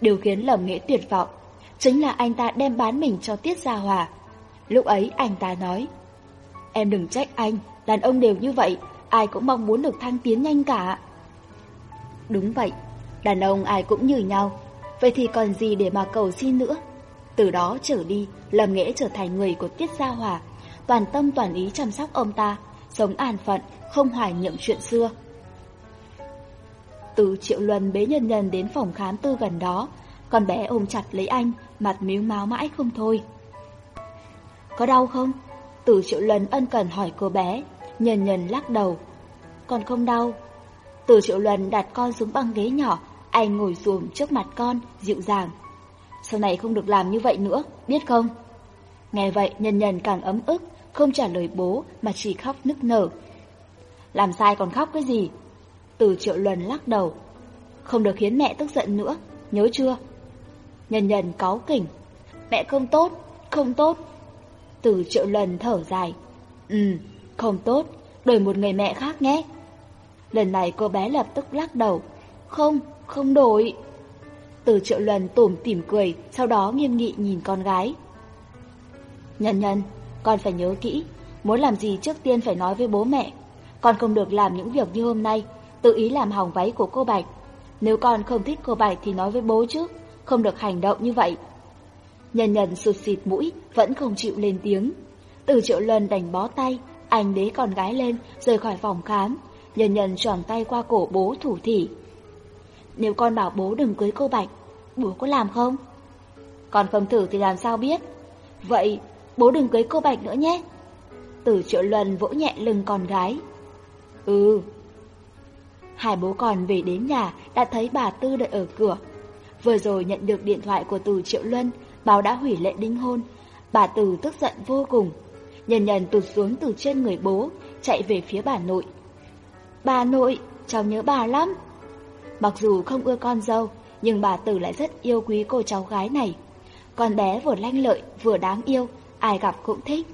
Điều khiến Lâm Nghĩa tuyệt vọng, chính là anh ta đem bán mình cho Tiết Gia Hòa. Lúc ấy anh ta nói, Em đừng trách anh, đàn ông đều như vậy, ai cũng mong muốn được thăng tiến nhanh cả. Đúng vậy, đàn ông ai cũng như nhau, vậy thì còn gì để mà cầu xin nữa. Từ đó trở đi, Lâm Nghĩa trở thành người của Tiết Gia Hòa, toàn tâm toàn ý chăm sóc ông ta, sống an phận, không hoài niệm chuyện xưa. Từ Triệu Luân bế nhân nhân đến phòng khám tư gần đó, con bé ôm chặt lấy anh, mặt miếu máu mãi không thôi. Có đau không? Từ Triệu Luân ân cần hỏi cô bé, nhân nhân lắc đầu. Còn không đau. Từ Triệu Luân đặt con xuống băng ghế nhỏ, Anh ngồi xuống trước mặt con, dịu dàng. Sau này không được làm như vậy nữa, biết không? Nghe vậy nhân nhân càng ấm ức, không trả lời bố mà chỉ khóc nức nở. Làm sai còn khóc cái gì? Từ triệu luân lắc đầu. Không được khiến mẹ tức giận nữa, nhớ chưa? Nhân nhân cáu kỉnh. Mẹ không tốt, không tốt. Từ triệu lần thở dài. Ừ, không tốt, đổi một người mẹ khác nhé. Lần này cô bé lập tức lắc đầu. Không, không đổi. Từ triệu lần tủm tỉm cười, sau đó nghiêm nghị nhìn con gái. Nhân nhân, con phải nhớ kỹ, muốn làm gì trước tiên phải nói với bố mẹ. Con không được làm những việc như hôm nay, tự ý làm hỏng váy của cô Bạch. Nếu con không thích cô Bạch thì nói với bố chứ, không được hành động như vậy. Nhân nhân sụt xịt mũi, vẫn không chịu lên tiếng. Từ triệu lần đành bó tay, anh bế con gái lên, rời khỏi phòng khám. Nhân nhân tròn tay qua cổ bố thủ thỉ. Nếu con bảo bố đừng cưới cô Bạch, bố có làm không? Con không thử thì làm sao biết? Vậy, bố đừng cưới cô Bạch nữa nhé. Từ triệu lần vỗ nhẹ lưng con gái. Ừ. Hai bố con về đến nhà đã thấy bà Tư đợi ở cửa. Vừa rồi nhận được điện thoại của Từ Triệu Luân, báo đã hủy lệ đính hôn. Bà Từ tức giận vô cùng. Nhân nhân tụt xuống từ trên người bố, chạy về phía bà nội. Bà nội, cháu nhớ bà lắm. Mặc dù không ưa con dâu, nhưng bà Từ lại rất yêu quý cô cháu gái này. Con bé vừa lanh lợi, vừa đáng yêu, ai gặp cũng thích.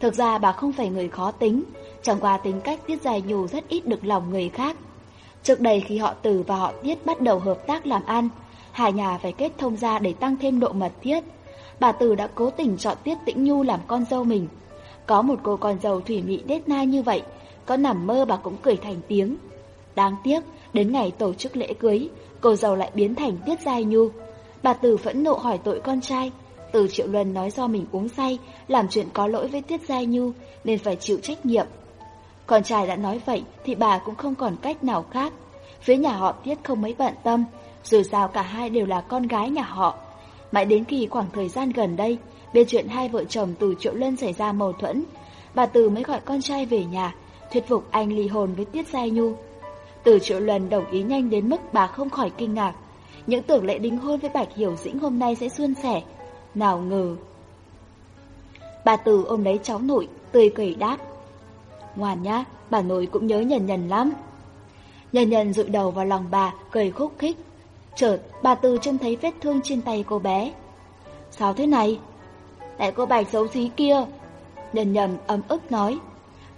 Thực ra bà không phải người khó tính, chẳng qua tính cách Tiết Dài Nhù rất ít được lòng người khác. Trước đây khi họ Từ và họ Tiết bắt đầu hợp tác làm ăn, hai nhà phải kết thông gia để tăng thêm độ mật thiết. Bà Từ đã cố tình chọn Tiết Tĩnh Nhu làm con dâu mình. Có một cô con dâu thủy mị đết na như vậy, có nằm mơ bà cũng cười thành tiếng. Đáng tiếc, đến ngày tổ chức lễ cưới, cô dâu lại biến thành Tiết Giai Nhu. Bà Từ phẫn nộ hỏi tội con trai. Từ Triệu Luân nói do mình uống say, làm chuyện có lỗi với Tiết Giai Nhu nên phải chịu trách nhiệm. Con trai đã nói vậy thì bà cũng không còn cách nào khác. Phía nhà họ Tiết không mấy bận tâm, dù sao cả hai đều là con gái nhà họ. Mãi đến khi khoảng thời gian gần đây, bên chuyện hai vợ chồng từ Triệu Lân xảy ra mâu thuẫn, bà Từ mới gọi con trai về nhà, thuyết phục anh ly hôn với Tiết Giai Nhu. Từ Triệu Luân đồng ý nhanh đến mức bà không khỏi kinh ngạc. Những tưởng lễ đính hôn với Bạch Hiểu Dĩnh hôm nay sẽ suôn sẻ. Nào ngờ. Bà Từ ôm lấy cháu nội, tươi cười đáp. Ngoan nhá, bà nội cũng nhớ nhần nhần lắm. Nhần nhần dụi đầu vào lòng bà, cười khúc khích. Chợt, bà Từ trông thấy vết thương trên tay cô bé. Sao thế này? Tại cô Bạch xấu xí kia. Nhần nhầm ấm ức nói.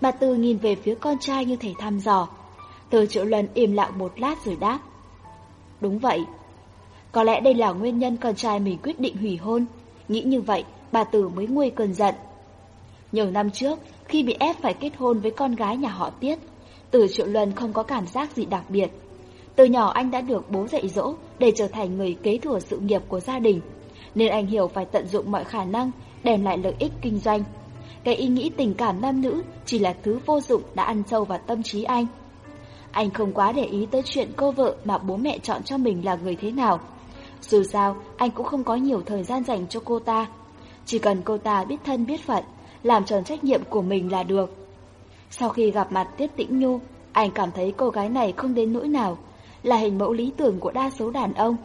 Bà Từ nhìn về phía con trai như thể thăm dò. Từ triệu lần im lặng một lát rồi đáp. Đúng vậy. Có lẽ đây là nguyên nhân con trai mình quyết định hủy hôn. Nghĩ như vậy, bà Từ mới nguôi cơn giận. Nhiều năm trước, khi bị ép phải kết hôn với con gái nhà họ Tiết, Từ Triệu Luân không có cảm giác gì đặc biệt. Từ nhỏ anh đã được bố dạy dỗ để trở thành người kế thừa sự nghiệp của gia đình, nên anh hiểu phải tận dụng mọi khả năng đem lại lợi ích kinh doanh. Cái ý nghĩ tình cảm nam nữ chỉ là thứ vô dụng đã ăn sâu vào tâm trí anh. Anh không quá để ý tới chuyện cô vợ mà bố mẹ chọn cho mình là người thế nào. Dù sao, anh cũng không có nhiều thời gian dành cho cô ta. Chỉ cần cô ta biết thân biết phận, làm tròn trách nhiệm của mình là được. Sau khi gặp mặt Tiết Tĩnh Nhu, anh cảm thấy cô gái này không đến nỗi nào, là hình mẫu lý tưởng của đa số đàn ông.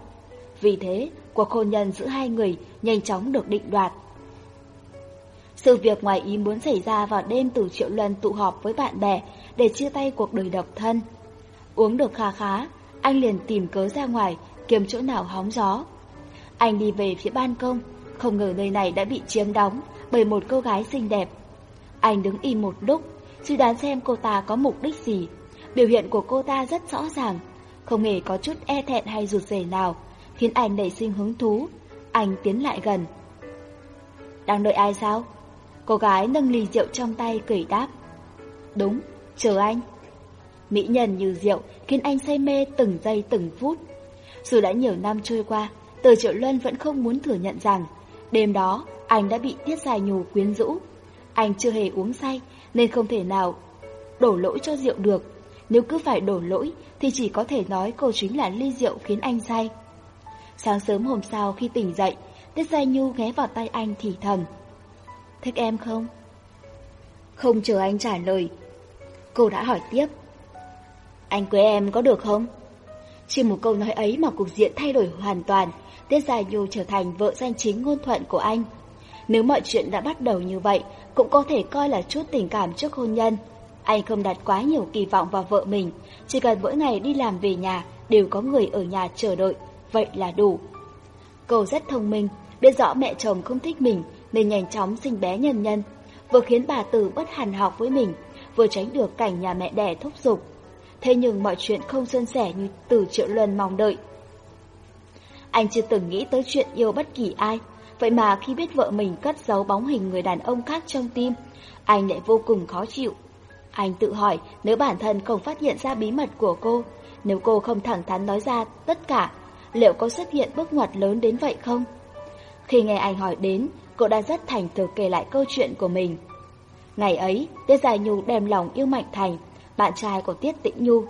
Vì thế, cuộc hôn nhân giữa hai người nhanh chóng được định đoạt. Sự việc ngoài ý muốn xảy ra vào đêm từ Triệu Luân tụ họp với bạn bè để chia tay cuộc đời độc thân. Uống được khá khá, anh liền tìm cớ ra ngoài, kiếm chỗ nào hóng gió. Anh đi về phía ban công, không ngờ nơi này đã bị chiếm đóng bởi một cô gái xinh đẹp. Anh đứng im một lúc, suy đoán xem cô ta có mục đích gì. Biểu hiện của cô ta rất rõ ràng, không hề có chút e thẹn hay rụt rè nào, khiến anh nảy sinh hứng thú. Anh tiến lại gần. Đang đợi ai sao? Cô gái nâng ly rượu trong tay cười đáp. Đúng, chờ anh. Mỹ nhân như rượu khiến anh say mê từng giây từng phút. Dù đã nhiều năm trôi qua, Từ Triệu Luân vẫn không muốn thừa nhận rằng đêm đó anh đã bị Tiết Dài Nhù quyến rũ. Anh chưa hề uống say nên không thể nào đổ lỗi cho rượu được. Nếu cứ phải đổ lỗi thì chỉ có thể nói cô chính là ly rượu khiến anh say. Sáng sớm hôm sau khi tỉnh dậy, Tiết Giai Nhu ghé vào tay anh thì thầm. Thích em không? Không chờ anh trả lời. Cô đã hỏi tiếp. Anh cưới em có được không? Chỉ một câu nói ấy mà cục diện thay đổi hoàn toàn, Tiết Gia Nhu trở thành vợ danh chính ngôn thuận của anh. Nếu mọi chuyện đã bắt đầu như vậy, cũng có thể coi là chút tình cảm trước hôn nhân. Anh không đặt quá nhiều kỳ vọng vào vợ mình, chỉ cần mỗi ngày đi làm về nhà đều có người ở nhà chờ đợi, vậy là đủ. Cô rất thông minh, biết rõ mẹ chồng không thích mình nên nhanh chóng sinh bé nhân nhân, vừa khiến bà Tử bất hàn học với mình, vừa tránh được cảnh nhà mẹ đẻ thúc giục. Thế nhưng mọi chuyện không suôn sẻ như từ triệu luân mong đợi. Anh chưa từng nghĩ tới chuyện yêu bất kỳ ai, vậy mà khi biết vợ mình cất giấu bóng hình người đàn ông khác trong tim, anh lại vô cùng khó chịu. Anh tự hỏi nếu bản thân không phát hiện ra bí mật của cô, nếu cô không thẳng thắn nói ra tất cả, liệu có xuất hiện bước ngoặt lớn đến vậy không? Khi nghe anh hỏi đến, cô đã rất thành thực kể lại câu chuyện của mình. Ngày ấy, Tiết Giải Nhu đem lòng yêu Mạnh Thành, bạn trai của Tiết Tĩnh Nhu.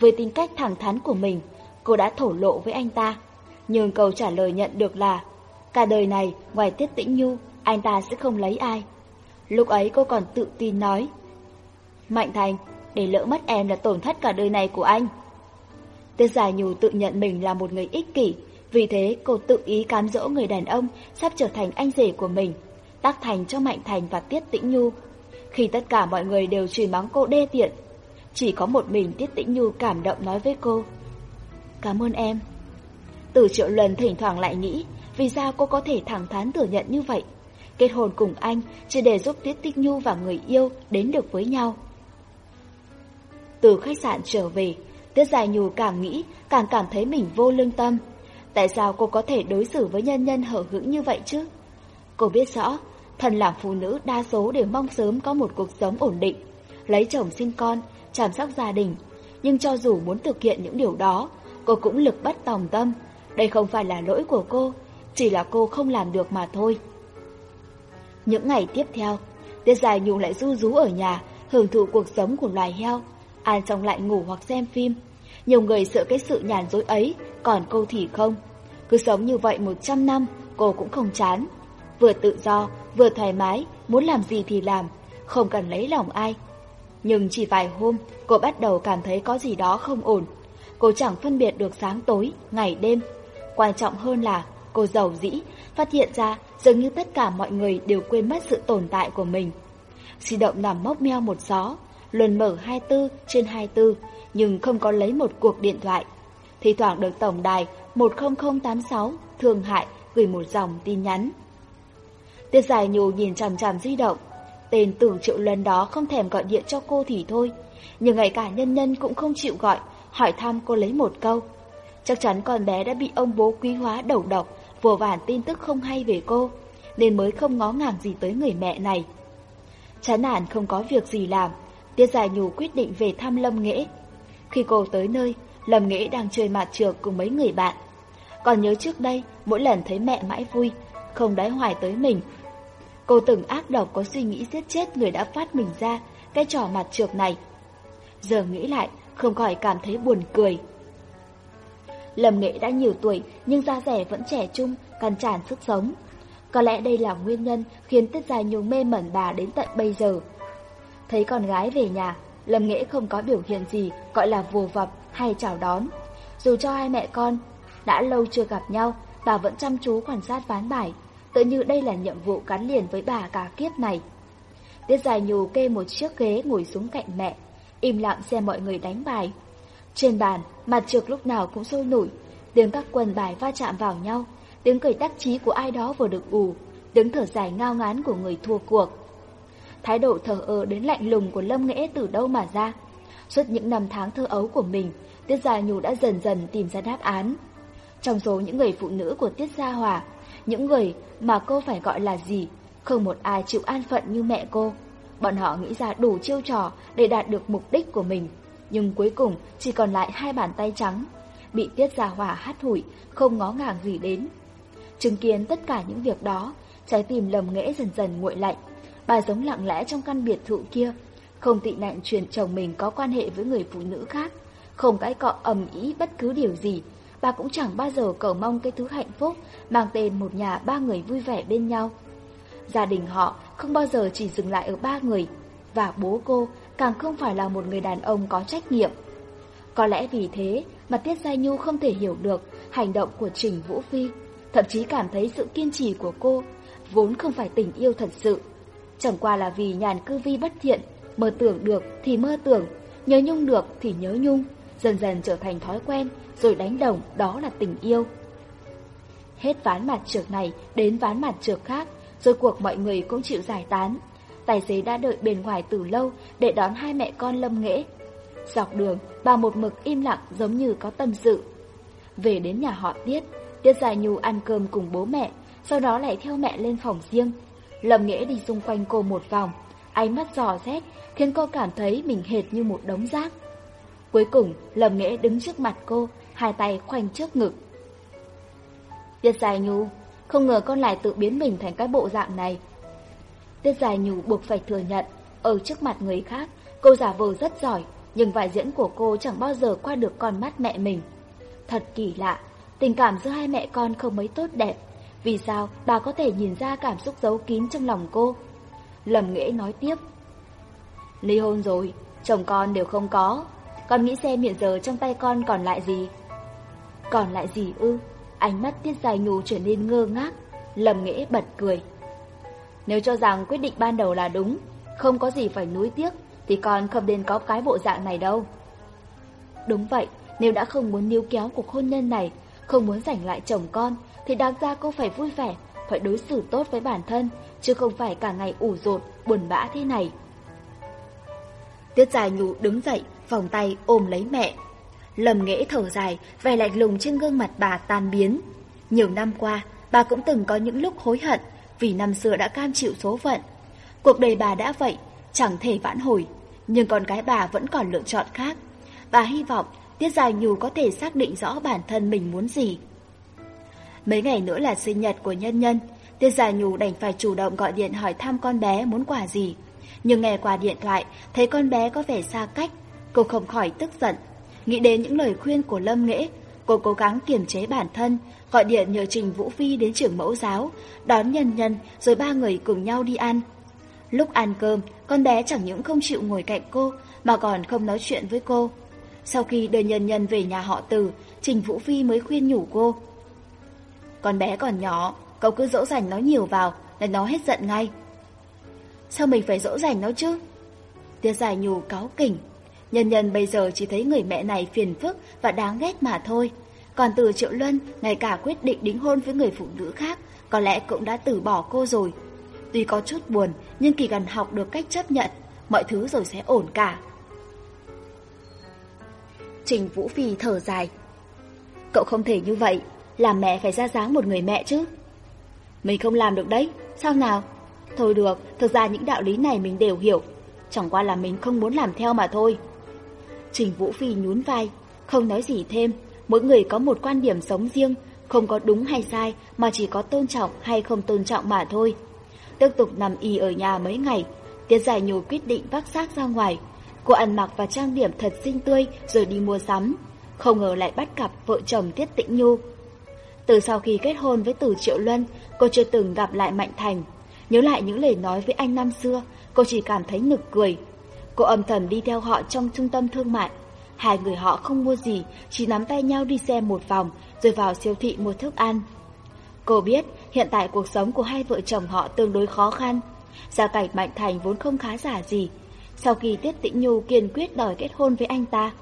Với tính cách thẳng thắn của mình, cô đã thổ lộ với anh ta. Nhưng câu trả lời nhận được là, cả đời này, ngoài Tiết Tĩnh Nhu, anh ta sẽ không lấy ai. Lúc ấy cô còn tự tin nói, Mạnh Thành, để lỡ mất em là tổn thất cả đời này của anh. Tiết Giải Nhu tự nhận mình là một người ích kỷ, vì thế cô tự ý cám dỗ người đàn ông sắp trở thành anh rể của mình, tác thành cho Mạnh Thành và Tiết Tĩnh Nhu. Khi tất cả mọi người đều chửi mắng cô đê tiện, chỉ có một mình Tiết Tĩnh Nhu cảm động nói với cô. Cảm ơn em. Từ triệu lần thỉnh thoảng lại nghĩ, vì sao cô có thể thẳng thắn thừa nhận như vậy? Kết hôn cùng anh chỉ để giúp Tiết Tích Nhu và người yêu đến được với nhau. Từ khách sạn trở về, Tiết Giải Nhu càng nghĩ, càng cảm thấy mình vô lương tâm. Tại sao cô có thể đối xử với nhân nhân hở hững như vậy chứ? Cô biết rõ, thần làm phụ nữ đa số đều mong sớm có một cuộc sống ổn định, lấy chồng sinh con, chăm sóc gia đình. Nhưng cho dù muốn thực hiện những điều đó, cô cũng lực bất tòng tâm. Đây không phải là lỗi của cô, chỉ là cô không làm được mà thôi. Những ngày tiếp theo, Tiết Dài Nhung lại du rú ở nhà, hưởng thụ cuộc sống của loài heo, ăn xong lại ngủ hoặc xem phim. Nhiều người sợ cái sự nhàn dối ấy, còn cô thì không. Cứ sống như vậy 100 năm, cô cũng không chán. Vừa tự do, vừa thoải mái, muốn làm gì thì làm, không cần lấy lòng ai. Nhưng chỉ vài hôm, cô bắt đầu cảm thấy có gì đó không ổn. Cô chẳng phân biệt được sáng tối, ngày đêm. Quan trọng hơn là cô giàu dĩ, phát hiện ra dường như tất cả mọi người đều quên mất sự tồn tại của mình. Di động nằm mốc meo một gió, luôn mở 24 trên 24, nhưng không có lấy một cuộc điện thoại. Thì thoảng được tổng đài 10086 Thương Hại gửi một dòng tin nhắn. Tiết Giải Nhù nhìn chằm chằm di động. Tên tử triệu lần đó không thèm gọi điện cho cô thì thôi. Nhưng ngay cả nhân nhân cũng không chịu gọi, hỏi thăm cô lấy một câu. Chắc chắn con bé đã bị ông bố quý hóa đầu độc, vừa vản tin tức không hay về cô, nên mới không ngó ngàng gì tới người mẹ này. Chán nản không có việc gì làm, Tiết Giải Nhù quyết định về thăm Lâm Nghễ. Khi cô tới nơi, Lâm Nghễ đang chơi mặt trược cùng mấy người bạn. Còn nhớ trước đây, mỗi lần thấy mẹ mãi vui, không đái hoài tới mình. Cô từng ác độc có suy nghĩ giết chết người đã phát mình ra, cái trò mặt trược này. Giờ nghĩ lại, không khỏi cảm thấy buồn cười. Lâm Nghệ đã nhiều tuổi, nhưng da rẻ vẫn trẻ trung, cằn tràn sức sống. Có lẽ đây là nguyên nhân khiến Tiết Dài Nhung mê mẩn bà đến tận bây giờ. Thấy con gái về nhà, Lâm Nghệ không có biểu hiện gì gọi là vù vập hay chào đón. Dù cho hai mẹ con đã lâu chưa gặp nhau, bà vẫn chăm chú quan sát ván bài, tự như đây là nhiệm vụ gắn liền với bà cả kiếp này. Tiết dài nhù kê một chiếc ghế ngồi xuống cạnh mẹ, im lặng xem mọi người đánh bài. Trên bàn, mặt trược lúc nào cũng sôi nổi, tiếng các quần bài va chạm vào nhau, tiếng cười đắc chí của ai đó vừa được ù, tiếng thở dài ngao ngán của người thua cuộc. Thái độ thờ ơ đến lạnh lùng của Lâm Nghệ từ đâu mà ra? Suốt những năm tháng thơ ấu của mình, Tiết Gia Nhu đã dần dần tìm ra đáp án. Trong số những người phụ nữ của Tiết Gia Hòa, những người mà cô phải gọi là gì, không một ai chịu an phận như mẹ cô. Bọn họ nghĩ ra đủ chiêu trò để đạt được mục đích của mình, nhưng cuối cùng chỉ còn lại hai bàn tay trắng, bị Tiết Gia Hòa hắt hủi, không ngó ngàng gì đến. Chứng kiến tất cả những việc đó, trái tim lầm nghẽ dần dần nguội lạnh. Bà giống lặng lẽ trong căn biệt thự kia, không tị nạn truyền chồng mình có quan hệ với người phụ nữ khác, không cãi cọ ầm ý bất cứ điều gì. Bà cũng chẳng bao giờ cầu mong cái thứ hạnh phúc mang tên một nhà ba người vui vẻ bên nhau. Gia đình họ không bao giờ chỉ dừng lại ở ba người, và bố cô càng không phải là một người đàn ông có trách nhiệm. Có lẽ vì thế mà Tiết Giai Nhu không thể hiểu được hành động của Trình Vũ Phi, thậm chí cảm thấy sự kiên trì của cô vốn không phải tình yêu thật sự. Chẳng qua là vì nhàn cư vi bất thiện, mơ tưởng được thì mơ tưởng, nhớ nhung được thì nhớ nhung, dần dần trở thành thói quen, rồi đánh đồng đó là tình yêu. Hết ván mặt trượt này đến ván mặt trượt khác, rồi cuộc mọi người cũng chịu giải tán. Tài xế đã đợi bên ngoài từ lâu để đón hai mẹ con lâm nghễ. Dọc đường, bà một mực im lặng giống như có tâm sự. Về đến nhà họ Tiết, Tiết Dài Nhu ăn cơm cùng bố mẹ, sau đó lại theo mẹ lên phòng riêng. Lâm Nghĩa đi xung quanh cô một vòng, ánh mắt dò xét khiến cô cảm thấy mình hệt như một đống rác. Cuối cùng, Lâm Nghĩa đứng trước mặt cô, hai tay khoanh trước ngực. Tiết Dài Nhu, không ngờ con lại tự biến mình thành cái bộ dạng này. Tiết Dài nhù buộc phải thừa nhận, ở trước mặt người khác, cô giả vờ rất giỏi, nhưng vai diễn của cô chẳng bao giờ qua được con mắt mẹ mình. Thật kỳ lạ, tình cảm giữa hai mẹ con không mấy tốt đẹp. Vì sao bà có thể nhìn ra cảm xúc giấu kín trong lòng cô? Lầm nghĩa nói tiếp. Ly hôn rồi, chồng con đều không có. Con nghĩ xem hiện giờ trong tay con còn lại gì? Còn lại gì ư? Ánh mắt tiết dài nhù trở nên ngơ ngác. Lầm nghĩa bật cười. Nếu cho rằng quyết định ban đầu là đúng, không có gì phải nuối tiếc, thì con không nên có cái bộ dạng này đâu. Đúng vậy, nếu đã không muốn níu kéo cuộc hôn nhân này, không muốn giành lại chồng con, thì đáng ra cô phải vui vẻ, phải đối xử tốt với bản thân, chứ không phải cả ngày ủ rột, buồn bã thế này. Tiết dài nhủ đứng dậy, vòng tay ôm lấy mẹ. Lầm nghễ thở dài, vẻ lạnh lùng trên gương mặt bà tan biến. Nhiều năm qua, bà cũng từng có những lúc hối hận vì năm xưa đã cam chịu số phận. Cuộc đời bà đã vậy, chẳng thể vãn hồi, nhưng con cái bà vẫn còn lựa chọn khác. Bà hy vọng Tiết Dài Nhù có thể xác định rõ bản thân mình muốn gì. Mấy ngày nữa là sinh nhật của nhân nhân, Tiết Dài Nhù đành phải chủ động gọi điện hỏi thăm con bé muốn quà gì. Nhưng nghe qua điện thoại, thấy con bé có vẻ xa cách, cô không khỏi tức giận. Nghĩ đến những lời khuyên của Lâm nghĩa cô cố gắng kiềm chế bản thân, gọi điện nhờ Trình Vũ Phi đến trường mẫu giáo, đón nhân nhân rồi ba người cùng nhau đi ăn. Lúc ăn cơm, con bé chẳng những không chịu ngồi cạnh cô, mà còn không nói chuyện với cô. Sau khi đưa nhân nhân về nhà họ từ, Trình Vũ Phi mới khuyên nhủ cô. Con bé còn nhỏ, cậu cứ dỗ dành nó nhiều vào, là nó hết giận ngay. Sao mình phải dỗ dành nó chứ? Tiết giải nhủ cáo kỉnh. Nhân nhân bây giờ chỉ thấy người mẹ này phiền phức và đáng ghét mà thôi. Còn từ Triệu Luân, ngay cả quyết định đính hôn với người phụ nữ khác, có lẽ cũng đã từ bỏ cô rồi. Tuy có chút buồn, nhưng kỳ gần học được cách chấp nhận, mọi thứ rồi sẽ ổn cả. Trình Vũ Phi thở dài. Cậu không thể như vậy, làm mẹ phải ra dáng một người mẹ chứ. Mình không làm được đấy, sao nào? Thôi được, thực ra những đạo lý này mình đều hiểu, chẳng qua là mình không muốn làm theo mà thôi. Trình Vũ Phi nhún vai, không nói gì thêm, mỗi người có một quan điểm sống riêng, không có đúng hay sai mà chỉ có tôn trọng hay không tôn trọng mà thôi. Tiếp tục nằm y ở nhà mấy ngày, Tiết Giải Nhù quyết định vác xác ra ngoài. Cô ăn mặc và trang điểm thật xinh tươi rồi đi mua sắm. Không ngờ lại bắt gặp vợ chồng Tiết Tĩnh Nhu. Từ sau khi kết hôn với Từ Triệu Luân, cô chưa từng gặp lại Mạnh Thành. Nhớ lại những lời nói với anh năm xưa, cô chỉ cảm thấy nực cười. Cô âm thầm đi theo họ trong trung tâm thương mại. Hai người họ không mua gì, chỉ nắm tay nhau đi xe một vòng, rồi vào siêu thị mua thức ăn. Cô biết hiện tại cuộc sống của hai vợ chồng họ tương đối khó khăn. Gia cảnh Mạnh Thành vốn không khá giả gì. Sau khi Tiết Tĩnh Nhu kiên quyết đòi kết hôn với anh ta,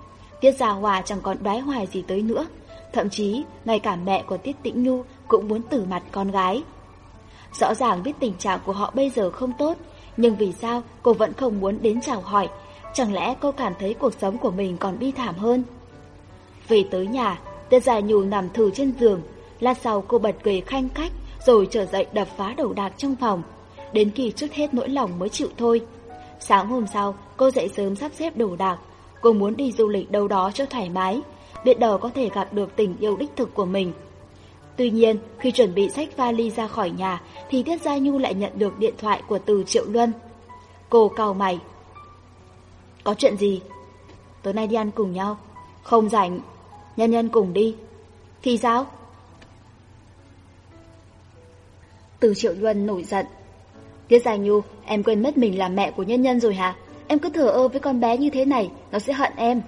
Tiết Gia Hòa chẳng còn đoái hoài gì tới nữa. Thậm chí, ngay cả mẹ của Tiết Tĩnh Nhu cũng muốn tử mặt con gái. Rõ ràng biết tình trạng của họ bây giờ không tốt, nhưng vì sao cô vẫn không muốn đến chào hỏi? Chẳng lẽ cô cảm thấy cuộc sống của mình còn bi thảm hơn? Về tới nhà, Tiết Gia Nhu nằm thử trên giường, Lát sau cô bật cười khanh khách Rồi trở dậy đập phá đầu đạc trong phòng. Đến khi trước hết nỗi lòng mới chịu thôi. Sáng hôm sau cô dậy sớm sắp xếp đồ đạc. Cô muốn đi du lịch đâu đó cho thoải mái Biết đầu có thể gặp được tình yêu đích thực của mình. Tuy nhiên khi chuẩn bị sách vali ra khỏi nhà thì Tiết Gia Nhu lại nhận được điện thoại của từ Triệu Luân Cô cau mày Có chuyện gì? Tối nay đi ăn cùng nhau Không rảnh Nhân nhân cùng đi Thì sao? Từ Triệu Luân nổi giận. Tiết Giai Nhu, em quên mất mình là mẹ của nhân nhân rồi hả? Em cứ thờ ơ với con bé như thế này, nó sẽ hận em.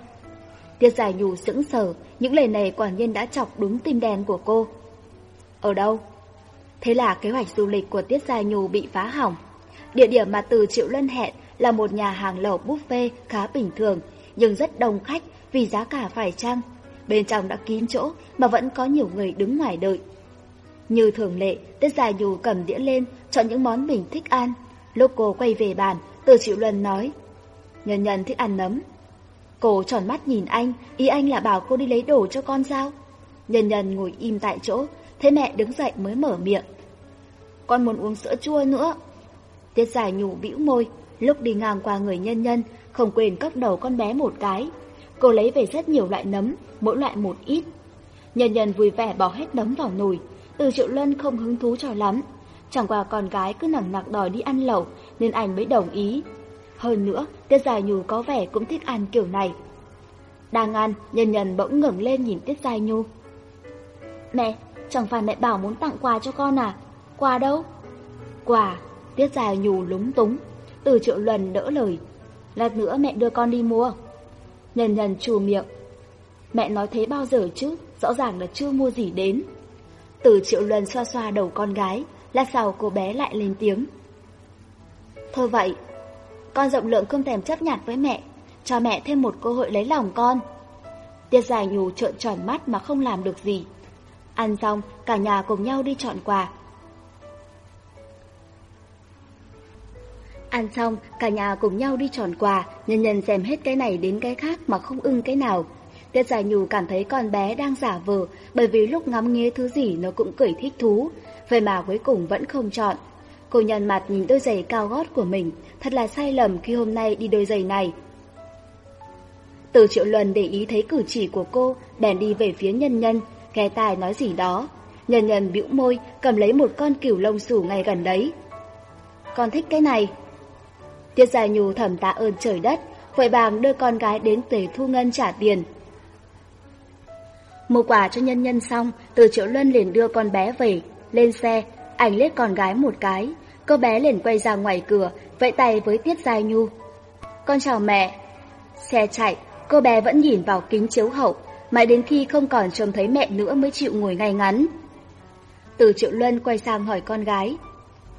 Tiết Gia Nhu sững sờ, những lời này quả nhiên đã chọc đúng tim đen của cô. Ở đâu? Thế là kế hoạch du lịch của Tiết Gia Nhu bị phá hỏng. Địa điểm mà từ Triệu Lân hẹn là một nhà hàng lẩu buffet khá bình thường, nhưng rất đông khách vì giá cả phải chăng. Bên trong đã kín chỗ mà vẫn có nhiều người đứng ngoài đợi. Như thường lệ, Tiết Gia Nhu cầm đĩa lên, chọn những món mình thích ăn. Lúc cô quay về bàn, từ Triệu Lân nói, Nhân nhân thích ăn nấm. Cô tròn mắt nhìn anh, ý anh là bảo cô đi lấy đồ cho con sao? Nhân nhân ngồi im tại chỗ, thế mẹ đứng dậy mới mở miệng. Con muốn uống sữa chua nữa. Tiết giải nhủ bĩu môi, lúc đi ngang qua người nhân nhân, không quên cốc đầu con bé một cái. Cô lấy về rất nhiều loại nấm, mỗi loại một ít. Nhân nhân vui vẻ bỏ hết nấm vào nồi, từ triệu luân không hứng thú cho lắm. Chẳng qua con gái cứ nặng nặc đòi đi ăn lẩu nên anh mới đồng ý. Hơn nữa, Tiết Dài nhủ có vẻ cũng thích ăn kiểu này. Đang ăn, nhân nhân bỗng ngẩng lên nhìn Tiết Dài nhủ. Mẹ, chẳng phải mẹ bảo muốn tặng quà cho con à? Quà đâu? Quà, Tiết Dài nhù lúng túng. Từ triệu lần đỡ lời. Lát nữa mẹ đưa con đi mua. Nhân nhân chù miệng. Mẹ nói thế bao giờ chứ, rõ ràng là chưa mua gì đến. Từ triệu lần xoa xoa đầu con gái, lát sau cô bé lại lên tiếng. Thôi vậy, con rộng lượng không thèm chấp nhặt với mẹ, cho mẹ thêm một cơ hội lấy lòng con. Tiết dài nhù trợn tròn mắt mà không làm được gì. Ăn xong, cả nhà cùng nhau đi chọn quà. Ăn xong, cả nhà cùng nhau đi chọn quà, nhân nhân xem hết cái này đến cái khác mà không ưng cái nào. Tiết Giải Nhù cảm thấy con bé đang giả vờ, bởi vì lúc ngắm nghía thứ gì nó cũng cười thích thú, vậy mà cuối cùng vẫn không chọn. Cô nhăn mặt nhìn đôi giày cao gót của mình, thật là sai lầm khi hôm nay đi đôi giày này. Từ triệu luân để ý thấy cử chỉ của cô, bèn đi về phía nhân nhân, ghé tài nói gì đó. Nhân nhân bĩu môi, cầm lấy một con cửu lông xù ngay gần đấy. Con thích cái này. Tiết Gia Nhu thầm tạ ơn trời đất, vội vàng đưa con gái đến tề thu ngân trả tiền. Mua quà cho nhân nhân xong, từ triệu luân liền đưa con bé về, lên xe, ảnh liếc con gái một cái, cô bé liền quay ra ngoài cửa, vẫy tay với Tiết Gia Nhu. Con chào mẹ. Xe chạy, cô bé vẫn nhìn vào kính chiếu hậu, mãi đến khi không còn trông thấy mẹ nữa mới chịu ngồi ngay ngắn. Từ Triệu Luân quay sang hỏi con gái,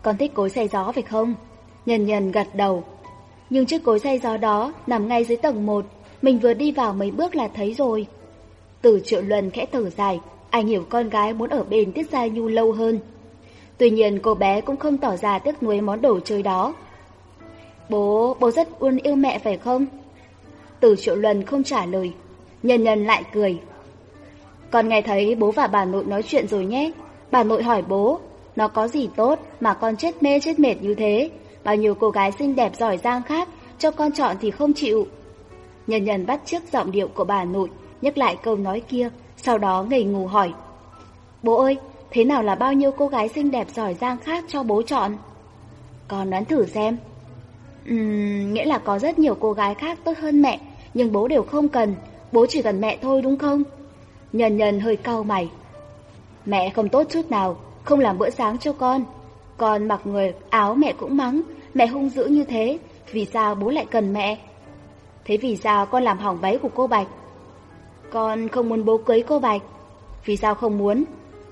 con thích cối xay gió phải không? Nhân nhân gật đầu. Nhưng chiếc cối xay gió đó nằm ngay dưới tầng 1, mình vừa đi vào mấy bước là thấy rồi. Từ Triệu Luân khẽ thở dài, anh hiểu con gái muốn ở bên Tiết Gia Nhu lâu hơn. Tuy nhiên cô bé cũng không tỏ ra tiếc nuối món đồ chơi đó. Bố, bố rất uôn yêu mẹ phải không? Từ triệu luân không trả lời. Nhân nhân lại cười. Con nghe thấy bố và bà nội nói chuyện rồi nhé. Bà nội hỏi bố, nó có gì tốt mà con chết mê chết mệt như thế? Bao nhiêu cô gái xinh đẹp giỏi giang khác, cho con chọn thì không chịu. Nhân nhân bắt trước giọng điệu của bà nội, nhắc lại câu nói kia, sau đó ngây ngủ hỏi. Bố ơi, thế nào là bao nhiêu cô gái xinh đẹp giỏi giang khác cho bố chọn? Con đoán thử xem. Uhm, nghĩa là có rất nhiều cô gái khác tốt hơn mẹ, nhưng bố đều không cần, bố chỉ cần mẹ thôi đúng không? Nhân nhân hơi cau mày. Mẹ không tốt chút nào, không làm bữa sáng cho con. Con mặc người áo mẹ cũng mắng, mẹ hung dữ như thế, vì sao bố lại cần mẹ? Thế vì sao con làm hỏng váy của cô Bạch? Con không muốn bố cưới cô Bạch. Vì sao không muốn?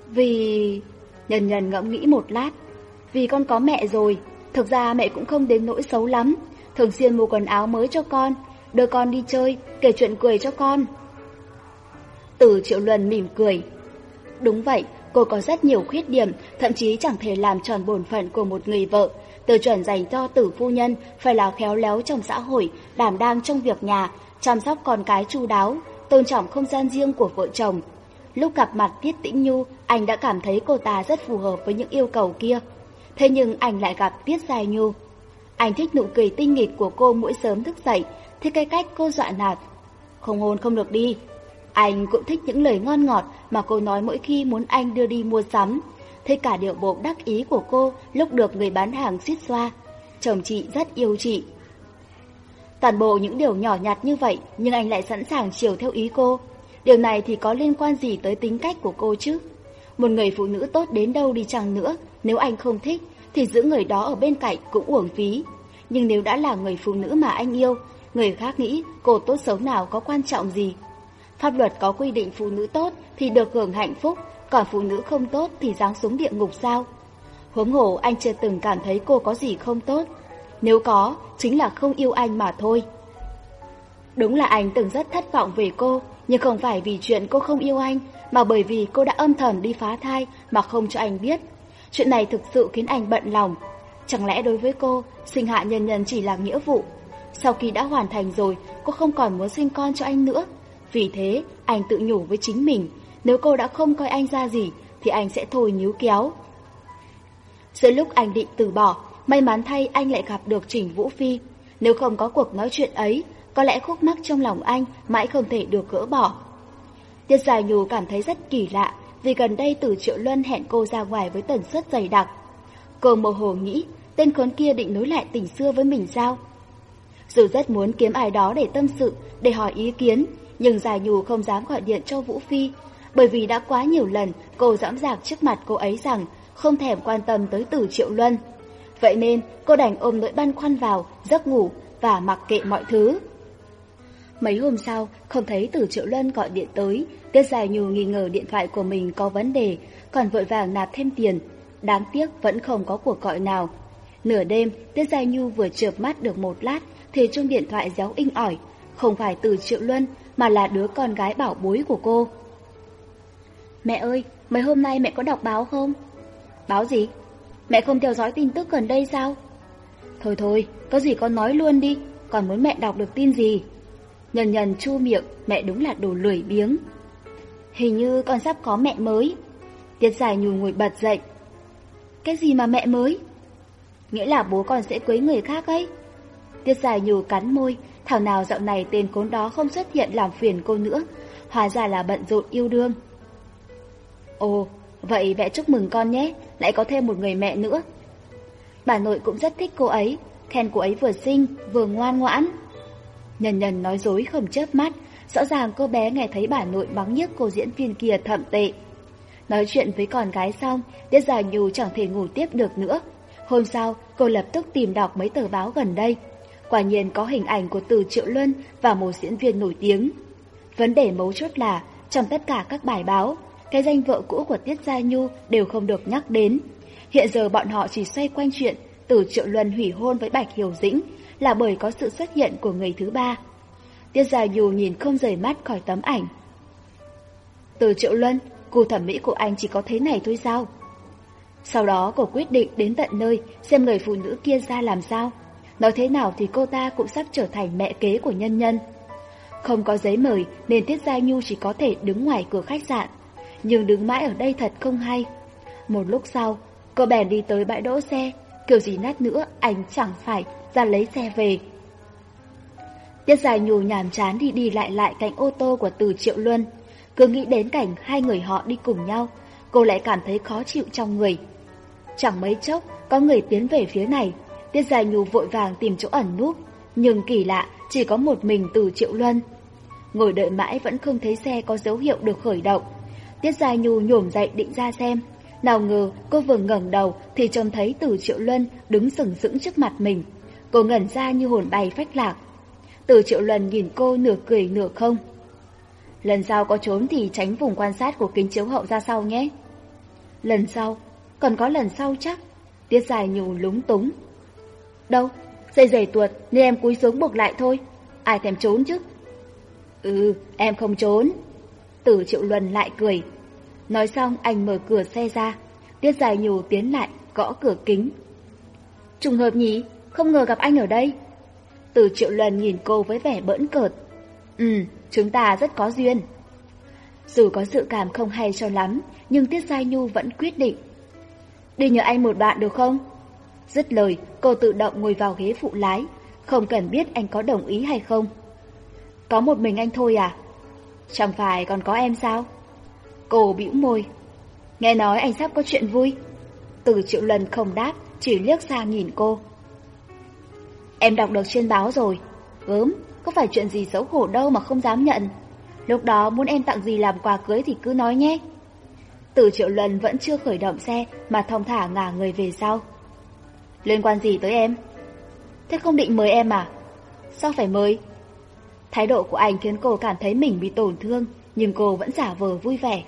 Vì... Nhân nhân ngẫm nghĩ một lát. Vì con có mẹ rồi, thực ra mẹ cũng không đến nỗi xấu lắm. Thường xuyên mua quần áo mới cho con, đưa con đi chơi, kể chuyện cười cho con. Tử Triệu Luân mỉm cười. Đúng vậy, cô có rất nhiều khuyết điểm, thậm chí chẳng thể làm tròn bổn phận của một người vợ tiêu chuẩn dành cho tử phu nhân phải là khéo léo trong xã hội, đảm đang trong việc nhà, chăm sóc con cái chu đáo, tôn trọng không gian riêng của vợ chồng, Lúc gặp mặt Tiết Tĩnh Nhu, anh đã cảm thấy cô ta rất phù hợp với những yêu cầu kia. Thế nhưng anh lại gặp Tiết Giai Nhu. Anh thích nụ cười tinh nghịch của cô mỗi sớm thức dậy, thích cái cách cô dọa nạt. Không hôn không được đi. Anh cũng thích những lời ngon ngọt mà cô nói mỗi khi muốn anh đưa đi mua sắm. Thấy cả điệu bộ đắc ý của cô lúc được người bán hàng xít xoa. Chồng chị rất yêu chị. Toàn bộ những điều nhỏ nhặt như vậy nhưng anh lại sẵn sàng chiều theo ý cô. Điều này thì có liên quan gì tới tính cách của cô chứ? Một người phụ nữ tốt đến đâu đi chăng nữa, nếu anh không thích, thì giữ người đó ở bên cạnh cũng uổng phí. Nhưng nếu đã là người phụ nữ mà anh yêu, người khác nghĩ cô tốt xấu nào có quan trọng gì. Pháp luật có quy định phụ nữ tốt thì được hưởng hạnh phúc, còn phụ nữ không tốt thì giáng xuống địa ngục sao? Huống hồ anh chưa từng cảm thấy cô có gì không tốt. Nếu có, chính là không yêu anh mà thôi. Đúng là anh từng rất thất vọng về cô, nhưng không phải vì chuyện cô không yêu anh, mà bởi vì cô đã âm thầm đi phá thai mà không cho anh biết. Chuyện này thực sự khiến anh bận lòng. Chẳng lẽ đối với cô, sinh hạ nhân nhân chỉ là nghĩa vụ? Sau khi đã hoàn thành rồi, cô không còn muốn sinh con cho anh nữa. Vì thế, anh tự nhủ với chính mình, nếu cô đã không coi anh ra gì, thì anh sẽ thôi níu kéo. Giữa lúc anh định từ bỏ, may mắn thay anh lại gặp được Trình Vũ Phi. Nếu không có cuộc nói chuyện ấy, có lẽ khúc mắc trong lòng anh mãi không thể được gỡ bỏ. Tiết Giải Nhù cảm thấy rất kỳ lạ, vì gần đây từ Triệu Luân hẹn cô ra ngoài với tần suất dày đặc. Cô mơ hồ nghĩ, tên khốn kia định nối lại tình xưa với mình sao? Dù rất muốn kiếm ai đó để tâm sự, để hỏi ý kiến, nhưng Giải Nhù không dám gọi điện cho Vũ Phi, bởi vì đã quá nhiều lần cô dõng dạc trước mặt cô ấy rằng không thèm quan tâm tới từ Triệu Luân. Vậy nên cô đành ôm nỗi băn khoăn vào, giấc ngủ và mặc kệ mọi thứ. Mấy hôm sau, không thấy từ Triệu Luân gọi điện tới, Tiết Dài Nhu nghi ngờ điện thoại của mình có vấn đề, còn vội vàng nạp thêm tiền. Đáng tiếc vẫn không có cuộc gọi nào. Nửa đêm, Tiết Dài Nhu vừa chợp mắt được một lát, thì trong điện thoại réo inh ỏi. Không phải từ Triệu Luân, mà là đứa con gái bảo bối của cô. Mẹ ơi, mấy hôm nay mẹ có đọc báo không? Báo gì? Mẹ không theo dõi tin tức gần đây sao? Thôi thôi, có gì con nói luôn đi, còn muốn mẹ đọc được tin gì? Nhân nhân chu miệng, mẹ đúng là đồ lười biếng. Hình như con sắp có mẹ mới. Tiết giải nhù ngồi bật dậy. Cái gì mà mẹ mới? Nghĩa là bố con sẽ cưới người khác ấy. Tiết giải nhù cắn môi, thảo nào dạo này tên cốn đó không xuất hiện làm phiền cô nữa. Hóa ra là bận rộn yêu đương. Ồ, vậy mẹ chúc mừng con nhé, lại có thêm một người mẹ nữa. Bà nội cũng rất thích cô ấy, khen cô ấy vừa xinh, vừa ngoan ngoãn. Nhân nhân nói dối không chớp mắt, rõ ràng cô bé nghe thấy bà nội mắng nhức cô diễn viên kia thậm tệ. Nói chuyện với con gái xong, Tiết Già Nhu chẳng thể ngủ tiếp được nữa. Hôm sau, cô lập tức tìm đọc mấy tờ báo gần đây. Quả nhiên có hình ảnh của Từ Triệu Luân và một diễn viên nổi tiếng. Vấn đề mấu chốt là, trong tất cả các bài báo, cái danh vợ cũ của Tiết Gia Nhu đều không được nhắc đến. Hiện giờ bọn họ chỉ xoay quanh chuyện Từ Triệu Luân hủy hôn với Bạch Hiểu Dĩnh là bởi có sự xuất hiện của người thứ ba. Tiết Gia Nhu nhìn không rời mắt khỏi tấm ảnh. Từ Triệu Luân, cô thẩm mỹ của anh chỉ có thế này thôi sao? Sau đó cô quyết định đến tận nơi xem người phụ nữ kia ra làm sao. Nói thế nào thì cô ta cũng sắp trở thành mẹ kế của nhân nhân. Không có giấy mời nên Tiết Gia Nhu chỉ có thể đứng ngoài cửa khách sạn. Nhưng đứng mãi ở đây thật không hay. Một lúc sau, cô bèn đi tới bãi đỗ xe. Kiểu gì nát nữa anh chẳng phải ra lấy xe về. Tiết dài nhù nhàm chán đi đi lại lại cạnh ô tô của Từ Triệu Luân. Cứ nghĩ đến cảnh hai người họ đi cùng nhau, cô lại cảm thấy khó chịu trong người. Chẳng mấy chốc, có người tiến về phía này, Tiết dài nhù vội vàng tìm chỗ ẩn núp, nhưng kỳ lạ, chỉ có một mình từ Triệu Luân. Ngồi đợi mãi vẫn không thấy xe có dấu hiệu được khởi động. Tiết Gia Nhu nhổm dậy định ra xem. Nào ngờ cô vừa ngẩng đầu thì trông thấy từ Triệu Luân đứng sừng sững trước mặt mình. Cô ngẩn ra như hồn bay phách lạc. Từ Triệu Luân nhìn cô nửa cười nửa không. Lần sau có trốn thì tránh vùng quan sát của kính chiếu hậu ra sau nhé. Lần sau, còn có lần sau chắc. Tiết Gia Nhu lúng túng. Đâu, dây dày tuột nên em cúi xuống buộc lại thôi. Ai thèm trốn chứ? Ừ, em không trốn. Tử Triệu Luân lại cười. Nói xong anh mở cửa xe ra. Tiết Dài Nhù tiến lại, gõ cửa kính. Trùng hợp nhỉ, không ngờ gặp anh ở đây. Tử Triệu Luân nhìn cô với vẻ bỡn cợt. Ừ, chúng ta rất có duyên. Dù có dự cảm không hay cho lắm, nhưng Tiết Giai Nhu vẫn quyết định. Đi nhờ anh một đoạn được không? Dứt lời, cô tự động ngồi vào ghế phụ lái, không cần biết anh có đồng ý hay không. Có một mình anh thôi à? Chẳng phải còn có em sao? Cô bĩu môi. Nghe nói anh sắp có chuyện vui. Từ triệu lần không đáp, chỉ liếc sang nhìn cô. Em đọc được trên báo rồi. Gớm, có phải chuyện gì xấu hổ đâu mà không dám nhận. Lúc đó muốn em tặng gì làm quà cưới thì cứ nói nhé. Từ triệu lần vẫn chưa khởi động xe mà thong thả ngả người về sau. Liên quan gì tới em? Thế không định mời em à? Sao phải mời? Thái độ của anh khiến cô cảm thấy mình bị tổn thương, nhưng cô vẫn giả vờ vui vẻ.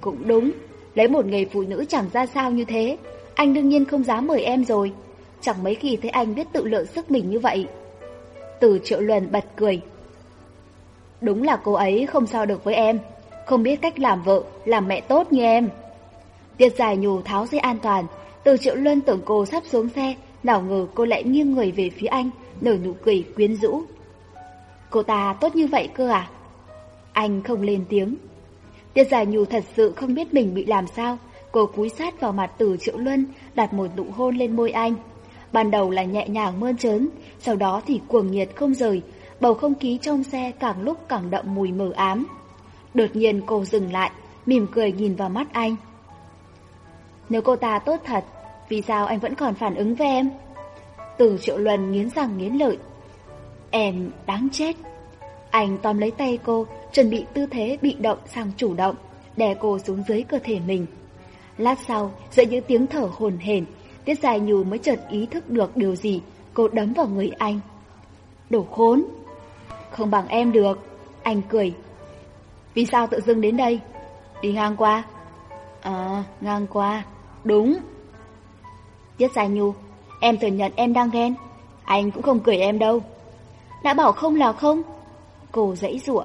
Cũng đúng, lấy một người phụ nữ chẳng ra sao như thế, anh đương nhiên không dám mời em rồi. Chẳng mấy khi thấy anh biết tự lượng sức mình như vậy. Từ triệu luân bật cười. Đúng là cô ấy không sao được với em, không biết cách làm vợ, làm mẹ tốt như em. Tiết dài nhù tháo dây an toàn, từ triệu luân tưởng cô sắp xuống xe, nào ngờ cô lại nghiêng người về phía anh, nở nụ cười quyến rũ. Cô ta tốt như vậy cơ à? Anh không lên tiếng. Tiết giải nhù thật sự không biết mình bị làm sao. Cô cúi sát vào mặt từ triệu luân, đặt một nụ hôn lên môi anh. Ban đầu là nhẹ nhàng mơn trớn, sau đó thì cuồng nhiệt không rời. Bầu không khí trong xe càng lúc càng đậm mùi mờ ám. Đột nhiên cô dừng lại, mỉm cười nhìn vào mắt anh. Nếu cô ta tốt thật, vì sao anh vẫn còn phản ứng với em? Từ triệu luân nghiến răng nghiến lợi. Em đáng chết. Anh tóm lấy tay cô, chuẩn bị tư thế bị động sang chủ động, đè cô xuống dưới cơ thể mình. Lát sau, giữa những tiếng thở hồn hển, Tiết Dài Nhù mới chợt ý thức được điều gì, cô đấm vào người anh. Đổ khốn! Không bằng em được, anh cười. Vì sao tự dưng đến đây? Đi ngang qua. À, ngang qua. Đúng. Tiết Dài Nhù, em thừa nhận em đang ghen. Anh cũng không cười em đâu. Đã bảo không là không. Cô dãy giụa,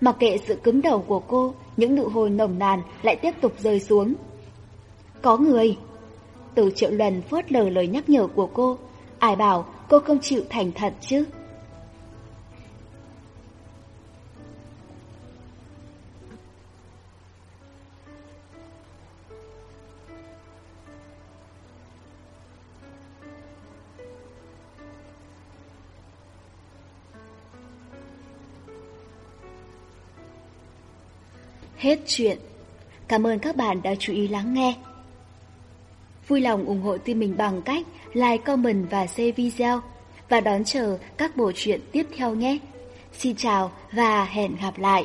mặc kệ sự cứng đầu của cô, những nụ hôn nồng nàn lại tiếp tục rơi xuống. Có người. Từ triệu lần phớt lờ lời nhắc nhở của cô, ai bảo cô không chịu thành thật chứ. Hết chuyện. Cảm ơn các bạn đã chú ý lắng nghe. Vui lòng ủng hộ team mình bằng cách like, comment và share video và đón chờ các bộ truyện tiếp theo nhé. Xin chào và hẹn gặp lại.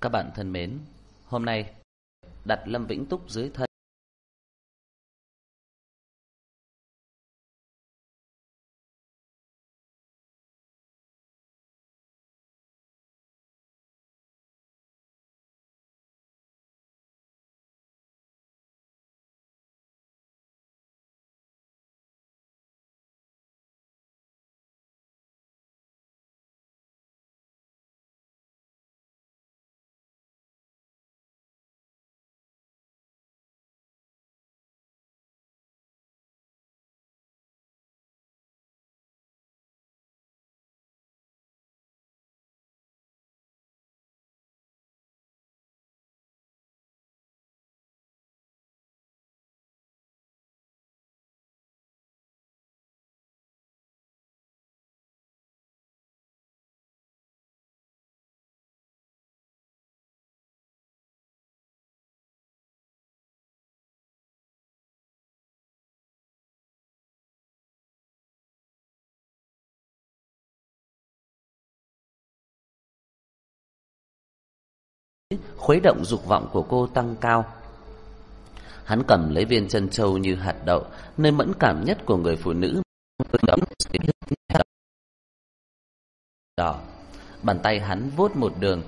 Các bạn thân mến, hôm nay đặt Lâm Vĩnh Túc dưới thân khuấy động dục vọng của cô tăng cao. Hắn cầm lấy viên chân châu như hạt đậu, nơi mẫn cảm nhất của người phụ nữ. Đỏ. Bàn tay hắn vuốt một đường